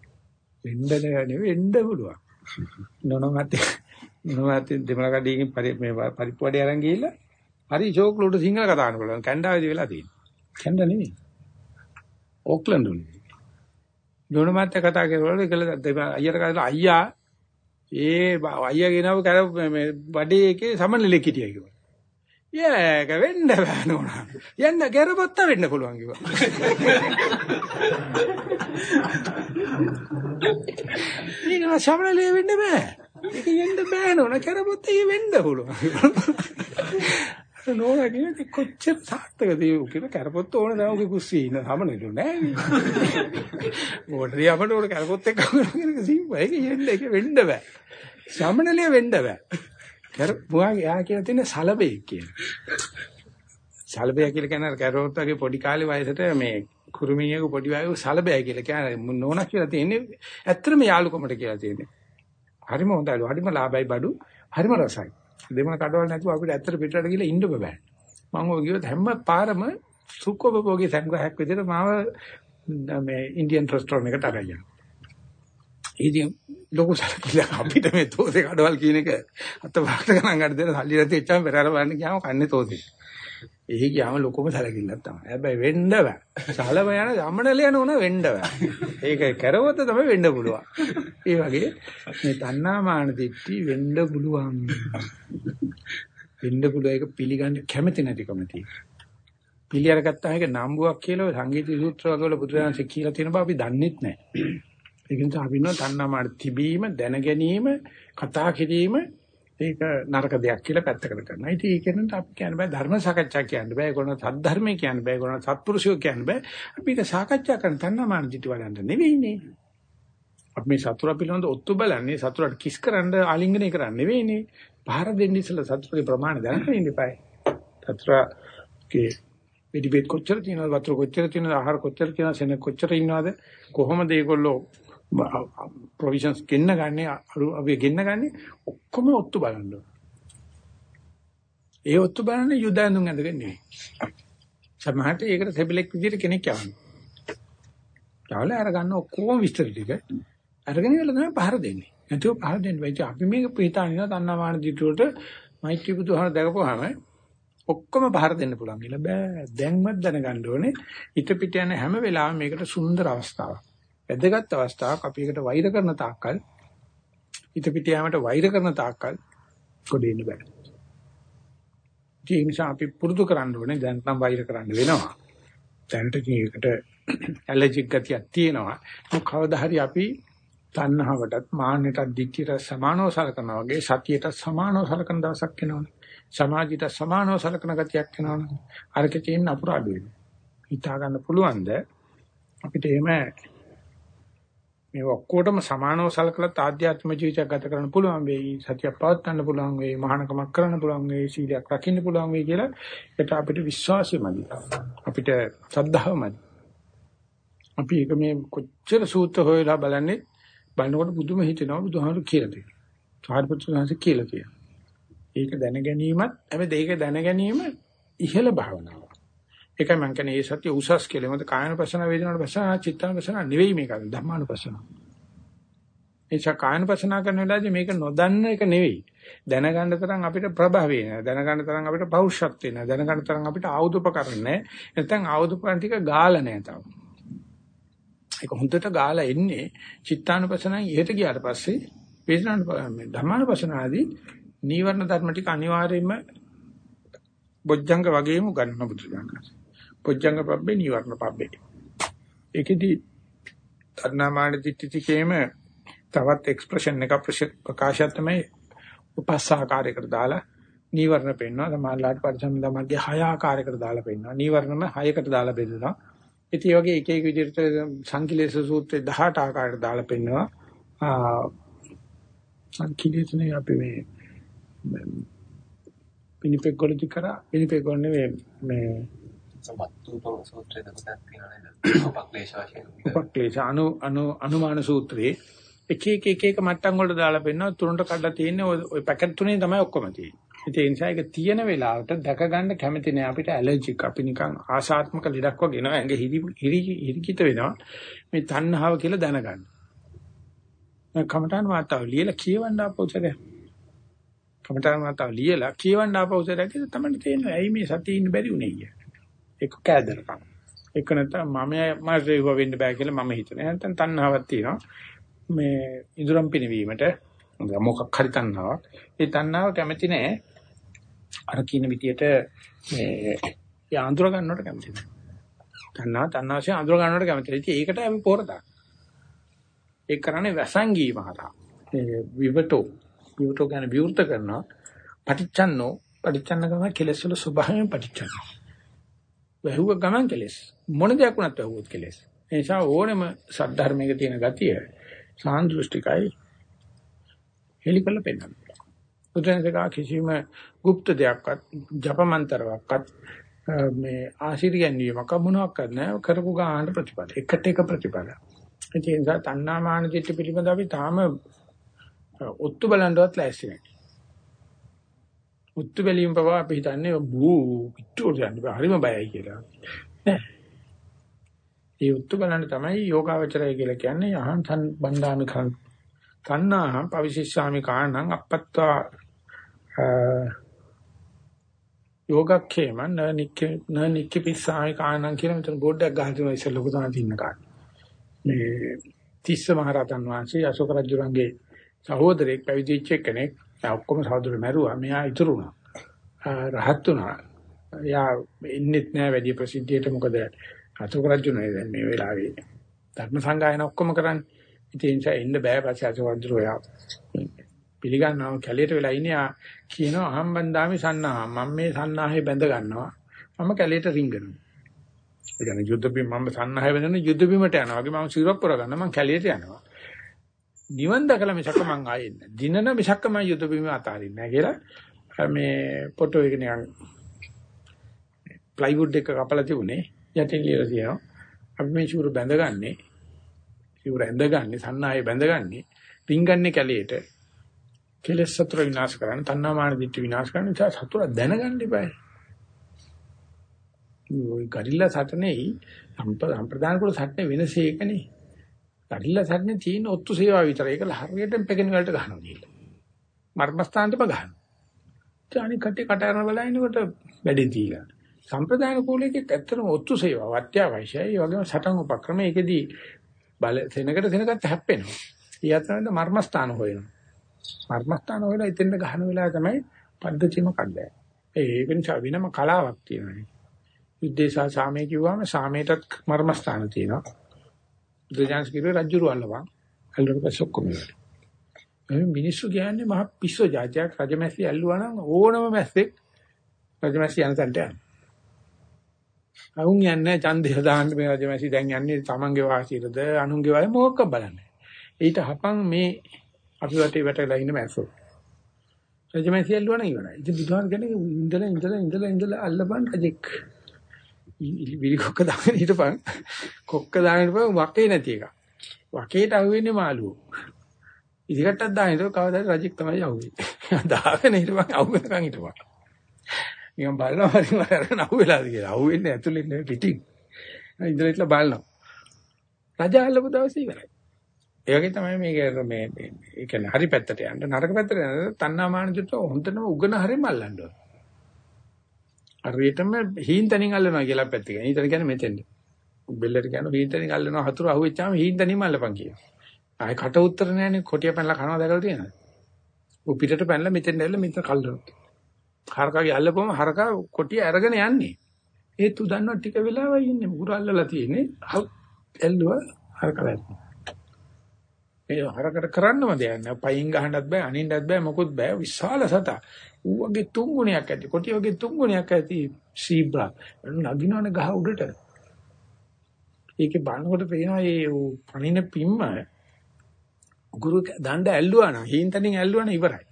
වෙන්න නෙවෙයි වෙන්න පුළුවන්. නොනොමත් නොනොමත් දෙමළ කඩේකින් මේ පරිප්පුවඩේ අරන් ගිහිල්ලා හරි ෂෝක්ලෝට සිංහල කතා කරන්න පුළුවන්. කැනඩාවේදී වෙලා තියෙන්නේ. කැනඩා නෙවෙයි. ඕක්ලන්ඩ් වල. නොනොමත් කතා කරලා ඒකල අයියට කතා අයියා ඒ අයියා ගෙනව කර මේ බඩේ එකේ සමනලෙක් හිටියා කිව්වා. ඒක වෙන්න බෑ නෝනා. යන්න ගැරපොත්ත වෙන්න පුළුවන් කිව්වා. ඊගෙන සමනලේ වෙන්න බෑ. ඒක යන්න බෑ නෝනා ගැරපොත්ත වෙන්න පුළුවන්. නෝනා කියන්නේ කොච්චර සාර්ථකද ඒ කියලා කරපොත්ත ඕන දැන් ඔගේ කුස්සියේ ඉන්න සමනලු නෑනේ. මොකටද අපිට ඕන කරපොත් එක්ක කරගෙන සිම්ප ඒක යන්න ඒක වෙන්න බෑ. සමනලිය වෙන්න බෑ. කර මුවාගේ යා කියලා තියෙන සලබේ කියන. සලබේ කියලා කියන කරොත් වගේ පොඩි කාලේ වයසට මේ කුරුමිනියක පොඩි වයෝ සලබේ කියලා කියන නෝනා කියලා තියෙන්නේ ඇත්තටම යාළුකමට කියලා තියෙන්නේ. හරිම හොඳයි. හරිම ලාභයි බඩු. හරිම රසයි. දෙමන කඩවල නැතුව අපිට ඇත්තට පිටරට ගිහලා ඉන්න බෑ. මම ඔය ගියොත් හැම පාරම සුක්කොබෝගේ සංග්‍රහයක් විදිහට මාව මේ ඉන්දියන් රෙස්ටෝරන්ට් එකට අරගෙන යනවා. ඉතින් ලොකු සල්ලි අපිට මේ තෝසේ කඩවල් කියන එක අත වාට ගණන් ගන්න දෙන සල්ලි නැති එච්චම පෙරහැර බලන්න ගියාම කන්නේ තෝසේ. එහි ගියාම ලොකුම සැලකිල්ලක් තමයි. හැබැයි වෙන්න බෑ. සලම යන ගමනල යන උන වෙන්න බෑ. ඒක කරවත තමයි වෙන්න පුළුවන්. ඒ වගේ මේ තණ්හා මාන දිට්ටි වෙන්න පුළුවන්. වෙන්න පුළුවන් ඒක පිළිගන්න කැමති නැතිකම තියෙනවා. පිළි අරගත්තා එක නම්බුවක් කියලා සංගීත සූත්‍ර වල බුදුරජාණන් කියලා තියෙන බව අපි දන්නෙත් නැහැ. ඒක නිසා අපි නෝ තණ්හා මාන තිබීම දැන ගැනීම කතා කිරීම ඒක නරක දෙයක් කියලා පැත්තකට කරනවා. ඉතින් ඒකෙන්ට අපි කියන්න බෑ ධර්ම සාකච්ඡා කියන්න බෑ. ඒගොල්ලෝ සද්ධර්මයේ කියන්න බෑ. ඒගොල්ලෝ සත්පුරුෂයෝ කියන්න බෑ. අපි ඒක සාකච්ඡා කරන තණ්හාමාන දිටි වලන්න නෙවෙයිනේ. අපි මේ සතුර පිළිබඳ ඔත්තු බලන්නේ සතුරට කිස් කරන්න ආලිංගනය කරන්න නෙවෙයිනේ. පහර දෙන්න ඉස්සලා සතුරේ ප්‍රමාණය දැනගෙන ඉන්න eBay. සතුරගේ පිටිපෙත් කොච්චර තියෙනවද වතුර කොච්චර තියෙනවද ආහාර කොච්චර තියෙනවද සෙන කොච්චර ඉන්නවද කොහොමද ඒගොල්ලෝ ප්‍රොවිෂන්ස් ගෙන්න ගන්නේ අපි ගෙන්න ගන්නේ ඔක්කොම ඔත්තු බලන්න ඒ ඔත්තු බලන්නේ යුද ඇඳුම් ඇඳගෙන නෙවෙයි. සමහරට ඒකට සෙබිලෙක් විදිහට කෙනෙක් යවන්නේ. යාවල අර ගන්න ඔක්කොම විස්තර ටික අරගෙන ඉවල තමයි පහර දෙන්නේ. නැතුව පහර දෙන්න බෑ. අපි මේක පිටානින තණ්හාමාන දිටුවට මෛත්‍රී බුදුහාම දැකපුවාම ඔක්කොම පහර දෙන්න පුළුවන් කියලා බෑ. දැන්වත් දැනගන්න ඕනේ හිත පිට යන හැම වෙලාවෙම මේකට සුන්දර අවස්ථාවක්. වැදගත් අවස්ථාවක් අපි ඒකට වෛර කරන තාක්කල් හිත පිට යාමට වෛර කරන තාක්කල් කොටෙන්න බෑ. ඒ නිසා අපි පුරුදු කරන්න ඕනේ දැන් නම් වෛර කරන්න වෙනවා. දැනට මේකට ඇලර්ජික් ගතියක් තියෙනවා. මොකද කවදා හරි අපි තණ්හාවටත් මාන්නයටත් දික්කියට සමානව සලකනවා වගේ සතියට සමානව සලකන දවසක් එනවනේ. සමාජයට සමානව සලකන ගතියක් එනවනේ. අරකේ තියෙන අපුරාඩු වෙනවා. හිතා ගන්න පුළුවන්ද අපිට එහෙම මේ ඔක්කොටම සමානව සලකලා ආධ්‍යාත්මික ජීවිතයක් ගත කරන්න පුළුවන් වෙයි සතියක් පවත් ගන්න පුළුවන් වෙයි මහානකමක් කරන්න පුළුවන් වෙයි සීලයක් රකින්න පුළුවන් වෙයි කියලා ඒකට අපිට විශ්වාසය මදි අපිට ශ්‍රද්ධාව මදි අපි ඒක මේ කොච්චර සූත්‍ර හොයලා බලන්නේ බලනකොට බුදුම හිතෙනවා බුදුහාමුදුරු කියලා තියෙනවා. සාරිපුත්‍ර සාංශ කියලා තියෙනවා. ඒක දැන ගැනීමත් හැබැයි ඒක දැන ගැනීම ඉහළ භාවනාව ඒකයි මම කියන්නේ මේ සත්‍ය උසස් කියලා. මොකද කායනපසන වේදනානුපසන චිත්තානුපසන නෙවෙයි මේක ධර්මානුපසන. එනිසා කායනපසන කරන වෙලාවේදී මේක නොදන්න එක නෙවෙයි. දැනගන්න තරම් අපිට ප්‍රභාවේ නෑ. දැනගන්න තරම් අපිට පෞරුෂත්වේ නෑ. දැනගන්න තරම් අපිට ආයුධපකරණ නෑ. නැත්නම් ආයුධපකරණ ටික ගාලා නෑ තාම. ඒක හොඳට ගාලා එන්නේ චිත්තානුපසනන් ඉහෙට ගියාට පස්සේ වේදනානුපසන ධර්මානුපසන ආදී නීවරණ ධර්ම ටික අනිවාර්යයෙන්ම බොජ්ජංග වගේම ගන්න බුදුසසුන. පොච්චංග පබ්බේ නිවර්ණ පබ්බේ. ඒකෙදි තණ්හාමාන දිට්ඨිතිකේම තවත් එක්ස්ප්‍රෙෂන් එක ප්‍රකාශය තමයි උපස්සාකාරයකට දාලා නීවරණ පෙන්වනවා. සමානලාට පරිසම්දා මැද හය ආකාරයකට දාලා පෙන්වනවා. නීවරණම හයකට දාලා බෙදනවා ඉතින් ඒ වගේ එක එක විදිහට සංකිලේශ සූත්‍රයේ 18 ආකාරයකට දාලා පෙන්වනවා. සංකිලේශනේ අපි මේ පිනිපෙක් ගොල්ලි කරා. පිනිපෙක් ගොල්ලේ මේ සම්බත්තුපම සූත්‍රයේ දෙකක් තියෙනවා නේද? උපක්ලේශ වශයෙන්. උපක්ලේශ අනු අනු අනුමාන සූත්‍රයේ එක එක එක එක මට්ටම් වලට දාලා පෙන්නනවා තුනට කඩලා තියෙන්නේ ওই පැකට් තුනේ තමයි ඔක්කොම තියෙන්නේ. ඒ නිසා ඒක තියෙන වෙලාවට දැක ගන්න කැමති නෑ අපිට ඇලර්ජික් අපි නිකන් ආශාත්මක ලෙඩක් වගේ නෝ ඇඟ හිරි හිරිකිත වෙනවා. මේ තණ්හාව කියලා දැනගන්න. කමඨාන් වාතාව ලියලා කියවන්න ආපෞසරය. කමඨාන් වාතාව ලියලා කියවන්න ආපෞසරය කියලා තමයි තේරෙන්නේ. ඇයි මේ සතියේ ඉන්න බැරි උනේ කියලා. ඒක කෑදරකම්. ඒක නැත්නම් මම මට ඒව වෙන්න බෑ කියලා මම හිතනවා. නැත්නම් තණ්හාවක් තියෙනවා. මේ ඉදurang පිනවීමට මොකක් හරි තණ්හාවක්. ඒ තණ්හාව කැමති නෑ. අර කියන විදියට මේ යාඳුර ගන්නවට කැමති නෑ. තණ්හා තණ්හාවසේ අඳුර ගන්නවට කැමති නෑ. ඉතින් ඒකට අපි පොර දාන. ඒක කරන්නේ වැසංගී මහතා. ඒ විවටෝ විවටෝ කියන්නේ විවෘත කරනවා. පටිච්චන්නෝ පටිච්චන්න කරන කෙලෙස් වල ස්වභාවයෙන් පටිච්චන්නවා. වැහුව ගමන් කෙලෙස්. මොන දෙයක් වුණත් වැහුවොත් කෙලෙස්. ඒ නිසා ඕනෙම සද්ධර්මයක තියෙන ගතිය සාන්දෘෂ්ටිකයි හෙලිකල පෙන්වන්න. උදැන්සක කිසිම গুপ্ত දෙයක්වත් ජපමන්තරයක්වත් මේ ආශිර්යයන්වීමක් මොනවාක් නැහැ කරපු ගාන ප්‍රතිපල. එකට එක ප්‍රතිපල. ඒ නිසා තණ්හාමාන චිත්ත පිළිබඳ අපි තාම ඔත්තු බලන්නවත් ලෑස්ති නැහැ. උත්තු බැලීම පවා අපි හිතන්නේ බූ පිටුවට යන්න බෑ හරිම බයයි කියලා. නෑ. ඒ උත්තු බලන්න තමයි යෝගාවචරය කියලා කියන්නේ අහං තන් බණ්ඩාමි කන් තණ්හාහං පවිශිෂ්ඨාමි කාණං අපත්තා යෝගක්ඛේම න නික්ක න නික්කපිස්සාමි කාණං කියන මෙතන බෝඩ්ඩක් ගහලා තියෙනවා ඉස්සෙල්ලා ලොකු තමයි තින්න කාට. මේ තිස්ස මහරහතන් වහන්සේ අශෝක රජුරන්ගේ සහෝදරයෙක් පැවිදිච්ච කෙනෙක් ඔක්කොම සහෝදරයෝ මැරුවා. මෙයා ඉතුරු වුණා. රහත් වුණා. යා ඉන්නෙත් නෑ වැඩි ප්‍රසිද්ධියට. මොකද අශෝක රජුනේ දැන් මේ වෙලාවේ ධර්ම සංගායන ඔක්කොම කරන්නේ. ඉතින් ඒ නිසා එන්න බෑ පස්සේ අශෝක රජු යා පිළිගන්නවා. කැලේට වෙලා ඉන්නේ කියනවා අහම්බන්දාමි සන්නාහ. මම මේ සන්නාහේ බැඳ ගන්නවා. මම කැලේට රිංගනවා. ඒ කියන්නේ යුද්ධ බිම මම සන්නාහේ බැඳගෙන යුද්ධ බිමට යනවා. වගේ මම සිරප් පුර ගන්න මම කැලේට යනවා. නිවන් දැකලා මිසක මං ආයේ නැහැ. දිනන මිසක මං යුද බිම අතාරින්නේ නැහැ කියලා මේ ෆොටෝ එක නිකන් ප්ලයිවුඩ් එක කපලා තිබුණේ යටින් ලියලා තියෙනවා. අපි මේ ෂූර බැඳගන්නේ ෂූර ඇඳගන්නේ සන්නායේ බැඳගන්නේ රින්ගන්නේ කැලේට කෙලෙස් සතුර විනාශ කරන්න, තණ්හාමාන දිට්ඨි විනාශ කරන්න නිසා සතුර දැනගන්න ඉබයි. ওই ගරිල්ලා සටනේ සම්ප්‍රදාන කුල සටනේ වෙනසේ එකනේ. ගරිල්ලා සටනේ තියෙන ඔත්තු සේවාව විතරයි. ඒක හරියටම පෙකෙන වලට ගහනවා කියලා. මර්මස්ථානෙටම ගහනවා. අනික කටේ කට අරන බලනකොට වැඩි තියලා. සම්ප්‍රදාන කුලයේත් ඇත්තටම ඔත්තු සේවාව අත්‍යවශ්‍යයි. ඒ වගේම සටන් උපක්‍රම ඒකෙදී බල සෙනකට සෙනකට හැප්පෙනවා. ඒ අතරේ මර්මස්ථාන හොයනවා. මර්මස්ථාන හොයලා එතෙන්ද ගහන වෙලාව තමයි පද්ධතියම කඩන්නේ. ඒ වෙනස වෙනම කලාවක් තියෙනවා. යුද්ධේසා සාමයේ කිව්වම සාමයටත් මර්මස්ථාන තියෙනවා. බුදුජානක කිව්වේ රජුරු අල්ලවන්. අල්ලුවට පස්සේ ඔක්කොම ඉවරයි. මේ මිනිස්සු කියන්නේ මහ පිස්සු જાතියක් රජමැස්සි ඇල්ලුවා නම් ඕනම මැස්සෙක් රජමැස්සි යන තැනට යනවා. අවුන් යන්නේ ඡන්දය දාන්න මේ රජමැසි දැන් යන්නේ තමන්ගේ වාසියටද අනුන්ගේ වාසිය මොකක්ද බලන්නේ. ඊට හපන් මේ අපි වටේ වැටලා ඉන්න මැස්සෝ. රජමැසි ඇල්ලුවා නම් ඉවරයි. ඉතින් බුදුහාම කියන්නේ ඉඳලා ඉඳලා ඉඳලා ඉඳලා අල්ලපන් රජෙක්. විලි කොක්ක දාගෙන හිටපන්. කොක්ක දාගෙන හිටපන් වකේ නැති එක. වකේට අහුවෙන්නේ මාළුවෝ. ඉදිකටක් දාගෙන හිටව කවදාද රජෙක් තමයි අහුවෙන්නේ. දාගෙන හිටපන් අහුවෙනකන් හිටපන්. නිකන් බලනවා හරි මරන අහුවෙලාද කියලා. අහුවෙන්නේ ඇතුළේ නෙවෙයි පිටින්. ඉඳලා ඉట్లా බලනවා. රජා අල්ලපු දවසේ ඉවරයි. ඒ වගේ තමයි මේක මේ ඒ කියන්නේ හරි පැත්තට යන්න නරක පැත්තට යන්න තණ්හාමාන දිට හොඳටම උගන හරියම අල්ලන්න ඕන. හරියටම හීන්තනින් අල්ලනවා කියලා පැත්ත කියන්නේ. ඊතන කියන්නේ මෙතෙන්ද. බෙල්ලට කියන හීන්තනින් අල්ලනවා හතුරු අහුවෙච්චාම හීන්තනින්ම අල්ලපන් කියනවා. ආයේ කට උත්තර නැහැනේ කොටිය පැනලා කනවා දැකලා තියෙනවද? ඌ පිටට පැනලා මෙතෙන් ඇවිල්ලා මෙතන කල්ලනවා. හරකාගේ අල්ලපුවම හරකා කොටිය අරගෙන යන්නේ. ඒත් උ දන්නවා ටික වෙලාවයි ඉන්නේ මුගුර අල්ලලා තියෙන්නේ. ඇල්ලුවා හරකා වැටෙනවා. මේ හරකට කරන්නම දෙයක් නෑ. පයින් ගහන්නත් බෑ, අනින්නත් බෑ, මොකුත් බෑ. විශාල සතා. ඌ වගේ තුන් ගුණයක් ඇති. කොටිය වගේ තුන් ගුණයක් ඇති සීබ්‍රා. නගිනවනේ ගහ උඩට. ඒකේ බලනකොට පේනවා මේ පණින පිම්ම ගුරු දණ්ඩ ඇල්ලුවා නම් හින්තනින් ඇල්ලුවා නම් ඉවරයි.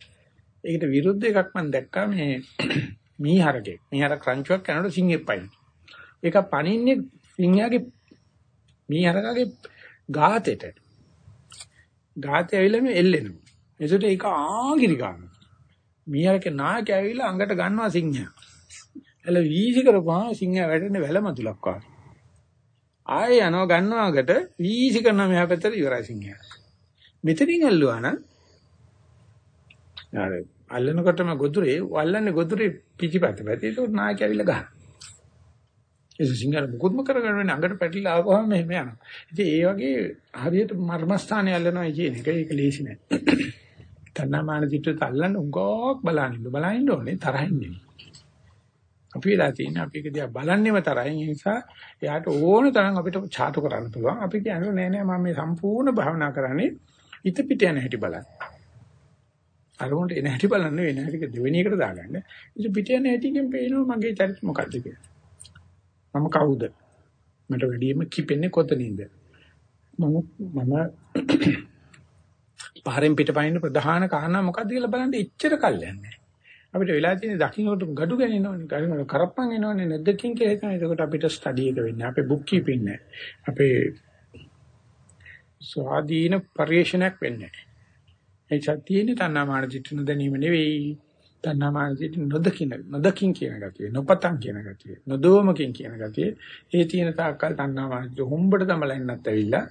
ඒකට විරුද්ධ එකක් මම දැක්කා මේ මීහරකේ. මීහර ක්‍රන්චුවක් කරනකොට සිංහෙක් පයින්. ඒක පණින්නේ සිංහයාගේ මීහරකගේ ගාතෙට. ගාතේ ඇවිල්ලා මේ එල්ලෙනවා. එතකොට ඒක ආගිරි ගන්නවා. මීහරකේ නායක ඇවිල්ලා අඟට ගන්නවා සිංහයා. එල වීසි කරපුවා සිංහයා වැටෙන්නේ වැලමතුලක් වගේ. ආයෙ යනවා ගන්නවා අඟට වීසි කරනවා මෙහා පැත්තට ඉවරයි සිංහයා. මෙතනින් ඇල්ලුවා නම් අර අල්ලනකොටම ගොදුරේ වල්ලන්නේ ගොදුරේ පිටිපැත්ත පැත්තේ ඒක නායක ඇවිල්ලා ගහනවා. ඒ සිංහල මුකුත්ම කරගන්න අඟට පැටලිලා ආවම මෙහෙම යනවා. ඉතින් ඒ වගේ හරියට මර්මස්ථානය අල්ලනවා කියන එක ඒක ලේසි නෑ. තණ්හාමාන දිට්ඨිය තල්ලන්න උගෝක් බලනින්න බලනින්න ඕනේ තරහින් නෙවෙයි. අපි වෙලා තියෙන අපි ඒක දිහා බලන්නේම තරහින් ඒ නිසා එයාට ඕන තරම් අපිට චාතු කරන්න පුළුවන්. අපි කියන්නේ නෑ නෑ මම මේ සම්පූර්ණ භාවනා කරන්නේ හිත පිට යන හැටි බලන්න. අරමුණට එන හැටි බලන්න වෙන හැටි දෙවෙනි එකට දාගන්න. ඉතින් පිට යන හැටිකින් පේනවා මගේ චරිත මොකක්ද කියලා. මම කවුද? මට වැඩියෙන්ම කිපෙන්නේ කොතනින්ද? මම මම පාරෙන් පිටපයින් ප්‍රධාන කාරණා මොකක්ද කියලා බලන්න එච්චර කල්යන්නේ. අපිට වෙලා තියෙන දකින්නට gadu ගනිනවනේ, ගනිනවනේ කරප්පන් එනවනේ නැද්දකින් කියලා හිතන. එතකොට අපිට ස්ටඩි එක වෙන්නේ. අපේ බුක් කීපින් නෑ. අපේ ස්වාධීන පරිශ්‍රණයක් වෙන්නේ නෑ. ඒ සත්‍යයේ තණ්හාමාන චිත්ත නොදැනීම නෙවෙයි. තණ්හාමාන චිත්ත නොදකින්න නොදකින් කියන ගතිය, නොපතන් කියන ගතිය, නොදෝමකින් කියන ගතිය. ඒ තියෙන තාක්කල් තණ්හාමාන චිත්ත හොම්බට තමලා එන්නත් ඇවිල්ලා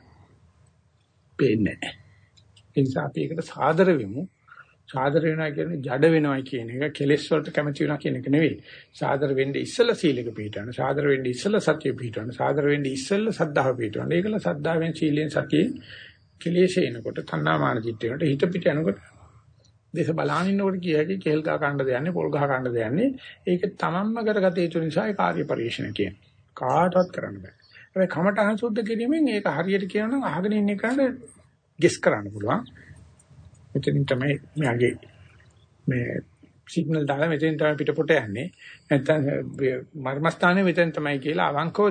පේන්නේ නැහැ. ඒ නිසා අපි ඒකට සාදර වෙමු. සාදර වෙනවා කියන්නේ ජඩ වෙනවා කියන එක කෙලෙස් වලට කැමති වෙනවා කියන එක නෙවෙයි. සාදර වෙන්න ඉස්සෙල්ලා සීලෙක පිළිටවන්න. සාදර වෙන්න ඉස්සෙල්ලා සතිය පිළිටවන්න. සාදර වෙන්න ඉස්සෙල්ලා සද්ධාව පිළිටවන්න. ඒකල සද්ධාවෙන් සීලෙන් සතියෙන් කෙලෙස් එනකොට තණ්හාමාන චිත්තේට හිත පිට යනකොට දේශ බලාගෙන ඉන්නකොට කියයි කෙල් ගහ කණ්ඩ දෙන්නේ පොල් ගහ කණ්ඩ දෙන්නේ. ඒක තමන්ම කරගත යුතු නිසා ඒ කාර්ය පරිශ්‍රණ කියන්නේ. කාටවත් කරන්න බෑ. හැබැයි කමටහන් සුද්ධ කිරීමෙන් ඒක හරියට කියනනම් අහගෙන ඉන්න එකට ගෙස් කරන්න පුළුවන්. මෙතනින් තමයි මෙයාගේ මේ සිග්නල් දාලා මෙතෙන් තමයි පිටපොට යන්නේ. නැත්තම් මර්මස්ථානේ මෙතෙන් තමයි කියලා අවංකව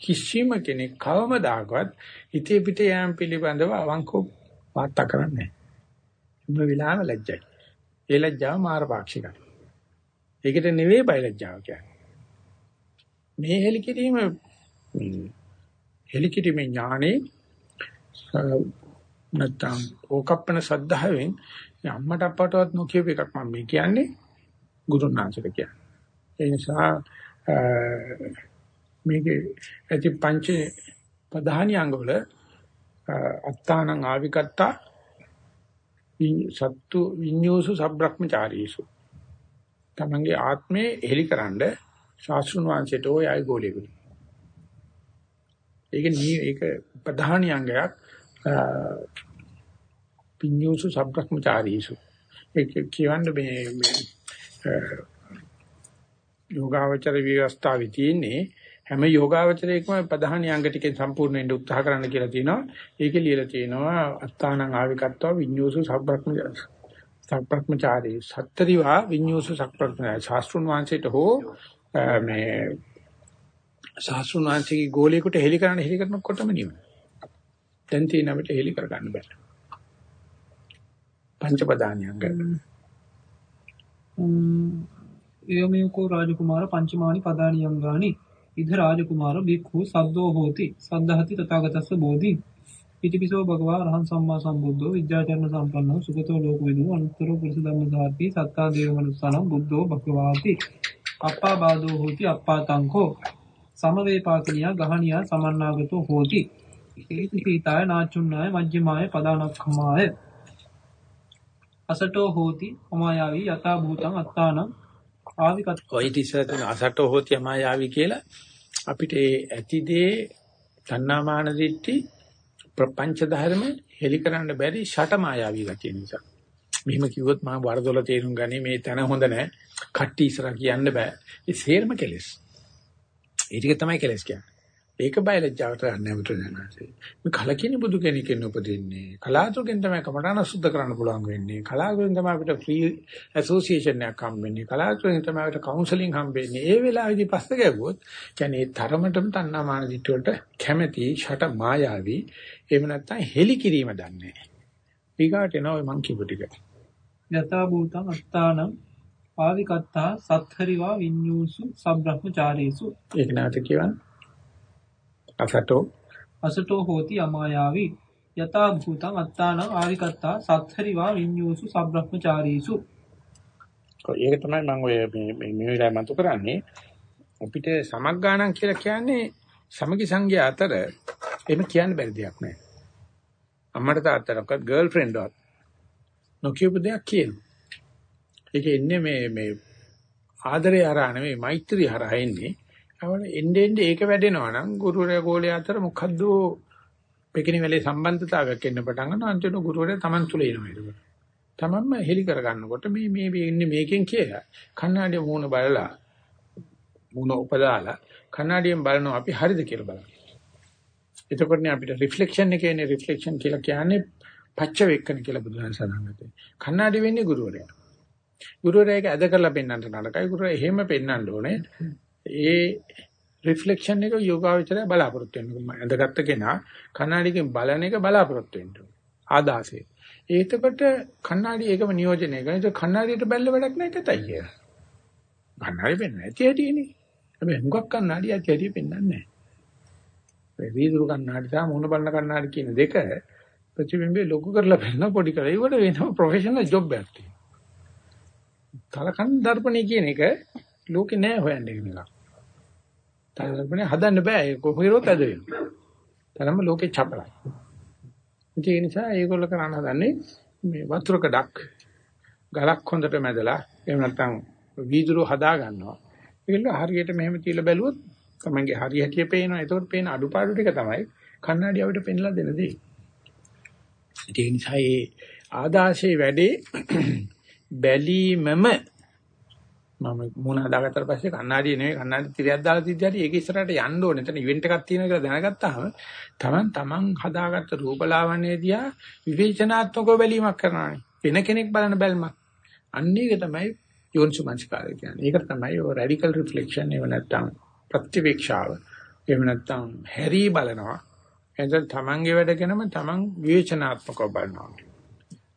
කිසිම කෙනෙක් කවමදාකවත් හිතේ පිට යෑම පිළිබඳව අවංකව වාර්තා කරන්නේ නැහැ. මේ විලාම ලැජ්ජයි. ඒ ලැජ්ජාව මාර පාක්ෂිකයි. ඒකට නෙවෙයි බය ලැජ්ජාව කියන්නේ. මේ හෙලිකිරීම හෙලිකිරීමේ ඥානේ නැත්තම් ඕකප්පන සද්ධාවෙන් අම්මට අප්පටවත් නොකියපු එකක් මම මේ කියන්නේ ගුරුනාංශක කියන්නේ. ඒ නිසා මේකේ ඇති පංච ප්‍රධාන අංගවල අත්තානං ආවිකත්තා සත්තු විඤ්ඤෝසු සබ්‍රක්‍මචාරීසු තමන්ගේ ආත්මේ එලිකරනද ශාස්ත්‍රුන් වහන්සේට ඔය අය ගෝලියෙකුට. ඒක නී ඒක ප්‍රධාන අංගයක් විඤ්ඤෝසු සබ්‍රක්‍මචාරීසු. ඒක කියවන්න මේ මේ යෝගාවචර විවස්ථාවේ තියෙන්නේ හැම යෝගාවචරයකම ප්‍රධාන අංග ටිකෙන් සම්පූර්ණ වෙන්න උත්සාහ කරන්න කියලා තියෙනවා. ඒකේ ලියලා තියෙනවා අත්තානං ආවිකත්ව විඤ්ඤෝසු සබ්‍රක්‍ම සබ්‍රක්‍මචාරී සත්තරිවා විඤ්ඤෝසු සබ්‍රක්‍මචාරී ශාස්ත්‍රුන් වහන්සේට හෝ මේ ශාස්ත්‍රුන් වහන්සේගේ ගෝලයකට හෙලි කරන්න හෙලි කරනකොටම නිවන. දැන් තියෙන අපිට හෙලි කර ගන්න බෑ. පංච ප්‍රධානියංග. එයමයකෝ රාජකුමාර පංචමානි පදානියංගානි. ඉද රාජකුමාර බික්ඛු සද්දෝ හෝති. සද්ධාති තථාගතස්ස බෝධි. ඉතිපිසෝ භගවා රහං සම්මා සම්බුද්ධෝ විද්‍යාචරණ සම්පන්නෝ සුගතෝ ලෝකවිදු අනුත්තර පුරුෂ ධම්මදාති සත්තා දේව මනුස්සනම් බුද්ධෝ භගවාති. අප්පා බාදෝ හෝති අප්පා තංකෝ. සමවේපාකිනියා ගහනියා සමන්නාගතෝ හෝති හේති. සීතාය නාචුන්නාය මජ්ජමාය පදානක්ඛමාය අසටෝ හෝති අමායාවි යතා භූතං අත්තානං ආවිකත් ඔය ඉතිසර තුන අසටෝ හෝති අමායාවි කියලා අපිට ඒ ඇතිදේ තණ්හාමාන දිට්ටි ප්‍රපංච ධර්ම හෙලි කරන්න බැරි ෂට මායාවී ගතිය නිසා. මෙහෙම කිව්වොත් මම වරදොල තේරුම් ගන්නේ මේ තන හොඳ නැහැ. කට්ටි ඉස්සර කියන්න බෑ. ඒ සේරම කෙලස්. ඒ ටික තමයි කෙලස් කියන්නේ. ඒක බයලජ්ජාවට ගන්න බුදුරජාණන්සේ. මේ කලකිනි බුදු කෙනෙක්ෙන් උපදින්නේ. කලාතුරකින් තමයි කමඨාන සුද්ධ කරන්න පුළුවන් වෙන්නේ. කලාතුරකින් තමයි අපිට ෆ්‍රී ඇසෝසියේෂන් එකක් හම්බ වෙන්නේ. කලාතුරකින් තමයි අපිට කවුන්සලින් හම්බ වෙන්නේ. ඒ වෙලාවේදී පස්ස ගැවුවොත් කියන්නේ තරමටම තණ්හාමාන දිට්ඨිය වලට කැමැති ෂට මායාවී එහෙම නැත්නම් හෙලි කිරීම දන්නේ නැහැ. ඊගාට එනවා මං කියපු ටික. යතා භූතං අත්තානං ආවිකත්තා සත්හරිවා විඤ්ඤූසු සබ්‍රහ්මචාරීසු ඒක නැවත කියවන්න. අසතෝ. අසටෝ හෝති අමායාවි. යතා භූතං අත්තානං ආවිකත්තා සත්හරිවා විඤ්ඤූසු සබ්‍රහ්මචාරීසු. ඒක තමයි මම ඔය මේ මේ වෙලාවේ මතු කරන්නේ. අපිට සමග්ගාණන් කියලා කියන්නේ සමගි සංගය අතර එහෙම කියන්න බැරි දෙයක් නෑ. අම්මට තාත්තටවත් ගර්ල් ෆ්‍රෙන්ඩ්වත් නොකියපු දෙයක් කියනවා. ඒක එන්නේ මේ මේ ආදරය හරහා නෙමෙයි මෛත්‍රිය හරහා එන්නේ අවන එන්නේ එන්නේ ඒක වැඩෙනවා නම් ගුරුවරයා ගෝලයා අතර මොකද්ද පෙකිනි වෙලේ සම්බන්ධතාවයක් එන්න පටන් ගන්නවා අන්තිමට ගුරුවරයා Taman තුල එනවා ඒක. Tamanම හෙලි කර ගන්නකොට මේ මේ ඉන්නේ මේකෙන් කියලා කන්නාඩිය මූණ බලලා මූණ උපදාලා කන්නාඩියෙන් බලනවා අපි හරිද කියලා බලන්න. එතකොටනේ අපිට රිෆ්ලෙක්ෂන් එකේ ඉන්නේ රිෆ්ලෙක්ෂන් කියලා කියන්නේ පච්ච වේක්කන කියලා බුදුන් සඳහන් කරනවා. කන්නාඩි වෙන්නේ ගුරුවරයා. ගුරුවරයා ඒක ඇද කරලා පෙන්වන්න නරකයි. ගුරුවරයා එහෙම පෙන්වන්න ඕනේ. ඒ රිෆ්ලෙක්ෂන් එක යෝගාවචරය බලාපොරොත්තු වෙනවා. ඇඳගත්ත කෙනා කණ්ණාඩියකින් බලන එක බලාපොරොත්තු වෙන්න ආදාසේ. ඒකකට කණ්ණාඩිය ඒකම නියෝජනය කරන. ඒක කණ්ණාඩියට බැල්ල වැඩක් නැහැ කතයි කියලා. කණ්ණාඩිය වෙන්නේ නැති හැටිනේ. හැබැයි හුඟක් කණ්ණාඩිය ඇති හැටි පෙන්වන්නේ නැහැ. ඒ වීදුරු කණ්ණාඩි සහ මුණ බලන කණ්ණාඩි කියන දෙක ප්‍රතිබිම්බේ ලොකු කරලා පෙන්නන පොඩි කරලා ඒවට වෙනම ප්‍රොෆෙෂනල් ජොබ් එකක් තියෙනවා. තලකන් දර්පණය කියන එක ලෝකේ නෑ හොයන්න ඒක නිකන්. තලකන් හදන්න බෑ ඒක කොහොමද ඇද වෙන්නේ. තරම ලෝකේ චපලයි. ඒ නිසා ඒගොල්ලෝ කරන්න හදන්නේ මේ වතුරක ඩක් ගලක් හොඳට මැදලා එහෙම නැත්නම් වීදුරු හදා ගන්නවා. ඒකල හරියට මෙහෙම තියලා බැලුවොත් තමන්ගේ හරිය හැටිය පේනවා. ඒකෝට පේන අඩුපාඩු ටික තමයි කන්නඩිය අපිට පෙන්ලා දෙන දේ. ඒ නිසා මේ ආදාශයේ වැඩේ බැලීමම මම මුණ හදාගත්තට පස්සේ කණ්ණාඩිය නෙවෙයි කණ්ණාඩි තිරයක් දාලා තියද්දී ඒක ඉස්සරහට යන්න ඕනේ. එතන ඉවෙන්ට් එකක් තියෙනවා කියලා දැනගත්තාම තමන් තමන් හදාගත්ත රූපලාවන්‍ය දිහා විවේචනාත්මකව බැලීමක් කරනවානේ. වෙන කෙනෙක් බලන බැල්මක්. අන්න ඒක තමයි යෝනිසුමංස්කාරය කියන්නේ. ඒක තමයි ඔය රැඩිකල් රිෆ්ලෙක්ෂන් එහෙම නැත්නම් ප්‍රතිවීක්ෂාව. එහෙම නැත්නම් හැරි බලනවා. එතන තමන්ගේ වැඩගෙනම තමන් විවේචනාත්මකව බලනවා.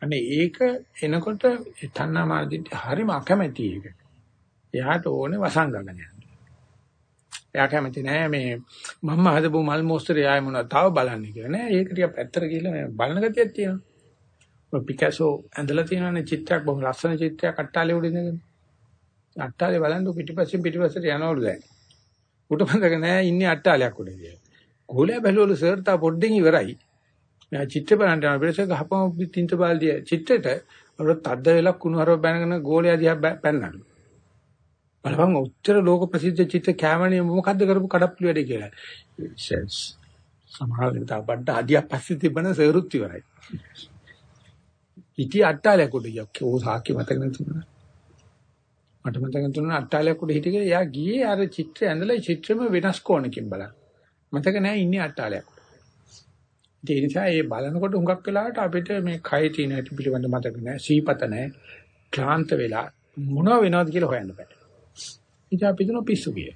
අනේ ඒක එනකොට තණ්හා මාර්ගිට හරිම අකමැති ඒක. එයාට ඕනේ වසංගගන යන්න. එයා කැමති නෑ මේ මම්ම හදපු මල් මොස්තරේ ආය මොනවද තව බලන්න කියලා නෑ. ඒක ටික පැත්තට ගිහලා මේ බලන ගතියක් තියෙනවා. ඔය පිකාසෝ ඇඳලා තියෙනවානේ චිත්‍රයක් බොහොම ලස්සන චිත්‍රයක් අට්ටාලේ උඩ ඉඳගෙන. අට්ටාලේ බලන් පිටිපස්සෙන් පිටිපස්සට යනවලු දැන්. උට මතක නෑ ඉන්නේ අට්ටාලයක් උඩ කියලා. ගෝලයා බැලුවලු සර් තා පොඩ්ඩෙන් ඉවරයි. මම චිත්‍ර බලන්න යන පිටස ගහපම තින්ත බාල්දිය චිත්‍රෙට අර තද්ද වෙලා කුණු හරව බැනගෙන ගෝලයා දිහා පැන්නලු. බලපන් උත්තර ලෝක ප්‍රසිද්ධ චිත්‍ර කැමණිය මොකද්ද කරපු කඩප්පුලි වැඩේ කියලා. සෙන්ස්. සමහරවිට බඩ අඩියක් පස්සේ තිබෙන සරුත් ඉවරයි. ඉති අට්ටාලයක් උඩ යක්කෝ සාකි මතක නැතුණා. මට මතක තුන අට්ටාලයක් උඩ හිටගෙන එයා ගියේ අර චිත්‍රය ඇඳලා චිත්‍රෙම වෙනස් කෝණකින් බලන්න. මතක නැහැ ඉන්නේ අට්ටාලයක්. ඒ නිසා ඒ බලනකොට හුඟක් වෙලාවට අපිට මේ කය තියෙන හැටි පිළිබඳ මතක නැහැ, සීපත නැහැ, ක්ලාන්ත වෙලා මොනව වෙනවද කියලා හොයන්න බෑ. ඉතින් අපි දුන පිස්සු කියේ.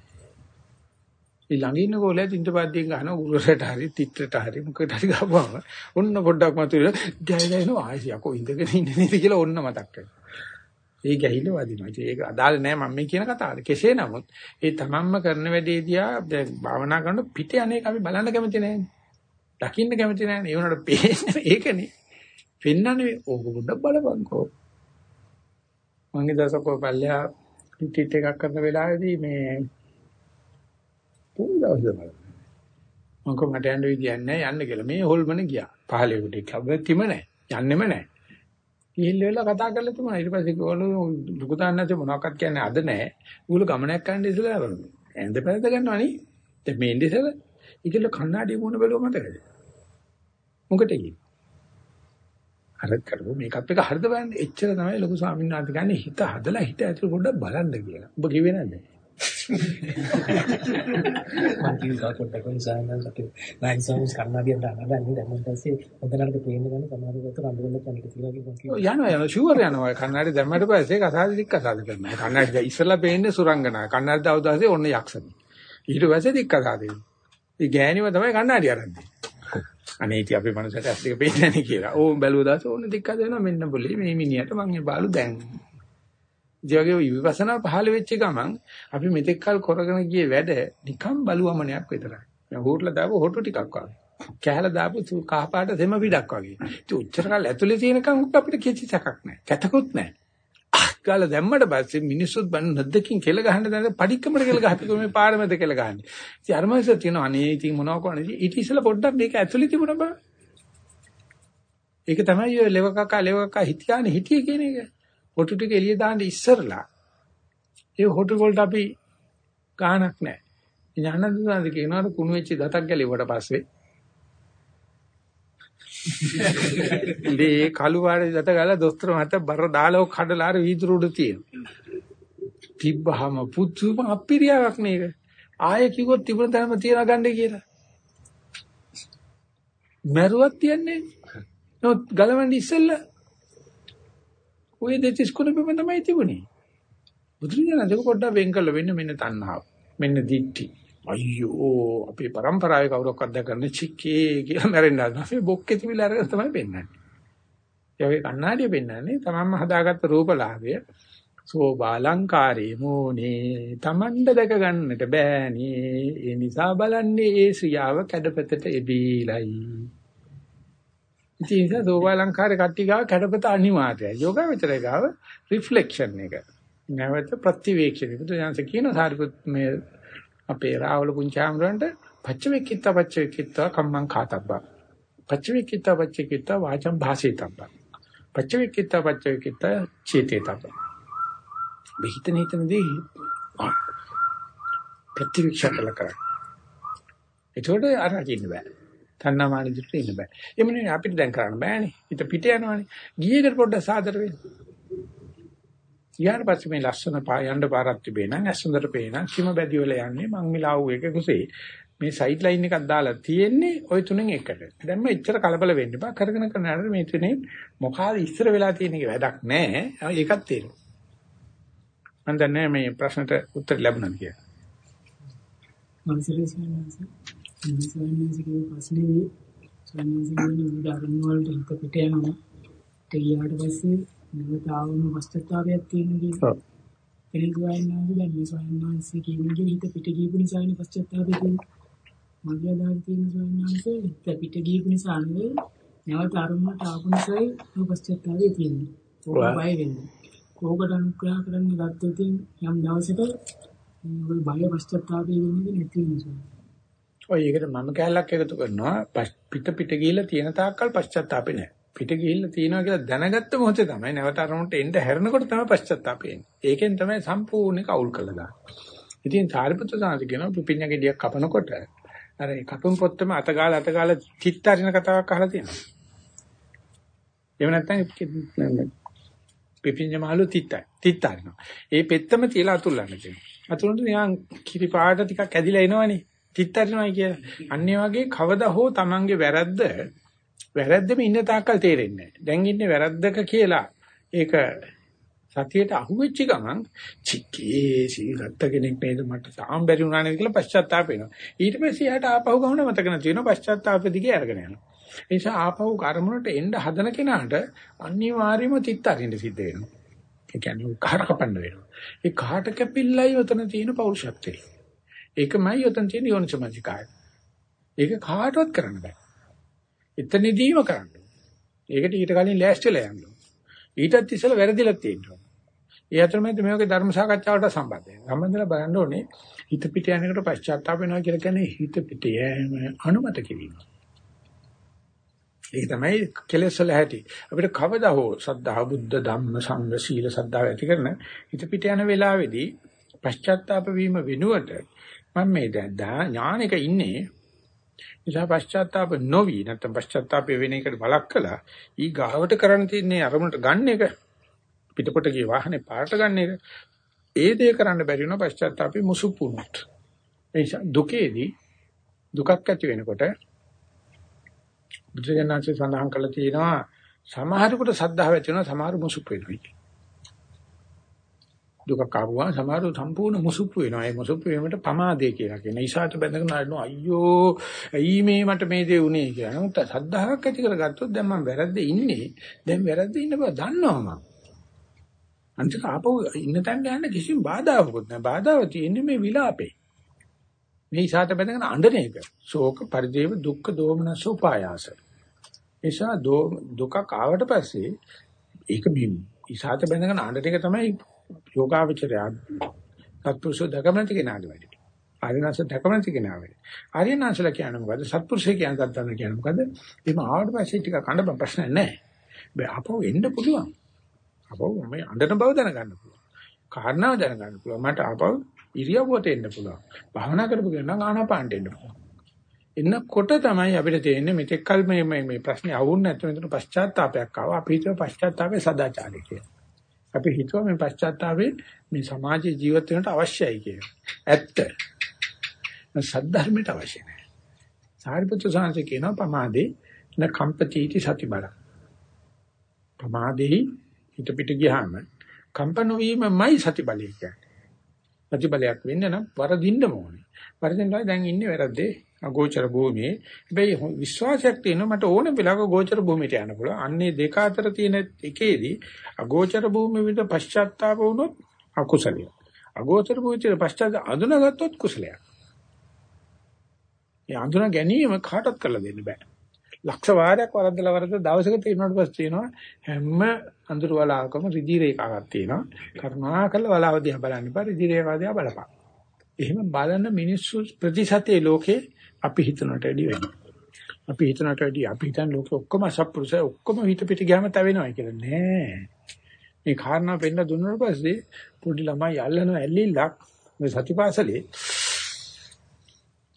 ඒ ළඟ ඉන්න ගෝලයා තින්තපද්දියෙන් ගහන උගුරට හරි තිත්‍රට හරි මොකකට හරි ගහපුවම ඔන්න පොඩ්ඩක් මතුවෙලා ගැයලා එනවා ආයෙ යකෝ ඉඳගෙන ඉන්නේ නේද කියලා ඔන්න මතක් වෙනවා. ඒ ගැහිල වදිනවා. ඉතින් ඒක අදාළ නෑ මම මේ කියන කතාවට. කෙසේ නමුත් ඒ තමන්ම කරන වැඩේදියා දැන් භාවනා කරනකොට පිට අනේක අපි බලන්න කැමති නෑනේ. දකින්න කැමති නෑනේ. ඒ උනට පේන්නේ ඒකනේ. පෙන්නන්නේ ඕක පොඩ්ඩක් බලපන්කෝ. මංගේ දසකෝ පල්ලෙහා ටිට් එකක් කරන වෙලාවේදී මේ තුන් දවස් බලන්න. මම කොහමද යන්න විදියක් නැහැ යන්න කියලා. මේ හොල්මන ගියා. පහලෙකට කවතිම නැහැ. යන්නෙම නැහැ. ගිහිල්ල වෙලා කතා කරලා තිබුණා. ඊට පස්සේ ගෝලු දුක දාන්න නැති මොනවක්වත් කියන්නේ අද නැහැ. ඌල ගමනක් කරන්න ඉස්සලා. ඇඳ පැනද ගන්නවනේ. දැන් මේ ඉඳි ඉස්සලා ඉතින් කන්නාඩිය මොන බැලුව මතකද? මොකට ගියේ? අර කරපු මේකප් එක හරිද බලන්න. එච්චර තමයි ලොකු ස්වාමීන් වහන්සේ කියන්නේ හිත හදලා හිත ඇතුළේ පොඩ්ඩක් බලන්න කියලා. ඔබ කිව්වේ නැද්ද? මම කිව්වා පොඩ්ඩක් අපි නයින් සෝන්ස් කන්නාඩියෙන් දානගන්නේ දැන් මම පස්සේ හොඳනකට පේන්න ගන්න සමහරවිට රඳුරන්න කැමති කියලා කිව්වා. යනවා යනවා ෂුවර් යනවා. කන්නාඩි දැම්මට පස්සේ කසාද දික් කසාද කරනවා. කන්නාඩි ඉස්සලා පේන්නේ සුරංගනා. කන්නාඩි දවදාසේ ඔන්න යක්ෂණි. ඊට පස්සේ දික් කසාද. ඒ ගෑණිව තමයි කන්නාඩි අරන්නේ. අනේ ඉතින් අපේ මනසට ඇස් දෙක පේන්නේ නැහැ කියලා. ඕම් බැලුවා දාස ඕන දික් කසාද වෙනවා මෙන්න બોලේ මේ මිනිහට මං ඒ බාලු දැන්. ජීවගේ විපස්සනා පහළ වෙච්ච ගමන් අපි මෙතෙක් කල් කරගෙන ගියේ වැඩ නිකම් බලුවමනයක් විතරයි. මම හොට්ල දාපු හොටු ටිකක් වගේ. කැහලා දාපු කහපාට සෙම පිටක් වගේ. ඉතින් උච්චර කල් ඇතුලේ තියෙනකන් අපිට කිසි සැකක් නැහැ. කැතකුත් නැහැ. ගාල දැම්මට පස්සේ මිනිස්සුත් බන් නැද්දකින් කෙල ගහන්න දැන් පඩික්කමට කෙල ගහපිකෝ මේ පාර මැද කෙල ගහන්නේ. ඉතින් අර මාසෙ තියෙනවා අනේ ඉතින් මොනව කරන්නේ. ඊට ඉස්සෙල්ලා පොඩ්ඩක් මේක ඇතුලේ තිබුණා බා. ඒක තමයි ඔය ලෙව කකා ලෙව කකා හිතියානේ හිටියේ කියන එක. හොටු ටික එළිය දාන්න ඉස්සරලා ඒ හොටු වලට අපි ගාණක් නැහැ. ඥානදුනාද කියනවා කුණු වෙච්ච දතක් ගැලෙවට පස්සේ ඉතින් කළු පාටේ දත ගාලා දොස්තර මහත බර දාලා කඩලා අර වීදුරු උඩ තියෙනවා. තිබ්බහම පුදුම අපිරියාවක් මේක. ආයෙ කිව්වොත් තිබුණ තැනම තියලා ගන්න කියලා. මරුවක් තියන්නේ. නමුත් ගලවන්නේ ඉස්සෙල්ලා ඔය දෙතිස් කුණ බිම තමයි තිබුණේ. බුදුරජාණන් දෙක පොඩ්ඩක් වෙන් කළ වෙන්න මෙන්න තණ්හාව. මෙන්න දිට්ඨි. අයියෝ අපේ પરම්පරාවේ කවුරක්වත් දැකන්නේ චික්කේ කියලා මැරෙන්න හදනවා. මේ බොක්කේ තිබිලා අරගෙන තමයි පෙන්වන්නේ. ඒ වගේ කණ්ණාඩිය පෙන්වන්නේ තමන්ම හදාගත්ත රූපලාභය. සෝබාලංකාරේ මොනේ තමන්ද දැක ගන්නට බෑනේ. ඒ නිසා බලන්නේ ඒ ශ්‍රියාව කැඩපතට එබීලයි. ඉතින් ඒක සෝබාලංකාරේ කට්ටි ගාව කැඩපත අනිවාර්යයි. යෝගාවචරය ගාව රිෆ්ලෙක්ෂන් එක. නැවත ප්‍රතිවේක්ෂණය. බුදුන්ස කියන සාරිපුත් මේ අපේ රාවල පුංචාම්රන්ට පච්චවෙක්කිත පච්චවෙක්කිත කම්මං කාතබ්බා. පච්චවෙක්කිත පච්චවෙක්කිත වාචම් භාසීතබ්බා. පච්චවෙක්කිත පච්චවෙක්කිත චේතේතබ්බා. විහිතන හිතනදී ප්‍රතිවික්ෂ කළ කරා. ඒකට අර කින්න බෑ. තණ්හාමාන දිට ඉන්න බෑ. එමුනේ අපිට දැන් කරන්න බෑනේ. හිත පිට යනවානේ. ගියේකට පොඩ්ඩක් සාදර වෙන්න. ඊට පස්සේ මේ ලස්සන යන්න පාරක් තිබේ නම් ඇස්සඳට පේන කිම බැදි වල යන්නේ මං මිලාව් එක කුසේ. මේ සයිඩ් ලයින් එකක් දාලා තියෙන්නේ ওই තුනෙන් එකට. දැන් මම එච්චර කලබල වෙන්න බා කරගෙන කරන මේ තුනේ මොකාද ඉස්සර වෙලා තියෙන එක වැඩක් නැහැ ඒකත් තේරෙනවා. මම දන්නේ මේ ප්‍රශ්නට උත්තර ලැබුණාද කියලා. මම සරලව සම්මත කියන ප්‍රශ්නේ සයන්ස් කියන උදාහරණ වලට හිත පිට යනවා. ඒ ඊට පස්සේ නැවත ආවම පශ්චාත්තාවයක් තියෙන ඔව්. කෙනෙක් වයින්නාද දැන් මේ සයන්නාන්සේ කියනගේ හිත පිට ගියපු නිසා නේ පශ්චාත්තාපය තියෙන්නේ. මගේ අදහස තියෙන සයන්නාන්සේ හිත පිට ගියපු නිසා නෙවෙයි නැවත අරමුණට ආපු නිසායි මේ පශ්චාත්තාපය තියෙන්නේ. ඕක බය වෙන්නේ. ඕකට අනුග්‍රහ කරන්න ගත්තොත් යම් දවසක ඔය බය පශ්චාත්තාපය වෙන්නේ නැති නිසා. ඔය ඒකට මම කැලලක් එකතු කරනවා පිට පිට ගිහිල්ලා තියෙන තාක්කල් පශ්චාත්තාපේ නැහැ. පිට ගිහිල්ලා තියෙනවා කියලා දැනගත්ත මොහොතේ තමයි නැවත අරමුණට එන්න හැරෙනකොට තමයි පශ්චාත්තාපේ එන්නේ. ඒකෙන් තමයි සම්පූර්ණ එක අවුල් කළා දාන්නේ. ඉතින් සාරිපුත්‍ර සාන්ති කියනවා පිපිඤ්ඤ ගෙඩියක් කපනකොට අර ඒ කටුන් පොත්තම අතගාලා අතගාලා තිත්තරින කතාවක් අහලා තියෙනවා. එහෙම නැත්නම් පිපිඤ්ඤ මහලු තිත්තයි. තිත්තරිනවා. ඒ පෙත්තම තියලා අතුල්ලන්න තියෙනවා. අතුල්ලන නිකන් කිරි පාට ටිකක් ඇදිලා එනවනේ. තිත්තරිනවයි කියලා. අන්න ඒ වගේ කවදා හෝ Tamange වැරද්ද වැරද්දෙම ඉන්න තාක්කල් තේරෙන්නේ නැහැ. දැන් ඉන්නේ වැරද්දක කියලා ඒක සතියට අහුවෙච්ච ගමන් චිකේ සීගත්ත කෙනෙක් නේද මට තාම බැරි වුණා නේද කියලා පශ්චාත්තාප වෙනවා. ඊට පස්සේ යාට ආපහු ගමන මතක නැති වෙනවා පශ්චාත්තාප දිගේ අරගෙන යනවා. ඒ නිසා ආපහු කර්මවලට එන්න හදන කෙනාට අනිවාර්යයෙන්ම තිත් අරින්න සිද්ධ වෙනවා. ඒ කියන්නේ කහට කපන්න වෙනවා. ඒ කහට කැපිල්ලයි උතන තියෙන පෞරුෂත්වය. ඒකමයි උතන තියෙන යෝනිසමජිකාය. ඒක කාටවත් කරන්න බෑ. එතනදීම කරන්න. ඒකට ඊට කලින් ලෑස්තිලා යන්න. ඊටත් ඉස්සෙල්ලා වැරදිලා තියෙනවා. ඒ අතරමැද මේකේ ධර්ම සාකච්ඡාවට සම්බන්ධ වෙනවා. සම්බන්ධලා බලන්න ඕනේ හිත පිට යන එකට පශ්චාත්තාප වෙනවා කියලා කියන්නේ හිත පිට යෑම අනුමත කිරීම. ඒක තමයි කෙලෙස් වල ඇති. අපිට කවදා හෝ සද්ධා බුද්ධ ධම්ම සංඝ සීල සද්ධා ඇති කරන හිත පිට යන වෙලාවේදී පශ්චාත්තාප වීම වෙනුවට මම මේ දැන් ඥානෙක ඉන්නේ නිසා පශ්චාත්තාප නොවි නැත්නම් පශ්චාත්තාප වෙන එකට බලක් කළා. ඊ ගාවට කරන්න තියෙන්නේ අරමුණට ගන්න එක පිටපොට ගිය වාහනේ පාරට ගන්න එක ඒ දේ කරන්න බැරි වෙන පශ්චාත්තාපේ මුසුපුණුත් ඒ නිසා දුකේදී දුකක් ඇති වෙනකොට බුදුජානනාංශය සඳහන් කළා තියෙනවා සමහරකට සද්ධාව ඇති වෙනවා සමහර මුසුප් වෙනවා. දුකක් ආවම සමහරව සම්පූර්ණ මුසුප්පු වෙනවා. ඒ මුසුප්පු වීමට පමාදේ කියලා කියනවා. ඊසාට බැඳගෙන ආනවා අයියෝ ඇයි මේ මට මේ දේ වුනේ කියලා. නමුත් සද්ධාහක් ඇති කරගත්තොත් දැන් මම වැරද්ද ඉන්නේ. දැන් වැරද්ද ඉන්න බව දන්නවා මම. අන්තික ආපහු ඉන්න තැන යන්න කිසිම බාධාවකුත් නැහැ. බාධාව තියෙන්නේ මේ විලාපේ. මේ ඊසාට බැඳගෙන අඬන එක. ශෝක පරිදේව දුක්ඛ දෝමනස උපායාස. නිසා දුකක් ආවට පස්සේ ඒක මේ ඊසාට බැඳගෙන අඬන එක තමයි යෝගාවචරය සත්පුරුෂ දකමනති කෙනාගේ වැඩි. ආර්යනාංශ දකමනති කෙනා වැඩි. ආර්යනාංශලා කියන්නේ මොකද්ද? සත්පුරුෂය කියන දත්තන කියන්නේ මොකද්ද? එimhe ආවට පස්සේ ටික කඳ ප්‍රශ්න නැහැ. බෑ අපව එන්න පුළුවන්. අපව මේ අඬන බව දැනගන්න පුළුවන්. කාරණාව දැනගන්න පුළුවන්. මට අපව ඉරියව්වට එන්න පුළුවන්. භාවනා කරපු කෙනා ආනාපානට එන්න පුළුවන්. එන්නකොට තමයි අපිට තේරෙන්නේ මෙතෙක් කල මේ මේ ප්‍රශ්නේ අහුන්නේ නැත්නම් මෙතන පශ්චාත්තාවයක් ආවා. අපි හිතුව පශ්චාත්තාපේ සදාචාරය කියලා. අපි හිතුවා මේ පශ්චාත්තාපේ මේ සමාජයේ ජීවත් වෙන්නට අවශ්‍යයි කියලා. ඇත්ත. සද්ධර්මයට අවශ්‍ය නැහැ. සාරිපුත්‍ර සාංශ කියනවා පමාදේ න කම්පතිටි සති බල. පමාදේ හිත පිට ගියාම කම්පන වීමමයි සති බලය කියන්නේ. සති බලයක් වෙන්න නම් වරදින්න ඕනේ. වරදින්නයි දැන් ඉන්නේ වැරද්දේ අගෝචර භූමියේ. හැබැයි විශ්වාසයක් තියෙනවා මට ඕන වෙලාවක ගෝචර භූමියට යන්න පුළුවන්. අන්නේ දෙක අතර තියෙන එකේදී අගෝචර භූමිය විතර පශ්චාත්තාප වුණොත් අකුසලිය. අගෝචර භූමියේ පශ්චාත්තාප අඳුනගත්තොත් කුසලයක්. ඒ අඳුන ගැනීම කාටවත් කරලා දෙන්න බෑ. ලක්ෂ වාරයක් වරද්දලා වරද්ද දවසක තියෙනවට පස්සේ තියෙනවා හැම අඳුර වලාකම රිදී රේඛාවක් තියෙනවා. කරුණාකරලා වලාව දිහා බලන්න එපා රිදී රේඛාව දිහා බලපන්. එහෙම බලන මිනිස්සු ප්‍රතිශතයේ ලෝකේ අපි හිතනට වැඩි වෙනවා. අපි හිතනට වැඩි අපි හිතන ලෝකෙ ඔක්කොම අසත්පුරුෂය ඔක්කොම හිත පිට ගියාම තවෙනවා කියලා නෑ. මේ කාරණා පෙන්න දුන්නාට පස්සේ පොඩි ළමයි අල්ලන ඇල්ලිල්ලක් මේ සතිපාසලේ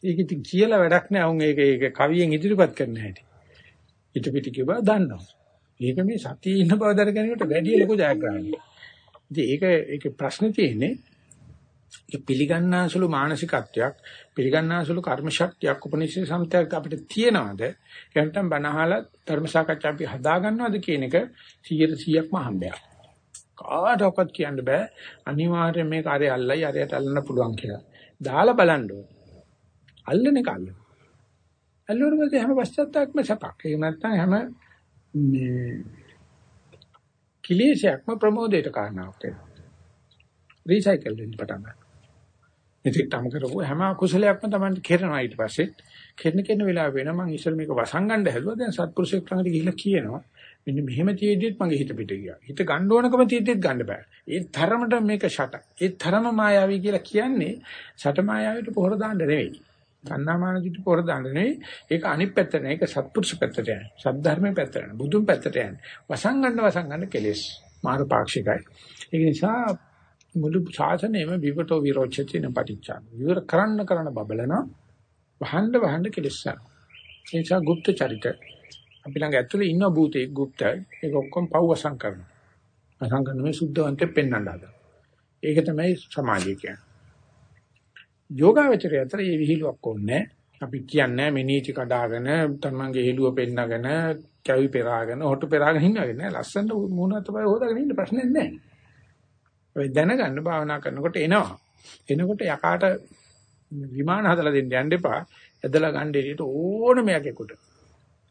ඒක ඉතින් කියලා වැඩක් නෑ. උන් ඒක ඒක කවියෙන් ඉදිරිපත් කරන්න හැටි. හිත පිට කිව්වා දන්නවා. ඒක මේ සතියේ ඉන්න බව දැනගැනීමට වැඩි ලොකු ජයග්‍රහණයක්. ඉතින් ඒක ඒකේ ප්‍රශ්නේ තියෙන්නේ ඒ පිළිගන්නාසුළු මානසිකත්වයක් පිළිගන්නාසුළු කර්ම ශක්තියක් උපනිෂේ සම්ත්‍යක් අපිට තියනවාද? එහෙනම් බනහලා ධර්ම සාකච්ඡා අපි හදා ගන්නවද කියන එක 100%ක්ම හම්බයක්. කාටවත් කියන්න බෑ. අනිවාර්යෙන් මේ කාර්යය අල්ලයි අරයට අල්ලන්න පුළුවන් කියලා. දාලා බලන්න ඕනේ. අල්ලන එක අල්ලන. අල්ලුවම හැම පශ්චාත්තාපම සපක්. ඒක නැත්නම් හැම මේ කිලේශයක්ම ප්‍රමෝදයට කාරණාවක් වෙනවා. රීසයිකල් වෙන්න පටන් ගන්නවා. ඉතින් තම කරපුවා හැම අකුසලයක්ම Tamanට කෙරෙනවා ඊට පස්සේ කෙරෙන කෙන වෙලාව වෙන මං ඉස්සර මේක වසංගණ්ඩ හැදුවා දැන් සත්පුරුෂයෙක් ළඟට ගිහිල්ලා කියනවා මෙන්න මෙහෙම තියෙද්දිත් මගේ හිත පිට ගියා. හිත ගන්න ඕනකම තියෙද්දිත් ගන්න බෑ. ඒ තරමට මේක ෂට. ඒ තරම මායාවී කියලා කියන්නේ ෂට මායාවීට පොහොර දාන්න නෙවෙයි. තණ්හාමාන දිට පොහොර දාන්න නෙවෙයි. ඒක අනිත් පැත්තට නේ. ඒක සත්පුරුෂ පැත්තට යන්නේ. සද්ධර්මයේ පැත්තට යන්නේ. බුදුන් පැත්තට යන්නේ. වසංගණ්ඩ වසංගණ්ඩ කෙලෙස්. මාර පාක්ෂිකයි. ඒ නිසා මුළු ශාසනයම විවටෝ විරෝචති නපටිච්චා. විවර කරන්න කරන බබලන වහන්න වහන්න කෙලෙස්සා. ඒ නිසා গুপ্ত චරිත අපි ළඟ ඇතුලේ ඉන්න භූතේ গুপ্ত ඒක ඔක්කොම පව්වසම් කරනවා. වසම් කරන මේ සුද්ධවන්තෙ පෙන්වන්න හදනවා. ඒක තමයි සමාජය කියන්නේ. යෝගාවචරය අතර මේ විහිළුවක් ඕනේ අපි කියන්නේ මේ නීති කඩාගෙන තමන්ගේ හෙළුව පෙන්නගෙන කැවි පෙරාගෙන හොටු පෙරාගෙන ඉන්නවද නෑ ලස්සනට මූණ අතපය හොදාගෙන ඉන්න ප්‍රශ්නේ නෑ ඔය දැනගන්න භාවනා කරනකොට එනවා එනකොට යකාට විමාන හදලා දෙන්න යන්න එපා ඇදලා ගන්න දෙයට ඕනම යකෙකුට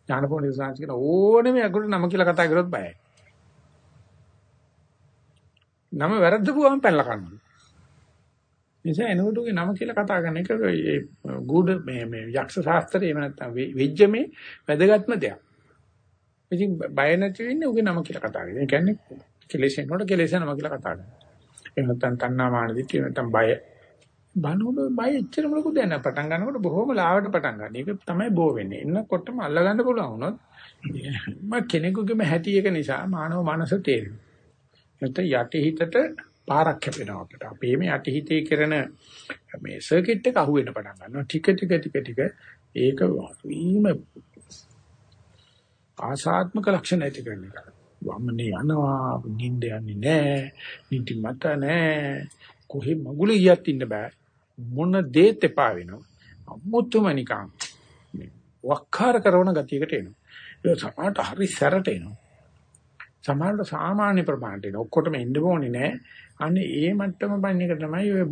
ඥානපෝණි සාංශ කියන ඕනම යකෙකුට නම කියලා කතා කරොත් බයයි නම වැරද්දපුවම පැනලා කනවා නිසා එනකොටගේ නම කියලා කතා කරන එක ඒ ගුඩ මේ මේ යක්ෂ ශාස්ත්‍රයේ එහෙම නැත්නම් වෙජ්ජමේ වැදගත්ම දෙයක්. ඉතින් බය නැති වෙන්නේ උගේ නම කියලා කතා කරන්නේ. ඒ කියන්නේ කෙලෙසෙනකොට කෙලෙසෙනම කියලා කතා කරනවා. එහෙම නැත්නම් තණ්හා මාන දිට්ඨිය නැත්නම් බය. බනෝඩ බය එච්චර මොකද දැන පටන් ගන්නකොට බොහොම ලාවට පටන් ගන්න. ඒක තමයි බෝ වෙන්නේ. එන්නකොටම අල්ල ගන්න පුළුවන් වුණොත් මම කෙනෙකුගේම හැටි එක නිසා මානව මනස තේරෙනවා. නැත්නම් යටි හිතට පාරක් කැපෙනවා අපිට. අපේ මේ අටිහිතේ කරන මේ සර්කිට් එක අහුවෙන්න පටන් ගන්නවා. ටික ටික ටික ටික ඒක වීම ආසාත්මක ලක්ෂණ ඇති කරන එක. වම්නේ යනවා, නිින්ද යන්නේ නැහැ, නිදි මත නැහැ. කොහේ මගුල ගියත් ඉන්න බෑ. මොන දේත් එපා වෙනවා. අමුතුම නිකන්. වක්කාර කරන ගතියකට එනවා. ඒක සමානට හරි සැරට එනවා. සමානට සාමාන්‍ය ප්‍රමාණයට එනවා. ඔක්කොටම එන්න ඕනේ නෑ. අනේ ඒ මට්ටම බන් එක තමයි ඔය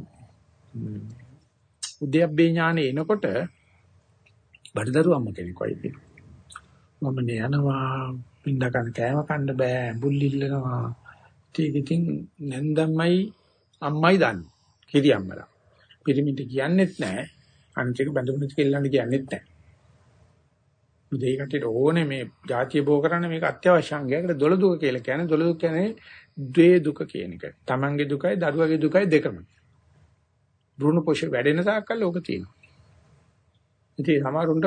උද්‍යප්පේ ඥානෙ එනකොට බඩදරුවම්ම කෙනෙක් වයි වෙනවා. මම යනවා පින්ද කන කෑම කන්න බෑ බුල් ඉල්ලනවා. ඒක ඉතින් නැන්දම්මයි අම්මයි දන්නේ. කිරි අම්මලා. පිරිමින්ට කියන්නෙත් නැහැ. අනිත් එක බඳුමුත් කෙල්ලන්ට කියන්නෙත් නැහැ. දෙයකට ඕනේ මේ જાතිය බෝ කරන්න මේක අත්‍යවශ්‍ය අංගයකට දොළ දුක කියලා කියන්නේ දොළ දුක කියන්නේ ද්වේ දුක කියන එක. Tamange දුකයි දරුවගේ දුකයි දෙකම. බ්‍රුණ පොෂ වැඩෙන තාක්කල් ඕක තියෙනවා. ඉතින් සමහරුන්ට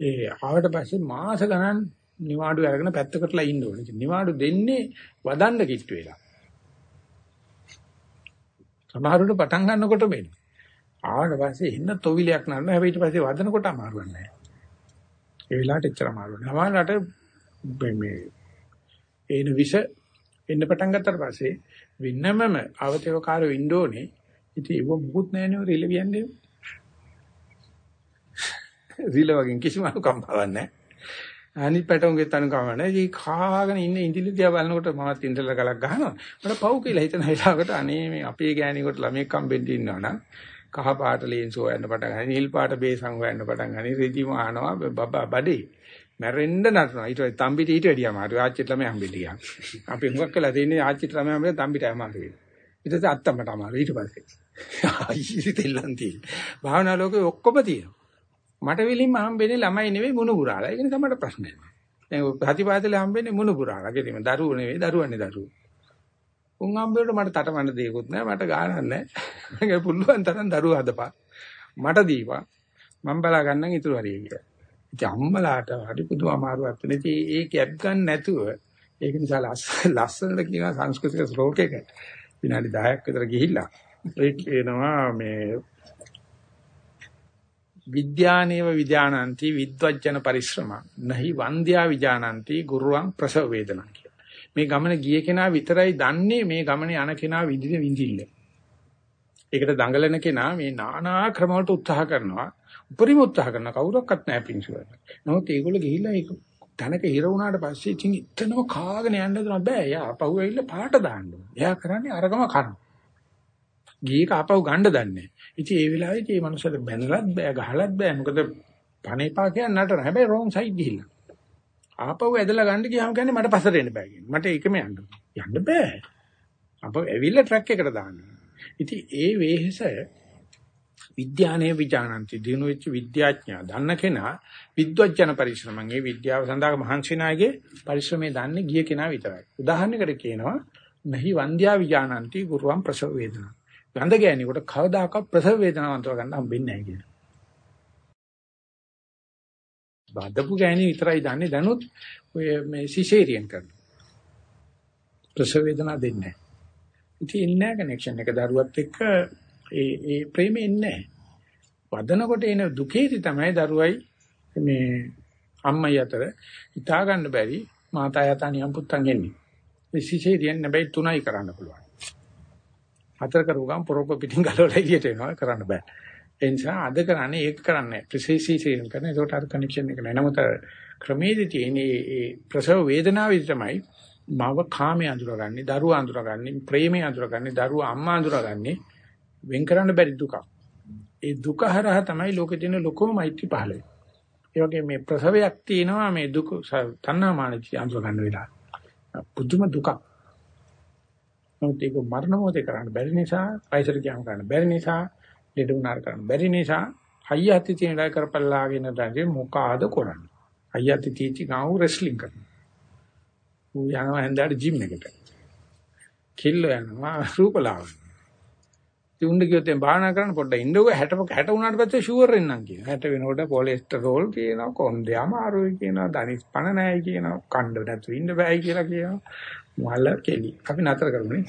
ඒ ආවට පස්සේ මාස ගණන් නිවාඩු අරගෙන පැත්තකටලා ඉන්න ඕනේ. ඉතින් නිවාඩු දෙන්නේ වදන්න කිට්ටු වෙලා. සමහරුන්ට පටන් ගන්නකොට වෙන්නේ. ආවට පස්සේ එන්න තොවිලයක් නරන හැබැයි ඊට පස්සේ වදනකොට අමාරු නැහැ. ඒ වෙලාවට එච්චර අමාරු නෑ. සමහරවිට මේ එන විෂ එන්න පටන් ගත්තට පස්සේ වෙනමම අවතේවකාරයෝ ඉන්න ඕනේ. ඉතින් ඒක මුකුත් නෑනේ රිල කියන්නේ. රිල වගේ කිසිම අනුකම්පාවක් නෑ. අනිත් පැටවුන්ගේ තනුකම නෑ. ඒ කාගෙන ඉන්න ඉඳිලි දිහා බලනකොට මමත් ඉන්ටර්නල් ගලක් ගහනවා. මට පව් කියලා හිතන වෙලාවකට අනේ මේ අපේ ගෑණියෙකුට ළමෙක් හම්බෙන්න ඉන්නවනම් කහ පාට ලේන්ස් හොයන්න පටන් ගන්න, නිල් පාට බේසන් හොයන්න පටන් ගන්න, රෙදි මානවා බබා බඩේ. මැරෙන්න නටනවා. ඊට පස්සේ තම්බිට ඊට වැඩිය අමාරු. ආච්චිට ළමයි හම්බෙන්න ගියා. අපි හුඟක් කළා දෙන්නේ ආච්චිට ළමයි හම්බෙන්න තම්බිට අමාරු වෙනවා. ඊට පස්සේ අත්තමට අමාරු. ඊට පස්සේ. ආයි තෙල්ලන් තියෙන. භාවනා ලෝකේ ඔක්කොම තියෙනවා. මට විලින්ම හම්බෙන්නේ ළමයි නෙවෙයි මුණුබුරාලා. ඒක නිසා මට ප්‍රශ්නයක් නෑ. දැන් ප්‍රතිපාදලේ හම්බෙන්නේ මුණුබුරාලා. ගෙලිම දරුවෝ නෙවෙයි දරුවන්නේ දරුවෝ. උන් හම්බෙන්න මට තටමන්න දෙයක්වත් නෑ. මට ගානක් නෑ. මගේ පුළුවන් තරම් දරුවෝ හදපන්. මට දීපන්. මම බලා ගන්නම් ඉතුරු හරිය කියලා. ඉතින් අම්මලාට හරි පුදුම අමාරුවක් වෙන. ඉතින් ඒ කැප් ගන්න නැතුව ඒක නිසා ලස්සනට කියන සංස්කෘතික ශ්ලෝකයක විනාඩි 10ක් විතර ගිහිල්ලා ඒ කියනවා මේ විද්‍යානේව විද්‍යානන්ති විද්වජන පරිශ්‍රම නහි වන්ද්‍යා විජානන්ති ගුරුවං ප්‍රසව වේදනා කියලා. මේ ගමන ගිය කෙනා විතරයි දන්නේ මේ ගමනේ යන කෙනා විඳින විඳිල්ල. ඒකට දඟලන කෙනා මේ নানা ක්‍රමවලට උත්සාහ කරනවා. උපරිම උත්සාහ කරන කවුරක්වත් නැහැ පිංසුවට. නමුත් ඒගොල්ලෝ ගිහිල්ලා ඒක තැනක හිර වුණාට පස්සේ ඉතින් එතනම කාගෙන යන්න දෙනවා බෑ. එයා අපහුව ඇවිල්ලා පාට දාන්න. එයා කරන්නේ අරගම කරනවා. ගියක අපහුව ගන්න දන්නේ ඉතින් ඒ වෙලාවේදී මේ මනුස්සයාට බැනලත් බෑ ගහලත් බෑ. මොකද පණේපා කියන නටන. හැබැයි රෝන් සයිඩ් ගිහිල්ලා. ආපහු ඇදලා ගන්න ගියාම කියන්නේ මට පස්සට එන්න බෑ කියන්නේ. මට ඒකම යන්න. යන්න බෑ. අප ඇවිල්ලා ට්‍රැක් එකට දානවා. ඉතින් ඒ වෙහෙස විද්‍යානේ විජානಂತಿ දිනු වෙච්ච විද්‍යාඥයා දන්න කෙනා විද්වජන පරිශ්‍රමං ඒ විද්‍යාව සඳහා මහන්සි නායකගේ පරිශ්‍රමයේ දන්නේ ගිය කෙනා විතරයි. උදාහරණයකට කියනවා නහි වන්ද්‍යා විජානಂತಿ ගුරුවම් ප්‍රසව වේදනා. ගඳ ගෑණියෙකුට කවදාකවත් ප්‍රසව වේදනාව අන්තව ගන්න හම්බෙන්නේ නැහැ කියනවා. බාදපු ගෑණි විතරයි දන්නේ දැනුත් ඔය මේ සිසේරියන් කරනවා. ප්‍රසව වේදනාව දෙන්නේ නැහැ. ඉතින් ඉන්නේ කනෙක්ෂන් එක දරුවත් එක්ක ඒ ඒ ප්‍රේමෙ ඉන්නේ වදනකොට එන දුකේදී තමයි දරුවයි මේ අම්මයි අතර හිතා ගන්න බැරි මාතා යතා නියම් පුත්තන් එන්නේ. මේ සිසේරියන් නැබැයි තුනයි කරන්න පුළුවන්. හතර කරුවම් පොරොප්ප පිටින් ගලවලා එළියට එනවා කරන්න බෑ. ඒ නිසා අද කරන්නේ ඒක කරන්නේ ප්‍රිසිසිසියෙන් කරන. ඒකට අර කනෙක්ෂන් එක නෑ. නමුත් ක්‍රමයේදී තියෙන මේ ප්‍රසව වේදනාවේදී තමයි මව කාමයේ අඳුරගන්නේ, දරුවා අඳුරගන්නේ, ප්‍රේමයේ අඳුරගන්නේ, දරුවා අම්මා අඳුරගන්නේ වෙන් කරන්න බැරි දුකක්. ඒ දුක හරහා තමයි ලෝකේ තියෙන ලොකම මෛත්‍රී පහළ වෙන්නේ. ඒ වගේ මේ ප්‍රසවයක් තියෙනවා මේ දුක තණ්හා මානති අඳුර ගන්න වෙලාව. පුදුම දුකක්. නමුත් ඒක මරණ මොහොතේ කරන්න බැරි නිසා, පයිසර කියම් කරන්න බැරි නිසා, ලෙඩ උනාර කරන්න බැරි නිසා, හයියති තියෙන දා කරපල්ලාගෙන දැන් මොකාද කරන්නේ? හයියති තීචි ගාව රෙස්ලිං කරනවා. ඌ යනවා හන්දාට ජිම් එකට. කිල්ල යනවා රූපලාවන්‍ය. තුන්ඩ කියොත් එම් භාවනා කරන්න පොඩ්ඩක් ඉන්නකෝ 60 60 වුණාට පස්සේ ෂුවර් වෙන්නම් කියනවා. 60 වෙනකොට කොලෙස්ටරෝල් කියනවා, කොන්දේ අමාරුයි කියනවා, ධනිස් පණ නැහැ කියනවා, කණ්ඩ නැතු ඉන්න බෑයි කියලා කියනවා. මල කෙලි. අපි නතර කරමුනේ.